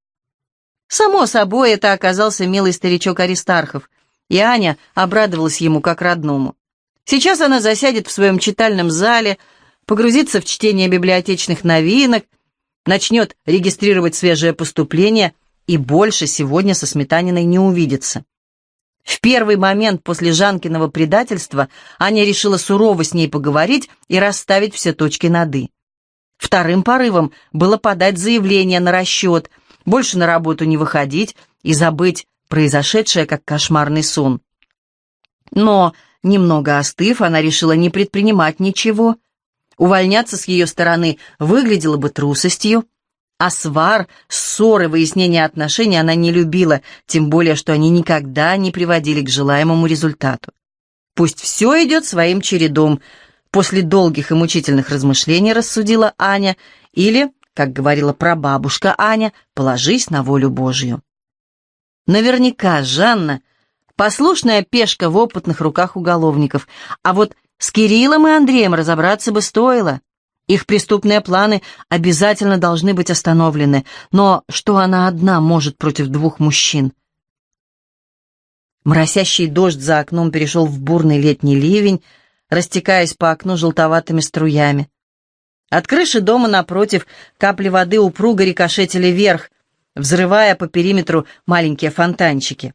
Само собой, это оказался милый старичок Аристархов, и Аня обрадовалась ему как родному. Сейчас она засядет в своем читальном зале, погрузится в чтение библиотечных новинок, начнет регистрировать свежее поступление и больше сегодня со Сметаниной не увидится. В первый момент после Жанкиного предательства Аня решила сурово с ней поговорить и расставить все точки над «и». Вторым порывом было подать заявление на расчет, больше на работу не выходить и забыть произошедшее как кошмарный сон. Но, немного остыв, она решила не предпринимать ничего. Увольняться с ее стороны выглядело бы трусостью, а свар, ссоры, выяснения отношений она не любила, тем более, что они никогда не приводили к желаемому результату. Пусть все идет своим чередом, после долгих и мучительных размышлений рассудила Аня, или, как говорила прабабушка Аня, положись на волю Божью. Наверняка Жанна — послушная пешка в опытных руках уголовников, а вот с Кириллом и Андреем разобраться бы стоило. Их преступные планы обязательно должны быть остановлены, но что она одна может против двух мужчин? Моросящий дождь за окном перешел в бурный летний ливень, растекаясь по окну желтоватыми струями. От крыши дома напротив капли воды упруго рикошетили вверх, взрывая по периметру маленькие фонтанчики.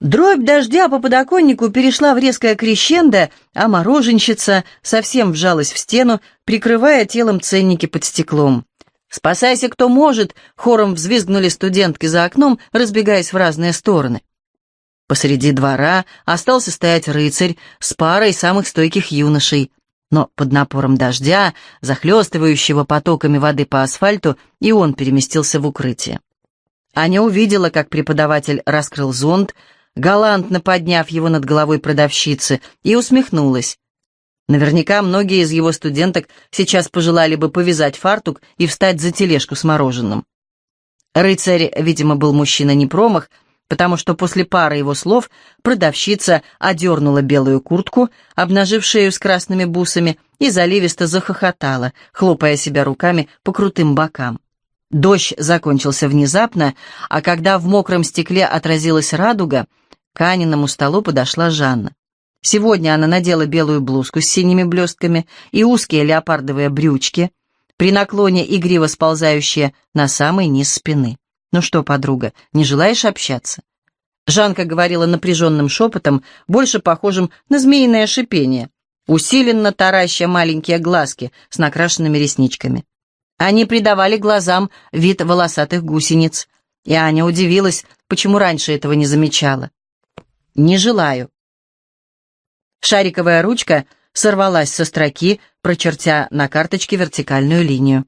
Дробь дождя по подоконнику перешла в резкое крещендо, а мороженщица совсем вжалась в стену, прикрывая телом ценники под стеклом. «Спасайся, кто может!» — хором взвизгнули студентки за окном, разбегаясь в разные стороны. Посреди двора остался стоять рыцарь с парой самых стойких юношей, но под напором дождя, захлестывающего потоками воды по асфальту, и он переместился в укрытие. Аня увидела, как преподаватель раскрыл зонт, галантно подняв его над головой продавщицы, и усмехнулась. Наверняка многие из его студенток сейчас пожелали бы повязать фартук и встать за тележку с мороженым. Рыцарь, видимо, был мужчина не промах, потому что после пары его слов продавщица одернула белую куртку, обнажив шею с красными бусами, и заливисто захохотала, хлопая себя руками по крутым бокам. Дождь закончился внезапно, а когда в мокром стекле отразилась радуга, к Аниному столу подошла Жанна. Сегодня она надела белую блузку с синими блестками и узкие леопардовые брючки, при наклоне игриво сползающие на самый низ спины. «Ну что, подруга, не желаешь общаться?» Жанка говорила напряженным шепотом, больше похожим на змеиное шипение, усиленно тараща маленькие глазки с накрашенными ресничками. Они придавали глазам вид волосатых гусениц, и Аня удивилась, почему раньше этого не замечала. Не желаю. Шариковая ручка сорвалась со строки, прочертя на карточке вертикальную линию.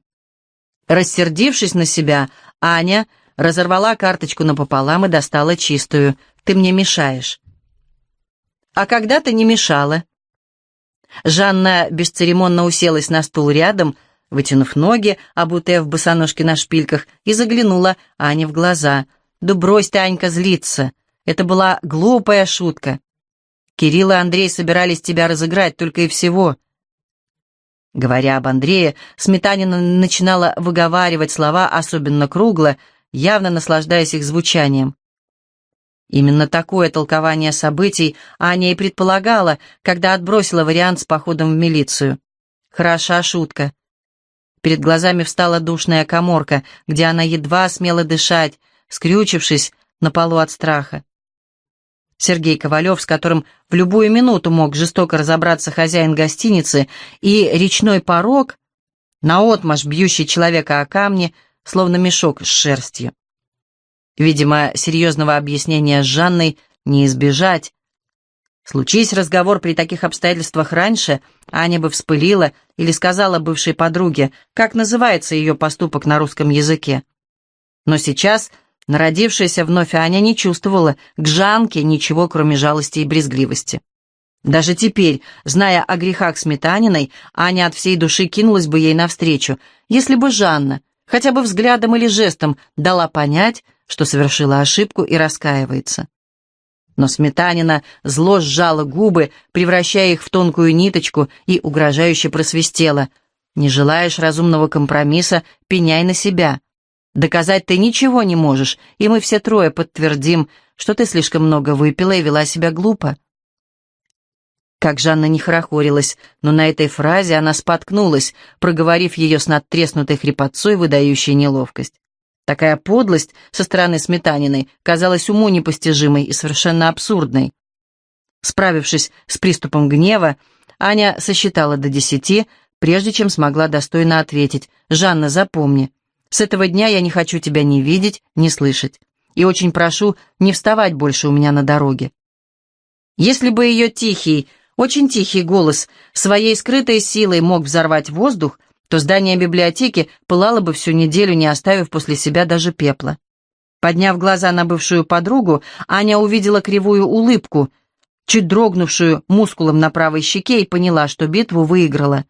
Рассердившись на себя, Аня разорвала карточку напополам и достала чистую. «Ты мне мешаешь». «А когда ты не мешала?» Жанна бесцеремонно уселась на стул рядом, вытянув ноги, обутая в босоножке на шпильках, и заглянула Ане в глаза. «Да брось ты, Анька, злиться! Это была глупая шутка. Кирилл и Андрей собирались тебя разыграть только и всего. Говоря об Андрее, Сметанина начинала выговаривать слова особенно кругло, явно наслаждаясь их звучанием. Именно такое толкование событий Аня и предполагала, когда отбросила вариант с походом в милицию. Хороша шутка. Перед глазами встала душная коморка, где она едва смела дышать, скрючившись на полу от страха. Сергей Ковалев, с которым в любую минуту мог жестоко разобраться хозяин гостиницы, и речной порог, наотмашь бьющий человека о камни, словно мешок с шерстью. Видимо, серьезного объяснения с Жанной не избежать. Случись разговор при таких обстоятельствах раньше, Аня бы вспылила или сказала бывшей подруге, как называется ее поступок на русском языке. Но сейчас Народившаяся вновь Аня не чувствовала к Жанке ничего, кроме жалости и брезгливости. Даже теперь, зная о грехах Сметаниной, Аня от всей души кинулась бы ей навстречу, если бы Жанна, хотя бы взглядом или жестом, дала понять, что совершила ошибку и раскаивается. Но Сметанина зло сжала губы, превращая их в тонкую ниточку, и угрожающе просвистела. «Не желаешь разумного компромисса, пеняй на себя. Доказать ты ничего не можешь, и мы все трое подтвердим, что ты слишком много выпила и вела себя глупо». Как Жанна не хорохорилась, но на этой фразе она споткнулась, проговорив ее с надтреснутой хрипотцой, выдающей неловкость. Такая подлость со стороны Сметаниной казалась уму непостижимой и совершенно абсурдной. Справившись с приступом гнева, Аня сосчитала до десяти, прежде чем смогла достойно ответить. «Жанна, запомни, с этого дня я не хочу тебя ни видеть, ни слышать. И очень прошу не вставать больше у меня на дороге». Если бы ее тихий, очень тихий голос своей скрытой силой мог взорвать воздух, то здание библиотеки пылало бы всю неделю, не оставив после себя даже пепла. Подняв глаза на бывшую подругу, Аня увидела кривую улыбку, чуть дрогнувшую мускулом на правой щеке, и поняла, что битву выиграла.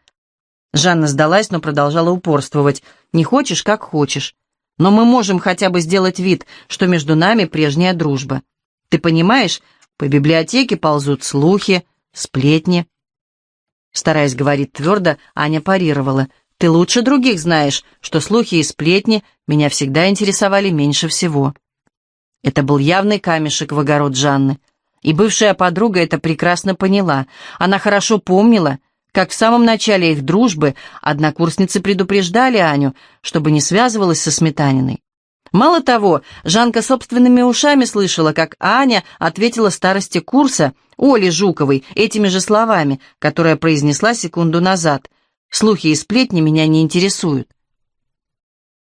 Жанна сдалась, но продолжала упорствовать. «Не хочешь, как хочешь. Но мы можем хотя бы сделать вид, что между нами прежняя дружба. Ты понимаешь, по библиотеке ползут слухи, сплетни». Стараясь говорить твердо, Аня парировала. Ты лучше других знаешь, что слухи и сплетни меня всегда интересовали меньше всего. Это был явный камешек в огород Жанны. И бывшая подруга это прекрасно поняла. Она хорошо помнила, как в самом начале их дружбы однокурсницы предупреждали Аню, чтобы не связывалась со Сметаниной. Мало того, Жанка собственными ушами слышала, как Аня ответила старости курса Оле Жуковой этими же словами, которые произнесла секунду назад – Слухи и сплетни меня не интересуют.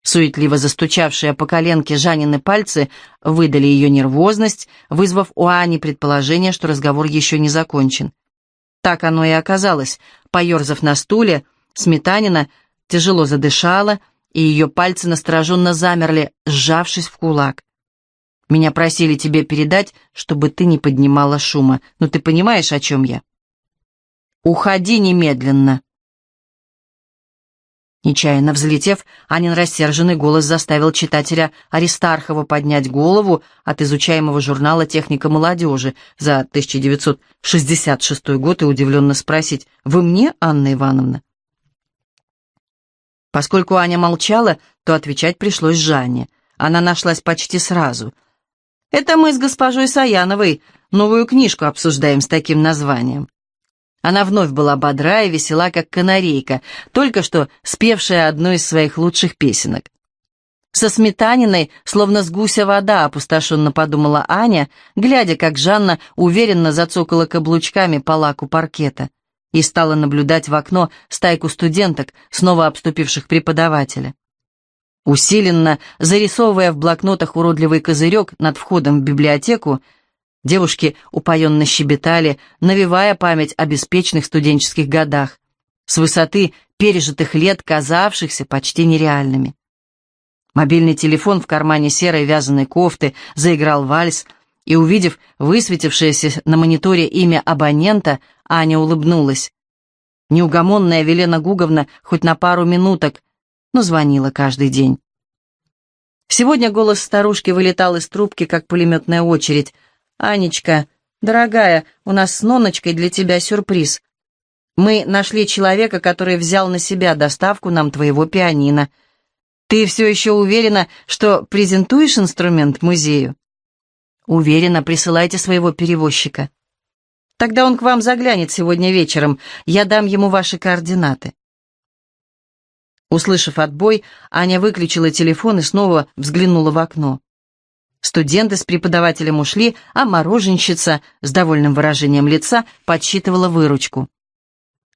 Суетливо застучавшие по коленке Жанины пальцы выдали ее нервозность, вызвав у Ани предположение, что разговор еще не закончен. Так оно и оказалось. Поерзав на стуле, Сметанина тяжело задышала, и ее пальцы настороженно замерли, сжавшись в кулак. «Меня просили тебе передать, чтобы ты не поднимала шума. Но ты понимаешь, о чем я?» «Уходи немедленно!» Нечаянно взлетев, Анин рассерженный голос заставил читателя Аристархова поднять голову от изучаемого журнала «Техника молодежи» за 1966 год и удивленно спросить «Вы мне, Анна Ивановна?» Поскольку Аня молчала, то отвечать пришлось Жанне. Она нашлась почти сразу. «Это мы с госпожой Саяновой новую книжку обсуждаем с таким названием. Она вновь была бодра и весела, как канарейка, только что спевшая одну из своих лучших песенок. Со сметаниной, словно с гуся вода, опустошенно подумала Аня, глядя, как Жанна уверенно зацокала каблучками по лаку паркета и стала наблюдать в окно стайку студенток, снова обступивших преподавателя. Усиленно, зарисовывая в блокнотах уродливый козырек над входом в библиотеку, Девушки упоенно щебетали, навевая память о беспечных студенческих годах, с высоты пережитых лет, казавшихся почти нереальными. Мобильный телефон в кармане серой вязаной кофты заиграл вальс, и, увидев высветившееся на мониторе имя абонента, Аня улыбнулась. Неугомонная Велена Гуговна хоть на пару минуток, но звонила каждый день. Сегодня голос старушки вылетал из трубки, как пулеметная очередь — «Анечка, дорогая, у нас с Ноночкой для тебя сюрприз. Мы нашли человека, который взял на себя доставку нам твоего пианино. Ты все еще уверена, что презентуешь инструмент музею?» «Уверена, присылайте своего перевозчика». «Тогда он к вам заглянет сегодня вечером. Я дам ему ваши координаты». Услышав отбой, Аня выключила телефон и снова взглянула в окно. Студенты с преподавателем ушли, а мороженщица с довольным выражением лица подсчитывала выручку.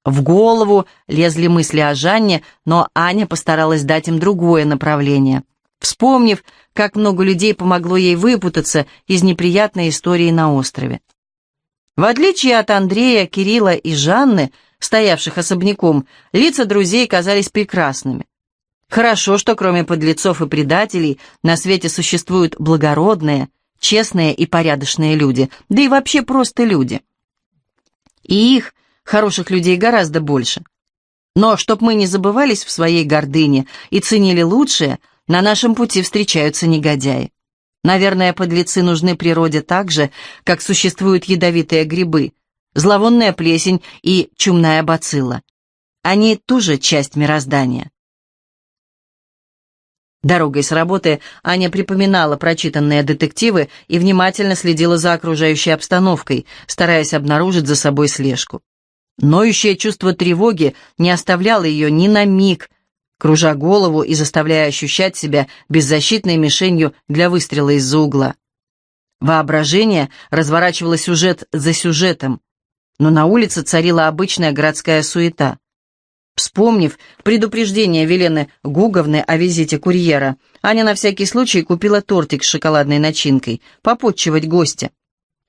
В голову лезли мысли о Жанне, но Аня постаралась дать им другое направление, вспомнив, как много людей помогло ей выпутаться из неприятной истории на острове. В отличие от Андрея, Кирилла и Жанны, стоявших особняком, лица друзей казались прекрасными. Хорошо, что кроме подлецов и предателей на свете существуют благородные, честные и порядочные люди, да и вообще просто люди. И их, хороших людей, гораздо больше. Но чтоб мы не забывались в своей гордыне и ценили лучшее, на нашем пути встречаются негодяи. Наверное, подлецы нужны природе так же, как существуют ядовитые грибы, зловонная плесень и чумная бацилла. Они тоже часть мироздания. Дорогой с работы Аня припоминала прочитанные детективы и внимательно следила за окружающей обстановкой, стараясь обнаружить за собой слежку. Ноющее чувство тревоги не оставляло ее ни на миг, кружа голову и заставляя ощущать себя беззащитной мишенью для выстрела из-за угла. Воображение разворачивало сюжет за сюжетом, но на улице царила обычная городская суета. Вспомнив предупреждение Велены Гуговны о визите курьера, Аня на всякий случай купила тортик с шоколадной начинкой, попутчивать гостя.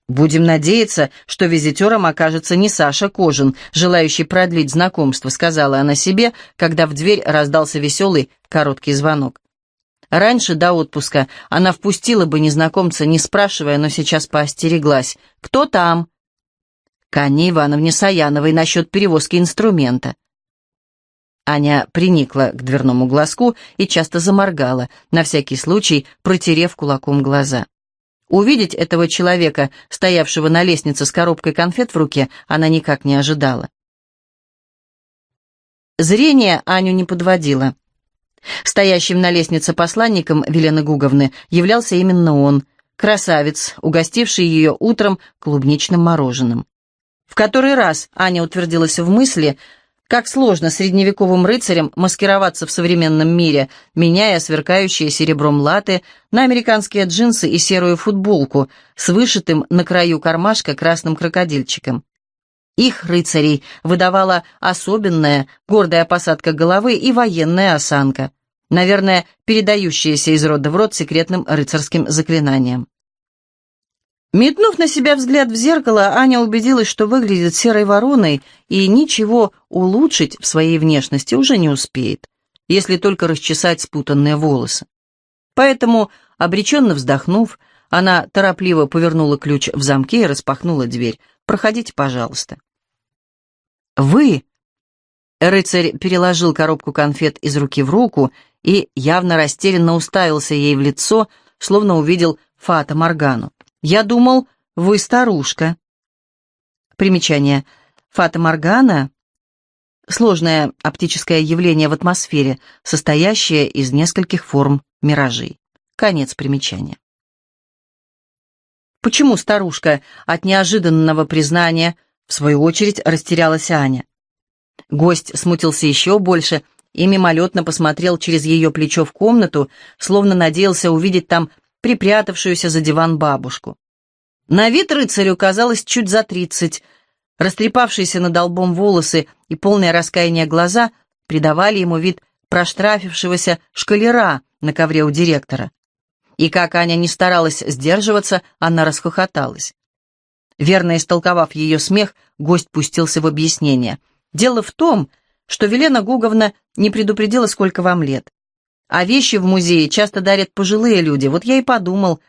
Будем надеяться, что визитером окажется не Саша Кожин, желающий продлить знакомство, сказала она себе, когда в дверь раздался веселый короткий звонок. Раньше, до отпуска, она впустила бы незнакомца, не спрашивая, но сейчас поостереглась. «Кто там?» «К Ивановне Саяновой насчет перевозки инструмента». Аня приникла к дверному глазку и часто заморгала, на всякий случай протерев кулаком глаза. Увидеть этого человека, стоявшего на лестнице с коробкой конфет в руке, она никак не ожидала. Зрение Аню не подводило. Стоящим на лестнице посланником Велены Гуговны являлся именно он, красавец, угостивший ее утром клубничным мороженым. В который раз Аня утвердилась в мысли, как сложно средневековым рыцарям маскироваться в современном мире, меняя сверкающие серебром латы на американские джинсы и серую футболку с вышитым на краю кармашка красным крокодильчиком. Их рыцарей выдавала особенная, гордая посадка головы и военная осанка, наверное, передающаяся из рода в род секретным рыцарским заклинанием. Метнув на себя взгляд в зеркало, Аня убедилась, что выглядит серой вороной и ничего улучшить в своей внешности уже не успеет, если только расчесать спутанные волосы. Поэтому, обреченно вздохнув, она торопливо повернула ключ в замке и распахнула дверь. «Проходите, пожалуйста». «Вы?» Рыцарь переложил коробку конфет из руки в руку и явно растерянно уставился ей в лицо, словно увидел Фата Моргану. Я думал, вы старушка. Примечание. Фата Моргана — сложное оптическое явление в атмосфере, состоящее из нескольких форм миражей. Конец примечания. Почему старушка от неожиданного признания, в свою очередь, растерялась Аня? Гость смутился еще больше и мимолетно посмотрел через ее плечо в комнату, словно надеялся увидеть там припрятавшуюся за диван бабушку. На вид рыцарю казалось чуть за тридцать. Растрепавшиеся над лбом волосы и полное раскаяние глаза придавали ему вид проштрафившегося шкалера на ковре у директора. И как Аня не старалась сдерживаться, она расхохоталась. Верно истолковав ее смех, гость пустился в объяснение. «Дело в том, что Велена Гуговна не предупредила, сколько вам лет. А вещи в музее часто дарят пожилые люди. Вот я и подумал.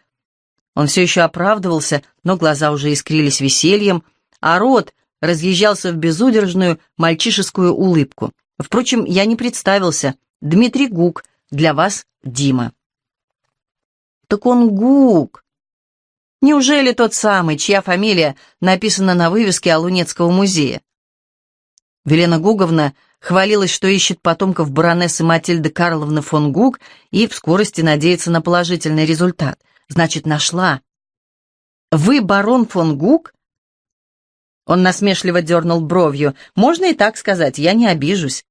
Он все еще оправдывался, но глаза уже искрились весельем, а рот разъезжался в безудержную мальчишескую улыбку. Впрочем, я не представился. Дмитрий Гук, для вас Дима. Так он Гук. Неужели тот самый, чья фамилия написана на вывеске Алунецкого музея? Велена Гуговна хвалилась, что ищет потомков баронессы Матильды Карловны фон Гук и в скорости надеется на положительный результат. Значит, нашла. «Вы барон фон Гук?» Он насмешливо дернул бровью. «Можно и так сказать, я не обижусь».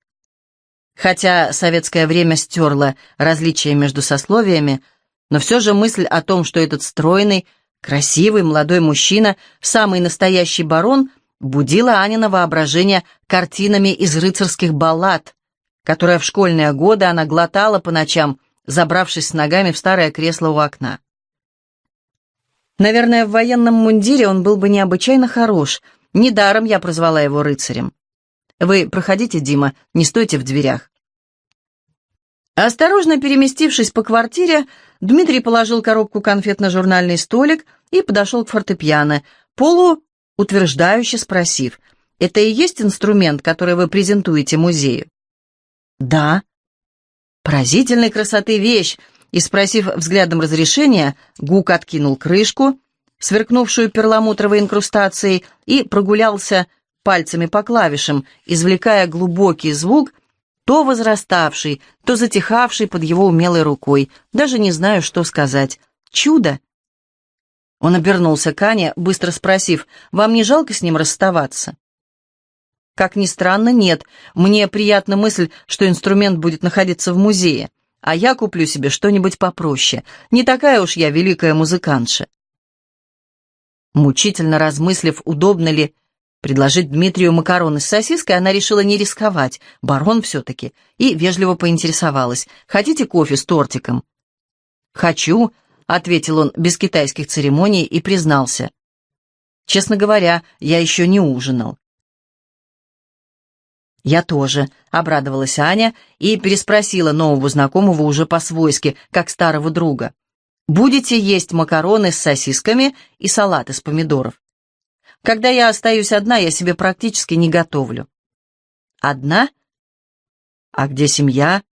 Хотя советское время стерло различия между сословиями, но все же мысль о том, что этот стройный, красивый молодой мужчина, самый настоящий барон — будила Анина воображение картинами из рыцарских баллад, которые в школьные годы она глотала по ночам, забравшись с ногами в старое кресло у окна. Наверное, в военном мундире он был бы необычайно хорош. Недаром я прозвала его рыцарем. Вы проходите, Дима, не стойте в дверях. Осторожно переместившись по квартире, Дмитрий положил коробку конфет на журнальный столик и подошел к фортепиано, полу утверждающе спросив, «Это и есть инструмент, который вы презентуете музею?» «Да». «Поразительной красоты вещь!» И, спросив взглядом разрешения, Гук откинул крышку, сверкнувшую перламутровой инкрустацией, и прогулялся пальцами по клавишам, извлекая глубокий звук, то возраставший, то затихавший под его умелой рукой. Даже не знаю, что сказать. Чудо! Он обернулся к Ане, быстро спросив, «Вам не жалко с ним расставаться?» «Как ни странно, нет. Мне приятна мысль, что инструмент будет находиться в музее, а я куплю себе что-нибудь попроще. Не такая уж я великая музыкантша». Мучительно размыслив, удобно ли предложить Дмитрию макароны с сосиской, она решила не рисковать, барон все-таки, и вежливо поинтересовалась, «Хотите кофе с тортиком?» «Хочу», — ответил он без китайских церемоний и признался. Честно говоря, я еще не ужинал. «Я тоже», — обрадовалась Аня и переспросила нового знакомого уже по-свойски, как старого друга. «Будете есть макароны с сосисками и салат из помидоров. Когда я остаюсь одна, я себе практически не готовлю». «Одна? А где семья?»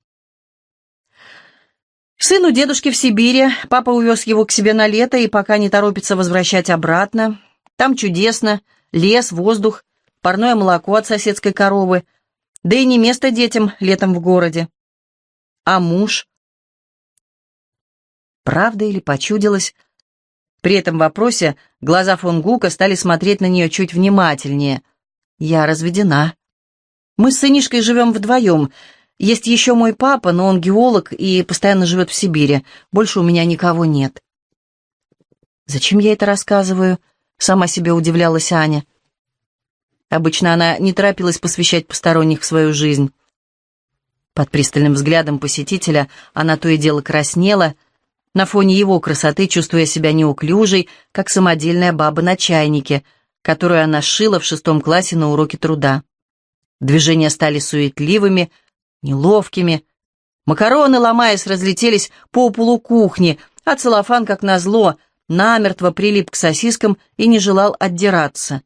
Сын у дедушки в Сибири, папа увез его к себе на лето и пока не торопится возвращать обратно. Там чудесно, лес, воздух, парное молоко от соседской коровы, да и не место детям летом в городе. А муж? Правда или почудилось? При этом вопросе глаза фон Гука стали смотреть на нее чуть внимательнее. «Я разведена. Мы с сынишкой живем вдвоем. Есть еще мой папа, но он геолог и постоянно живет в Сибири. Больше у меня никого нет». «Зачем я это рассказываю?» — сама себе удивлялась Аня. Обычно она не торопилась посвящать посторонних в свою жизнь. Под пристальным взглядом посетителя она то и дело краснела, на фоне его красоты чувствуя себя неуклюжей, как самодельная баба на чайнике, которую она шила в шестом классе на уроке труда. Движения стали суетливыми, неловкими. Макароны, ломаясь, разлетелись по полу кухни, а целлофан, как назло, намертво прилип к сосискам и не желал отдираться.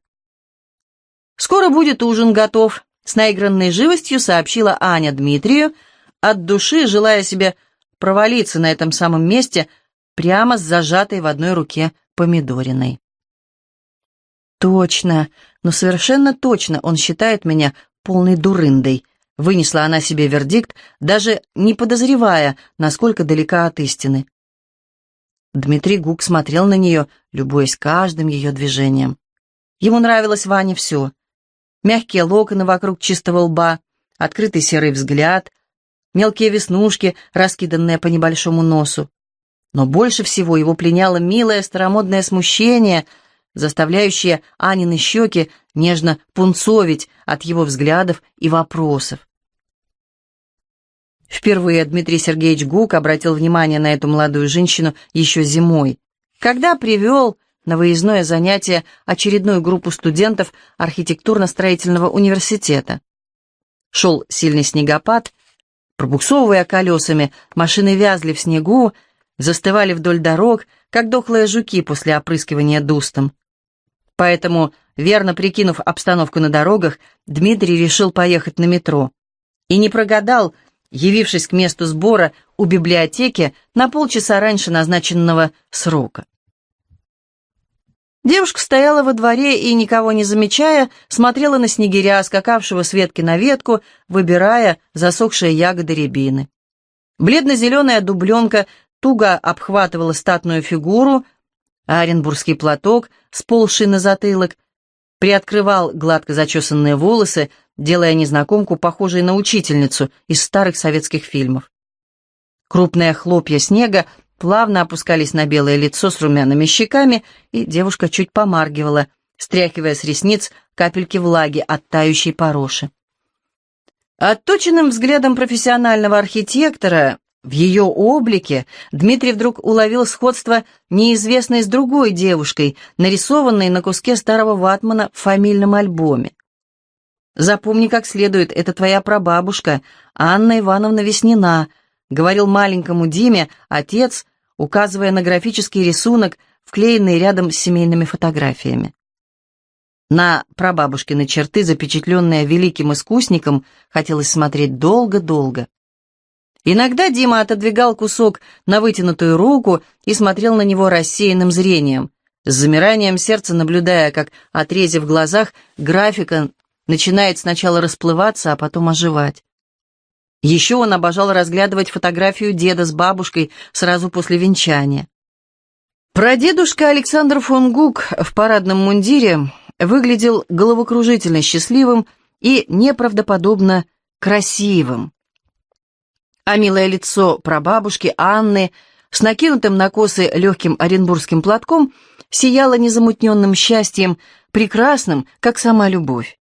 «Скоро будет ужин готов», — с наигранной живостью сообщила Аня Дмитрию, от души желая себе провалиться на этом самом месте прямо с зажатой в одной руке помидориной. «Точно, но совершенно точно он считает меня полной дурындой», — вынесла она себе вердикт, даже не подозревая, насколько далека от истины. Дмитрий Гук смотрел на нее, любуясь каждым ее движением. Ему нравилось Ване все мягкие локоны вокруг чистого лба, открытый серый взгляд, мелкие веснушки, раскиданные по небольшому носу. Но больше всего его пленяло милое старомодное смущение, заставляющее Анины щеки нежно пунцовить от его взглядов и вопросов. Впервые Дмитрий Сергеевич Гук обратил внимание на эту молодую женщину еще зимой, когда привел на выездное занятие очередную группу студентов архитектурно-строительного университета. Шел сильный снегопад, пробуксовывая колесами, машины вязли в снегу, застывали вдоль дорог, как дохлые жуки после опрыскивания дустом. Поэтому, верно прикинув обстановку на дорогах, Дмитрий решил поехать на метро. И не прогадал, явившись к месту сбора у библиотеки на полчаса раньше назначенного срока. Девушка стояла во дворе и, никого не замечая, смотрела на снегиря, скакавшего с ветки на ветку, выбирая засохшие ягоды рябины. Бледно-зеленая дубленка туго обхватывала статную фигуру, а оренбургский платок, сползший на затылок, приоткрывал гладко зачесанные волосы, делая незнакомку похожей на учительницу из старых советских фильмов. Крупные хлопья снега плавно опускались на белое лицо с румяными щеками, и девушка чуть помаргивала, стряхивая с ресниц капельки влаги от тающей пороши. Отточенным взглядом профессионального архитектора в ее облике Дмитрий вдруг уловил сходство неизвестной с другой девушкой, нарисованной на куске старого ватмана в фамильном альбоме. «Запомни как следует, это твоя прабабушка, Анна Ивановна Веснина», — говорил маленькому Диме отец, указывая на графический рисунок, вклеенный рядом с семейными фотографиями. На прабабушкины черты, запечатленные великим искусником, хотелось смотреть долго-долго. Иногда Дима отодвигал кусок на вытянутую руку и смотрел на него рассеянным зрением, с замиранием сердца наблюдая, как, отрезив в глазах, графика начинает сначала расплываться, а потом оживать. Еще он обожал разглядывать фотографию деда с бабушкой сразу после венчания. Прадедушка Александр фон Гук в парадном мундире выглядел головокружительно счастливым и неправдоподобно красивым. А милое лицо прабабушки Анны с накинутым на косы легким оренбургским платком сияло незамутненным счастьем, прекрасным, как сама любовь.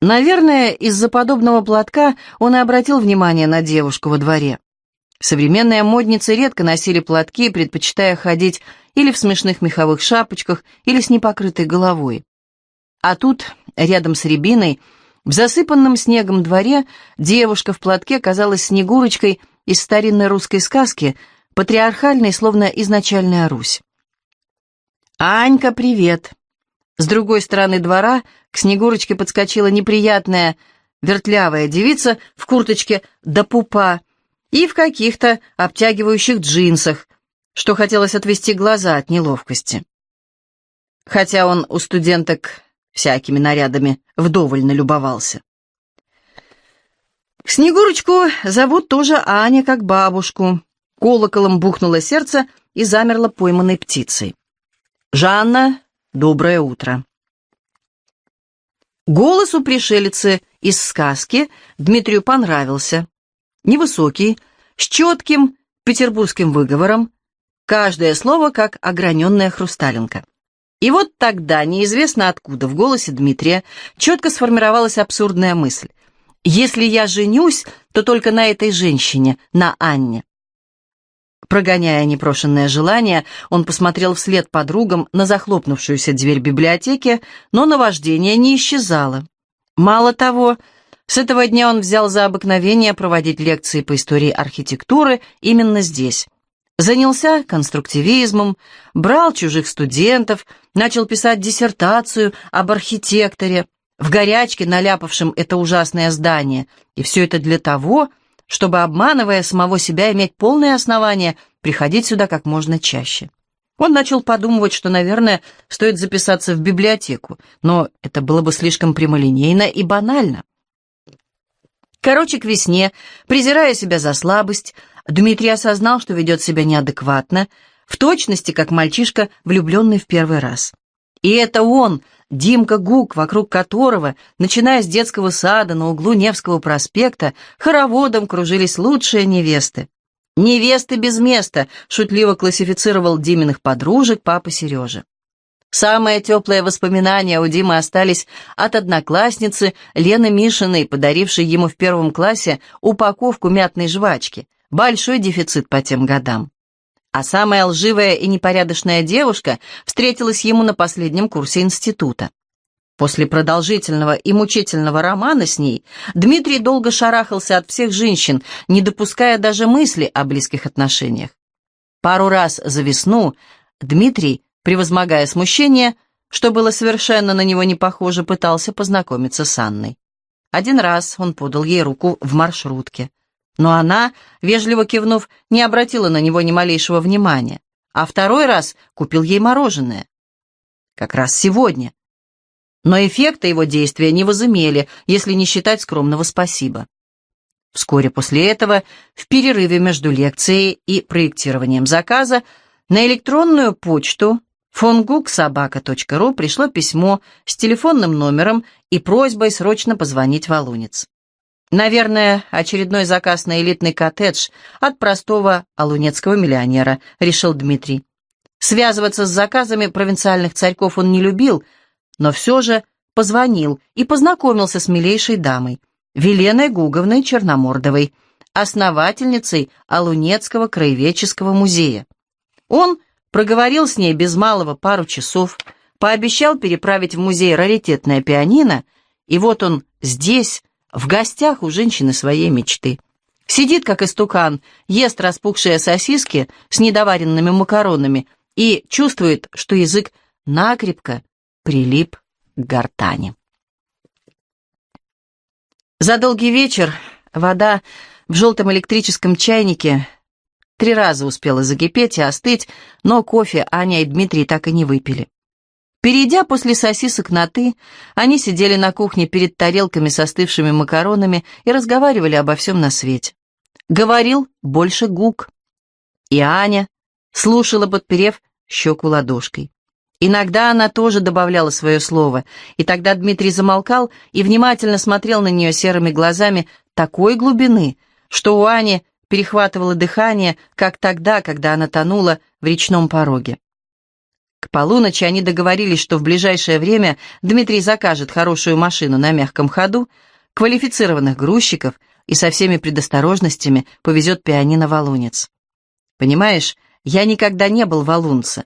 Наверное, из-за подобного платка он и обратил внимание на девушку во дворе. Современные модницы редко носили платки, предпочитая ходить или в смешных меховых шапочках, или с непокрытой головой. А тут, рядом с рябиной, в засыпанном снегом дворе девушка в платке казалась Снегурочкой из старинной русской сказки, патриархальной, словно изначальная Русь. «Анька, привет!» С другой стороны двора к Снегурочке подскочила неприятная вертлявая девица в курточке до пупа и в каких-то обтягивающих джинсах, что хотелось отвести глаза от неловкости. Хотя он у студенток всякими нарядами вдоволь налюбовался. Снегурочку зовут тоже Аня, как бабушку. Колоколом бухнуло сердце и замерло пойманной птицей. «Жанна, доброе утро!» Голос у пришелицы из сказки Дмитрию понравился. Невысокий, с четким петербургским выговором, каждое слово как ограненная хрусталинка. И вот тогда, неизвестно откуда, в голосе Дмитрия четко сформировалась абсурдная мысль. «Если я женюсь, то только на этой женщине, на Анне». Прогоняя непрошенное желание, он посмотрел вслед подругам на захлопнувшуюся дверь библиотеки, но наваждение не исчезало. Мало того, с этого дня он взял за обыкновение проводить лекции по истории архитектуры именно здесь. Занялся конструктивизмом, брал чужих студентов, начал писать диссертацию об архитекторе, в горячке наляпавшем это ужасное здание, и все это для того, чтобы, обманывая самого себя, иметь полное основание приходить сюда как можно чаще. Он начал подумывать, что, наверное, стоит записаться в библиотеку, но это было бы слишком прямолинейно и банально. Короче, к весне, презирая себя за слабость, Дмитрий осознал, что ведет себя неадекватно, в точности, как мальчишка, влюбленный в первый раз. И это он, Димка Гук, вокруг которого, начиная с детского сада на углу Невского проспекта, хороводом кружились лучшие невесты. «Невесты без места», — шутливо классифицировал Диминых подружек папа Сережа. Самые теплые воспоминания у Димы остались от одноклассницы Лены Мишиной, подарившей ему в первом классе упаковку мятной жвачки. Большой дефицит по тем годам. А самая лживая и непорядочная девушка встретилась ему на последнем курсе института. После продолжительного и мучительного романа с ней Дмитрий долго шарахался от всех женщин, не допуская даже мысли о близких отношениях. Пару раз за весну Дмитрий, превозмогая смущение, что было совершенно на него не похоже, пытался познакомиться с Анной. Один раз он подал ей руку в маршрутке. Но она, вежливо кивнув, не обратила на него ни малейшего внимания, а второй раз купил ей мороженое. Как раз сегодня. Но эффекта его действия не возымели, если не считать скромного спасибо. Вскоре после этого, в перерыве между лекцией и проектированием заказа, на электронную почту fonguksobaka.ru пришло письмо с телефонным номером и просьбой срочно позвонить в Алунец. Наверное, очередной заказ на элитный коттедж от простого алунецкого миллионера, решил Дмитрий. Связываться с заказами провинциальных царьков он не любил, но все же позвонил и познакомился с милейшей дамой, Веленой Гуговной Черномордовой, основательницей Алунецкого краеведческого музея. Он проговорил с ней без малого пару часов, пообещал переправить в музей раритетное пианино, и вот он здесь, в гостях у женщины своей мечты. Сидит, как истукан, ест распухшие сосиски с недоваренными макаронами и чувствует, что язык накрепко прилип к гортани. За долгий вечер вода в желтом электрическом чайнике три раза успела закипеть и остыть, но кофе Аня и Дмитрий так и не выпили. Перейдя после сосисок на «ты», они сидели на кухне перед тарелками с остывшими макаронами и разговаривали обо всем на свете. Говорил больше Гук. И Аня слушала, подперев щеку ладошкой. Иногда она тоже добавляла свое слово, и тогда Дмитрий замолкал и внимательно смотрел на нее серыми глазами такой глубины, что у Ани перехватывало дыхание, как тогда, когда она тонула в речном пороге. К полуночи они договорились, что в ближайшее время Дмитрий закажет хорошую машину на мягком ходу, квалифицированных грузчиков, и со всеми предосторожностями повезет пианино валунец. Понимаешь, я никогда не был валунца,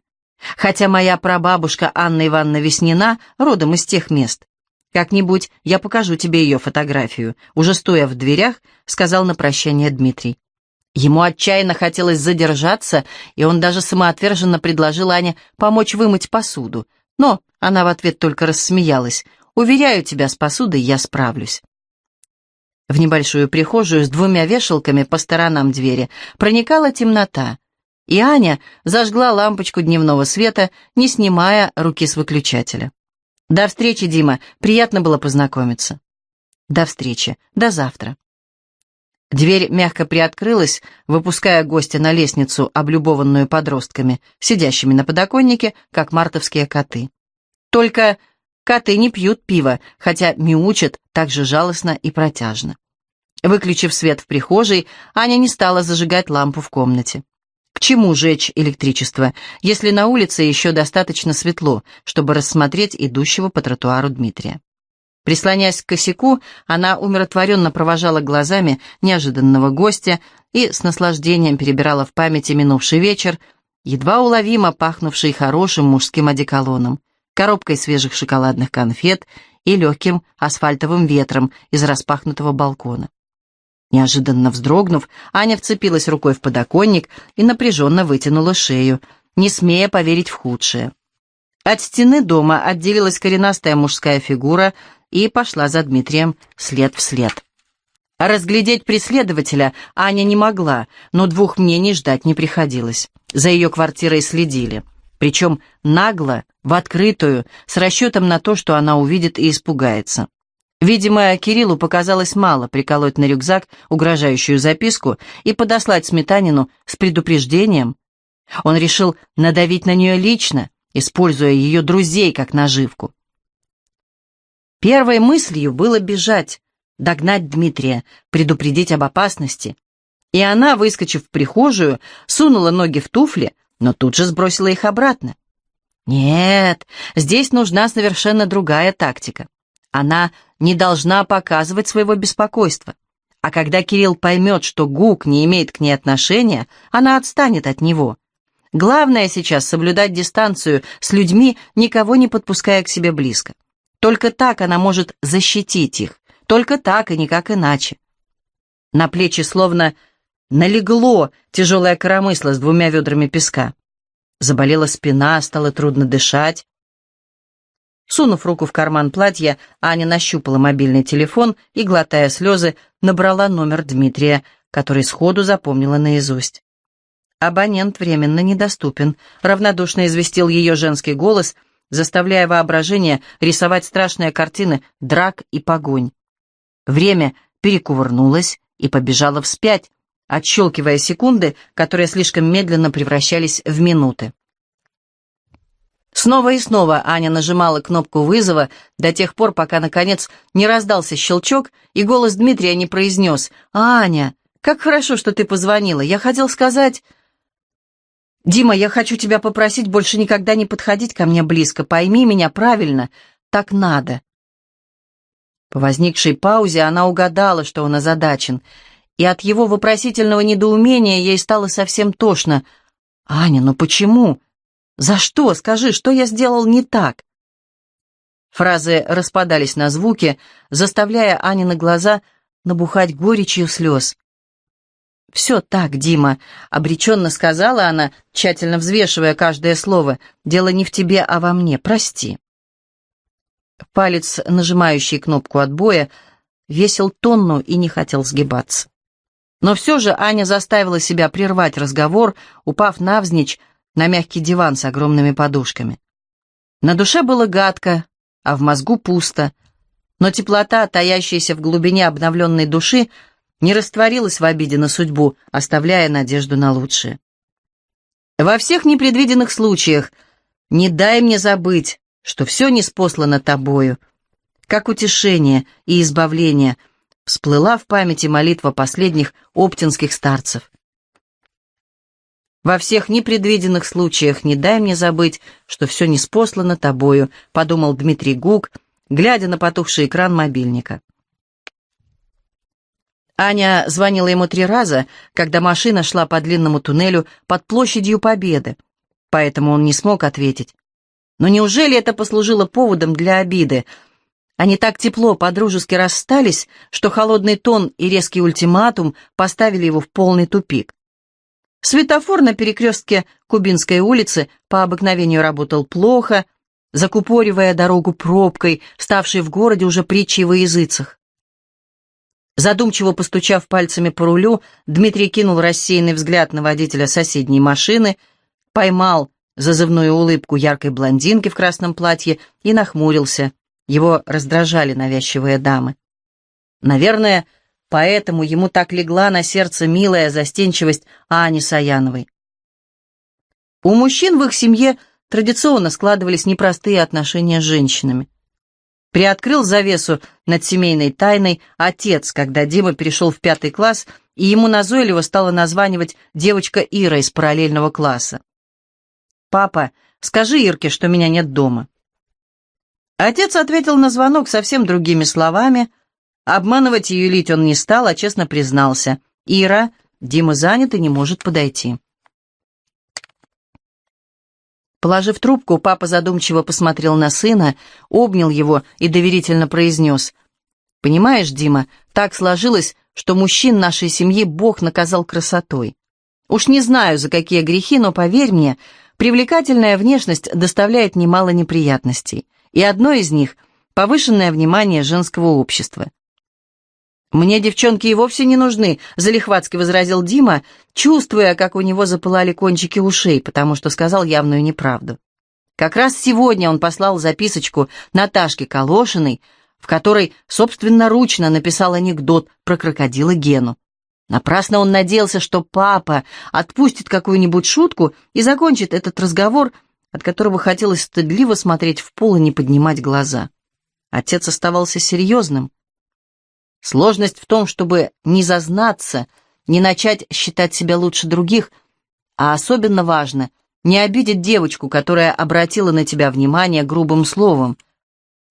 хотя моя прабабушка Анна Ивановна Веснина родом из тех мест. Как-нибудь я покажу тебе ее фотографию, уже стоя в дверях, сказал на прощание Дмитрий. Ему отчаянно хотелось задержаться, и он даже самоотверженно предложил Ане помочь вымыть посуду. Но она в ответ только рассмеялась. «Уверяю тебя, с посудой я справлюсь». В небольшую прихожую с двумя вешалками по сторонам двери проникала темнота, и Аня зажгла лампочку дневного света, не снимая руки с выключателя. «До встречи, Дима. Приятно было познакомиться». «До встречи. До завтра». Дверь мягко приоткрылась, выпуская гостя на лестницу, облюбованную подростками, сидящими на подоконнике, как мартовские коты. Только коты не пьют пиво, хотя мяучат так же жалостно и протяжно. Выключив свет в прихожей, Аня не стала зажигать лампу в комнате. К чему жечь электричество, если на улице еще достаточно светло, чтобы рассмотреть идущего по тротуару Дмитрия? Прислонясь к косяку, она умиротворенно провожала глазами неожиданного гостя и с наслаждением перебирала в памяти минувший вечер, едва уловимо пахнувший хорошим мужским одеколоном, коробкой свежих шоколадных конфет и легким асфальтовым ветром из распахнутого балкона. Неожиданно вздрогнув, Аня вцепилась рукой в подоконник и напряженно вытянула шею, не смея поверить в худшее. От стены дома отделилась коренастая мужская фигура и пошла за Дмитрием след в след. Разглядеть преследователя Аня не могла, но двух мнений ждать не приходилось. За ее квартирой следили. Причем нагло, в открытую, с расчетом на то, что она увидит и испугается. Видимо, Кириллу показалось мало приколоть на рюкзак угрожающую записку и подослать Сметанину с предупреждением. Он решил надавить на нее лично, используя ее друзей как наживку. Первой мыслью было бежать, догнать Дмитрия, предупредить об опасности. И она, выскочив в прихожую, сунула ноги в туфли, но тут же сбросила их обратно. Нет, здесь нужна совершенно другая тактика. Она не должна показывать своего беспокойства. А когда Кирилл поймет, что Гук не имеет к ней отношения, она отстанет от него. Главное сейчас соблюдать дистанцию с людьми, никого не подпуская к себе близко. Только так она может защитить их, только так и никак иначе. На плечи словно налегло тяжелое коромысло с двумя ведрами песка. Заболела спина, стало трудно дышать. Сунув руку в карман платья, Аня нащупала мобильный телефон и, глотая слезы, набрала номер Дмитрия, который сходу запомнила наизусть. «Абонент временно недоступен», — равнодушно известил ее женский голос — заставляя воображение рисовать страшные картины драк и погонь. Время перекувырнулось и побежало вспять, отщелкивая секунды, которые слишком медленно превращались в минуты. Снова и снова Аня нажимала кнопку вызова до тех пор, пока, наконец, не раздался щелчок, и голос Дмитрия не произнес «Аня, как хорошо, что ты позвонила. Я хотел сказать...» «Дима, я хочу тебя попросить больше никогда не подходить ко мне близко. Пойми меня правильно. Так надо». По возникшей паузе она угадала, что он озадачен, и от его вопросительного недоумения ей стало совсем тошно. «Аня, ну почему? За что? Скажи, что я сделал не так?» Фразы распадались на звуки, заставляя Ани на глаза набухать горечью слез. «Все так, Дима», — обреченно сказала она, тщательно взвешивая каждое слово. «Дело не в тебе, а во мне. Прости». Палец, нажимающий кнопку отбоя, весил тонну и не хотел сгибаться. Но все же Аня заставила себя прервать разговор, упав навзничь на мягкий диван с огромными подушками. На душе было гадко, а в мозгу пусто, но теплота, таящаяся в глубине обновленной души, не растворилась в обиде на судьбу, оставляя надежду на лучшее. Во всех непредвиденных случаях не дай мне забыть, что все не спослано тобою. Как утешение и избавление всплыла в памяти молитва последних оптинских старцев. Во всех непредвиденных случаях не дай мне забыть, что все не спослано тобою, подумал Дмитрий Гук, глядя на потухший экран мобильника. Аня звонила ему три раза, когда машина шла по длинному туннелю под площадью Победы, поэтому он не смог ответить. Но неужели это послужило поводом для обиды? Они так тепло, по-дружески расстались, что холодный тон и резкий ультиматум поставили его в полный тупик. Светофор на перекрестке Кубинской улицы по обыкновению работал плохо, закупоривая дорогу пробкой, ставшей в городе уже притчей во языцах. Задумчиво постучав пальцами по рулю, Дмитрий кинул рассеянный взгляд на водителя соседней машины, поймал зазывную улыбку яркой блондинки в красном платье и нахмурился. Его раздражали навязчивые дамы. Наверное, поэтому ему так легла на сердце милая застенчивость Ани Саяновой. У мужчин в их семье традиционно складывались непростые отношения с женщинами. Приоткрыл завесу над семейной тайной отец, когда Дима перешел в пятый класс, и ему назойливо стала названивать девочка Ира из параллельного класса. «Папа, скажи Ирке, что меня нет дома». Отец ответил на звонок совсем другими словами. Обманывать и юлить он не стал, а честно признался. «Ира, Дима занят и не может подойти». Положив трубку, папа задумчиво посмотрел на сына, обнял его и доверительно произнес. «Понимаешь, Дима, так сложилось, что мужчин нашей семьи Бог наказал красотой. Уж не знаю, за какие грехи, но поверь мне, привлекательная внешность доставляет немало неприятностей и одно из них — повышенное внимание женского общества. «Мне девчонки и вовсе не нужны», — залихватски возразил Дима, чувствуя, как у него запылали кончики ушей, потому что сказал явную неправду. Как раз сегодня он послал записочку Наташке Калошиной, в которой собственноручно написал анекдот про крокодила Гену. Напрасно он надеялся, что папа отпустит какую-нибудь шутку и закончит этот разговор от которого хотелось стыдливо смотреть в пол и не поднимать глаза. Отец оставался серьезным. Сложность в том, чтобы не зазнаться, не начать считать себя лучше других, а особенно важно — не обидеть девочку, которая обратила на тебя внимание грубым словом.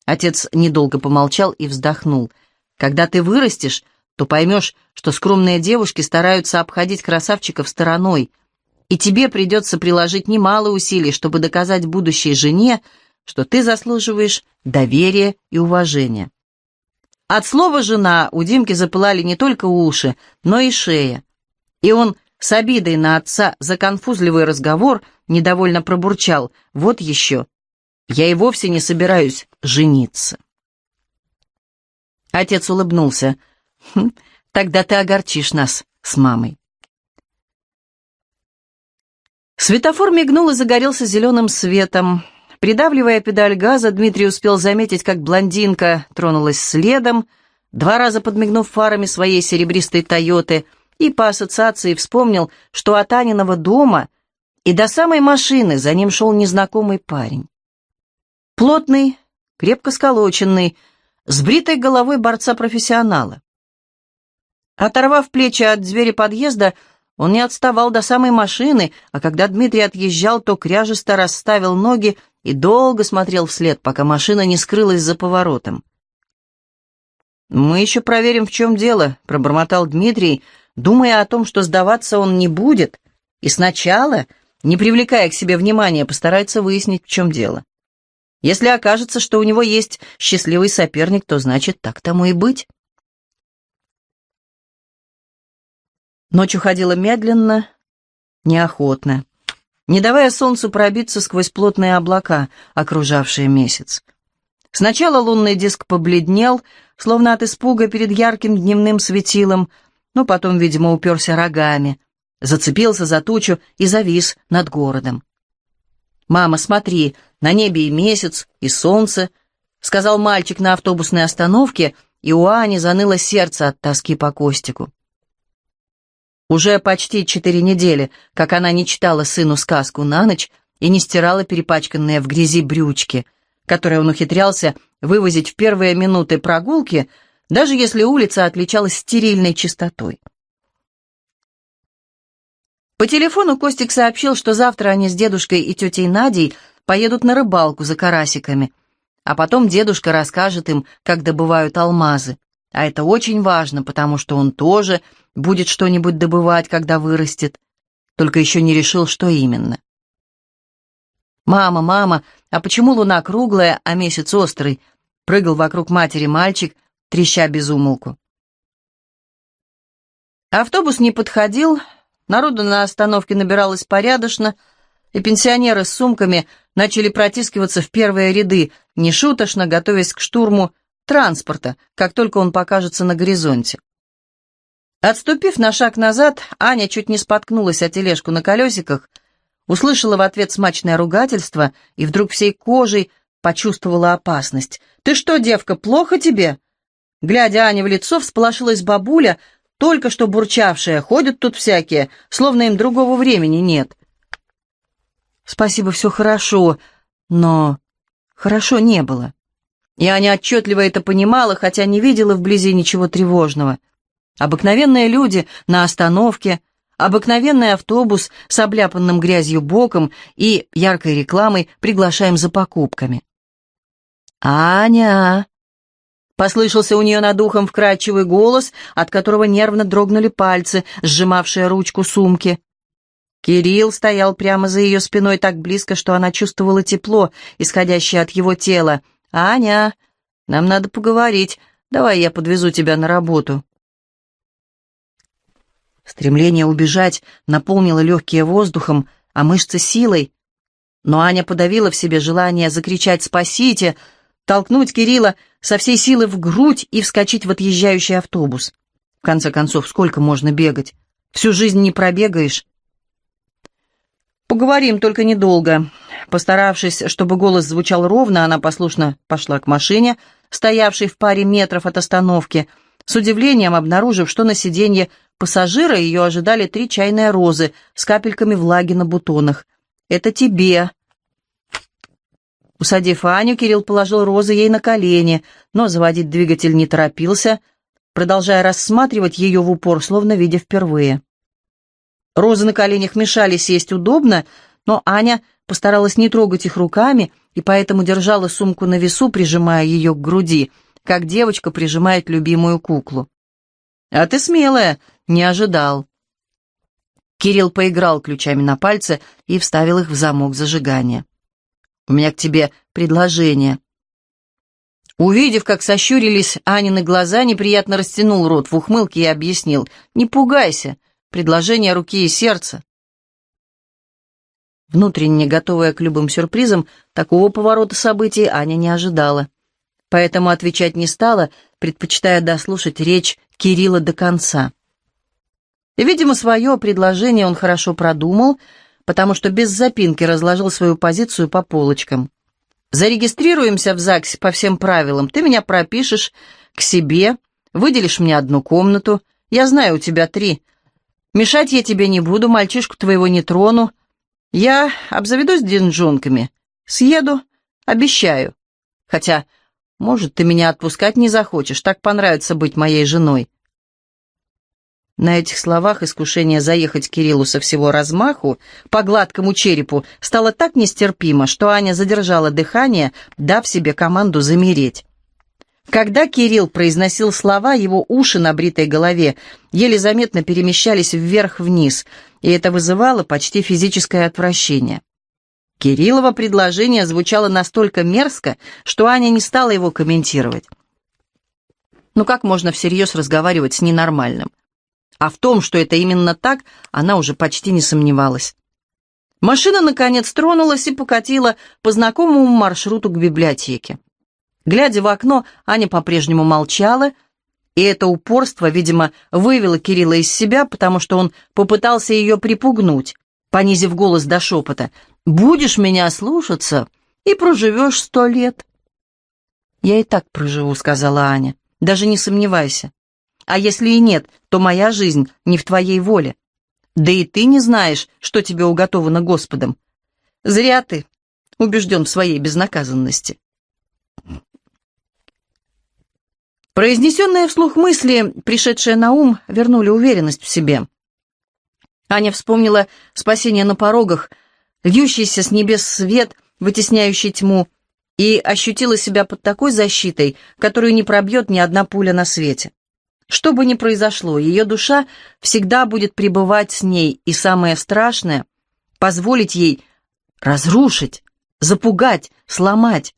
Отец недолго помолчал и вздохнул. Когда ты вырастешь, то поймешь, что скромные девушки стараются обходить красавчиков стороной — и тебе придется приложить немало усилий, чтобы доказать будущей жене, что ты заслуживаешь доверия и уважения. От слова «жена» у Димки запылали не только уши, но и шея. И он с обидой на отца за конфузливый разговор недовольно пробурчал. «Вот еще. Я и вовсе не собираюсь жениться». Отец улыбнулся. «Хм, «Тогда ты огорчишь нас с мамой». Светофор мигнул и загорелся зеленым светом. Придавливая педаль газа, Дмитрий успел заметить, как блондинка тронулась следом, два раза подмигнув фарами своей серебристой «Тойоты», и по ассоциации вспомнил, что от Аниного дома и до самой машины за ним шел незнакомый парень. Плотный, крепко сколоченный, с бритой головой борца-профессионала. Оторвав плечи от двери подъезда, он не отставал до самой машины, а когда Дмитрий отъезжал, то кряжесто расставил ноги и долго смотрел вслед, пока машина не скрылась за поворотом. «Мы еще проверим, в чем дело», — пробормотал Дмитрий, думая о том, что сдаваться он не будет, и сначала, не привлекая к себе внимания, постарается выяснить, в чем дело. Если окажется, что у него есть счастливый соперник, то значит, так тому и быть. Ночь уходила медленно, неохотно, не давая солнцу пробиться сквозь плотные облака, окружавшие месяц. Сначала лунный диск побледнел, словно от испуга перед ярким дневным светилом, но потом, видимо, уперся рогами, зацепился за тучу и завис над городом. «Мама, смотри, на небе и месяц, и солнце», — сказал мальчик на автобусной остановке, и у Ани заныло сердце от тоски по Костику. Уже почти четыре недели, как она не читала сыну сказку на ночь и не стирала перепачканные в грязи брючки, которые он ухитрялся вывозить в первые минуты прогулки, даже если улица отличалась стерильной чистотой. По телефону Костик сообщил, что завтра они с дедушкой и тетей Надей поедут на рыбалку за карасиками, а потом дедушка расскажет им, как добывают алмазы. А это очень важно, потому что он тоже будет что-нибудь добывать, когда вырастет. Только еще не решил, что именно. «Мама, мама, а почему луна круглая, а месяц острый?» Прыгал вокруг матери мальчик, треща без умолку. Автобус не подходил, народу на остановке набиралось порядочно, и пенсионеры с сумками начали протискиваться в первые ряды, нешуточно готовясь к штурму транспорта, как только он покажется на горизонте. Отступив на шаг назад, Аня чуть не споткнулась о тележку на колесиках, услышала в ответ смачное ругательство и вдруг всей кожей почувствовала опасность. «Ты что, девка, плохо тебе?» Глядя Ане в лицо, всполошилась бабуля, только что бурчавшая, ходят тут всякие, словно им другого времени нет. Спасибо, все хорошо, но хорошо не было. И Аня отчетливо это понимала, хотя не видела вблизи ничего тревожного. Обыкновенные люди на остановке, обыкновенный автобус с обляпанным грязью боком и яркой рекламой приглашаем за покупками. «Аня!» Послышался у нее над ухом вкрадчивый голос, от которого нервно дрогнули пальцы, сжимавшие ручку сумки. Кирилл стоял прямо за ее спиной так близко, что она чувствовала тепло, исходящее от его тела. «Аня, нам надо поговорить. Давай я подвезу тебя на работу». Стремление убежать наполнило легкие воздухом, а мышцы силой. Но Аня подавила в себе желание закричать «Спасите!», толкнуть Кирилла со всей силы в грудь и вскочить в отъезжающий автобус. В конце концов, сколько можно бегать? Всю жизнь не пробегаешь. «Поговорим, только недолго». Постаравшись, чтобы голос звучал ровно, она послушно пошла к машине, стоявшей в паре метров от остановки, с удивлением обнаружив, что на сиденье пассажира ее ожидали три чайные розы с капельками влаги на бутонах. «Это тебе», Усадив Аню, Кирилл положил розы ей на колени, но заводить двигатель не торопился, продолжая рассматривать ее в упор, словно видя впервые. Розы на коленях мешали сесть удобно, но Аня постаралась не трогать их руками и поэтому держала сумку на весу, прижимая ее к груди, как девочка прижимает любимую куклу. «А ты смелая, не ожидал». Кирилл поиграл ключами на пальце и вставил их в замок зажигания. У меня к тебе предложение». Увидев, как сощурились Анины глаза, неприятно растянул рот в ухмылке и объяснил. «Не пугайся. Предложение руки и сердца». Внутренне готовая к любым сюрпризам, такого поворота событий Аня не ожидала. Поэтому отвечать не стала, предпочитая дослушать речь Кирилла до конца. Видимо, свое предложение он хорошо продумал — потому что без запинки разложил свою позицию по полочкам. «Зарегистрируемся в ЗАГСе по всем правилам. Ты меня пропишешь к себе, выделишь мне одну комнату. Я знаю, у тебя три. Мешать я тебе не буду, мальчишку твоего не трону. Я обзаведусь деньжонками. Съеду, обещаю. Хотя, может, ты меня отпускать не захочешь, так понравится быть моей женой. На этих словах искушение заехать Кириллу со всего размаху по гладкому черепу стало так нестерпимо, что Аня задержала дыхание, дав себе команду замереть. Когда Кирилл произносил слова, его уши на бритой голове еле заметно перемещались вверх-вниз, и это вызывало почти физическое отвращение. Кириллово предложение звучало настолько мерзко, что Аня не стала его комментировать. Ну как можно всерьез разговаривать с ненормальным? А в том, что это именно так, она уже почти не сомневалась. Машина, наконец, тронулась и покатила по знакомому маршруту к библиотеке. Глядя в окно, Аня по-прежнему молчала, и это упорство, видимо, вывело Кирилла из себя, потому что он попытался ее припугнуть, понизив голос до шепота. «Будешь меня слушаться, и проживешь сто лет». «Я и так проживу», — сказала Аня. «Даже не сомневайся. А если и нет, то моя жизнь не в твоей воле. Да и ты не знаешь, что тебе уготовано Господом. Зря ты убежден в своей безнаказанности. Произнесенные вслух мысли, пришедшие на ум, вернули уверенность в себе. Аня вспомнила спасение на порогах, льющийся с небес свет, вытесняющий тьму, и ощутила себя под такой защитой, которую не пробьет ни одна пуля на свете. Что бы ни произошло, ее душа всегда будет пребывать с ней, и самое страшное — позволить ей разрушить, запугать, сломать.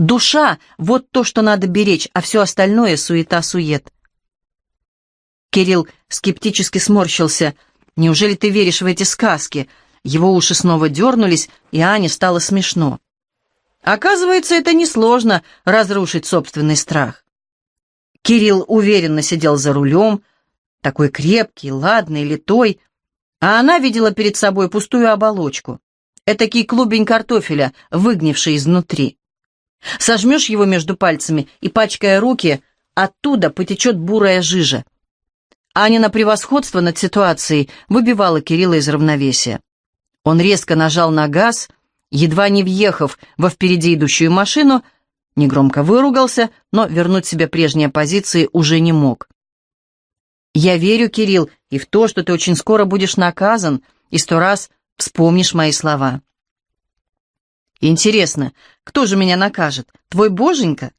Душа — вот то, что надо беречь, а все остальное — суета-сует. Кирилл скептически сморщился. «Неужели ты веришь в эти сказки?» Его уши снова дернулись, и Ане стало смешно. Оказывается, это несложно — разрушить собственный страх. Кирилл уверенно сидел за рулем, такой крепкий, ладный, литой, а она видела перед собой пустую оболочку, этакий клубень картофеля, выгнивший изнутри. Сожмешь его между пальцами и, пачкая руки, оттуда потечет бурая жижа. Анина превосходство над ситуацией выбивало Кирилла из равновесия. Он резко нажал на газ, едва не въехав во впереди идущую машину, Негромко выругался, но вернуть себе прежние позиции уже не мог. «Я верю, Кирилл, и в то, что ты очень скоро будешь наказан, и сто раз вспомнишь мои слова». «Интересно, кто же меня накажет? Твой боженька?»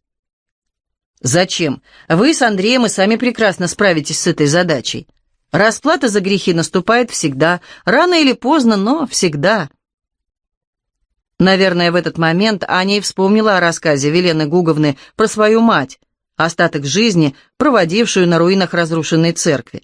«Зачем? Вы с Андреем и сами прекрасно справитесь с этой задачей. Расплата за грехи наступает всегда, рано или поздно, но всегда». Наверное, в этот момент Аня и вспомнила о рассказе Велены Гуговны про свою мать, остаток жизни, проводившую на руинах разрушенной церкви.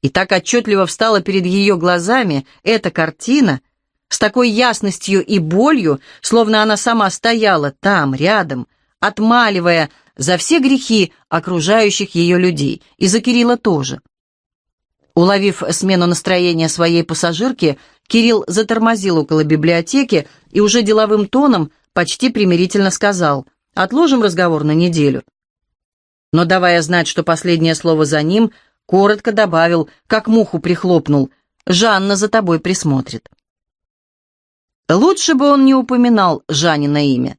И так отчетливо встала перед ее глазами эта картина, с такой ясностью и болью, словно она сама стояла там, рядом, отмаливая за все грехи окружающих ее людей, и за Кирилла тоже. Уловив смену настроения своей пассажирки, Кирилл затормозил около библиотеки и уже деловым тоном почти примирительно сказал «Отложим разговор на неделю». Но, давая знать, что последнее слово за ним, коротко добавил, как муху прихлопнул «Жанна за тобой присмотрит». Лучше бы он не упоминал Жанина имя.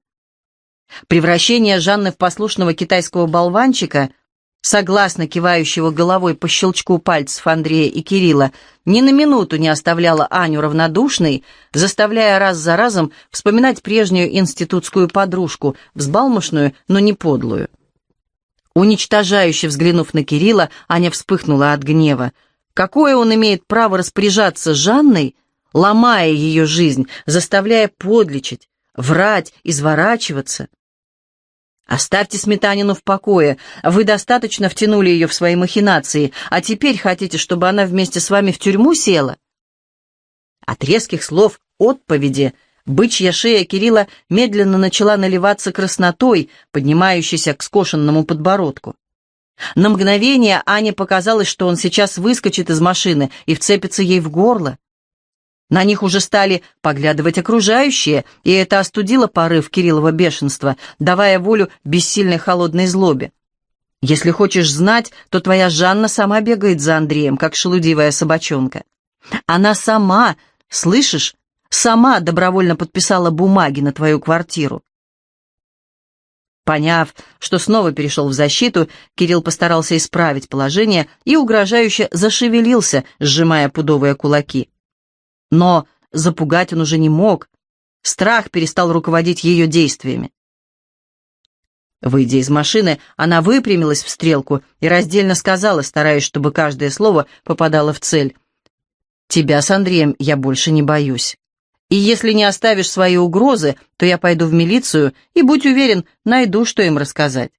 Превращение Жанны в послушного китайского болванчика – согласно кивающего головой по щелчку пальцев Андрея и Кирилла, ни на минуту не оставляла Аню равнодушной, заставляя раз за разом вспоминать прежнюю институтскую подружку, взбалмошную, но не подлую. Уничтожающе взглянув на Кирилла, Аня вспыхнула от гнева. Какое он имеет право распоряжаться Жанной, ломая ее жизнь, заставляя подлечить, врать, изворачиваться? Оставьте Сметанину в покое. Вы достаточно втянули ее в свои махинации, а теперь хотите, чтобы она вместе с вами в тюрьму села?» От резких слов отповеди бычья шея Кирилла медленно начала наливаться краснотой, поднимающейся к скошенному подбородку. На мгновение Ане показалось, что он сейчас выскочит из машины и вцепится ей в горло. На них уже стали поглядывать окружающие, и это остудило порыв Кириллова бешенства, давая волю бессильной холодной злобе. Если хочешь знать, то твоя Жанна сама бегает за Андреем, как шелудивая собачонка. Она сама, слышишь, сама добровольно подписала бумаги на твою квартиру. Поняв, что снова перешел в защиту, Кирилл постарался исправить положение и угрожающе зашевелился, сжимая пудовые кулаки. Но запугать он уже не мог. Страх перестал руководить ее действиями. Выйдя из машины, она выпрямилась в стрелку и раздельно сказала, стараясь, чтобы каждое слово попадало в цель. «Тебя с Андреем я больше не боюсь. И если не оставишь свои угрозы, то я пойду в милицию и, будь уверен, найду, что им рассказать».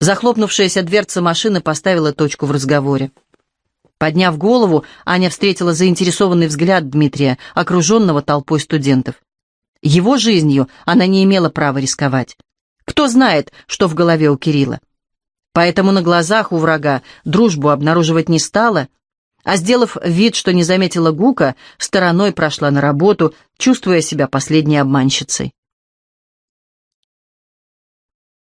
Захлопнувшаяся дверца машины поставила точку в разговоре. Подняв голову, Аня встретила заинтересованный взгляд Дмитрия, окруженного толпой студентов. Его жизнью она не имела права рисковать. Кто знает, что в голове у Кирилла. Поэтому на глазах у врага дружбу обнаруживать не стала, а, сделав вид, что не заметила Гука, стороной прошла на работу, чувствуя себя последней обманщицей.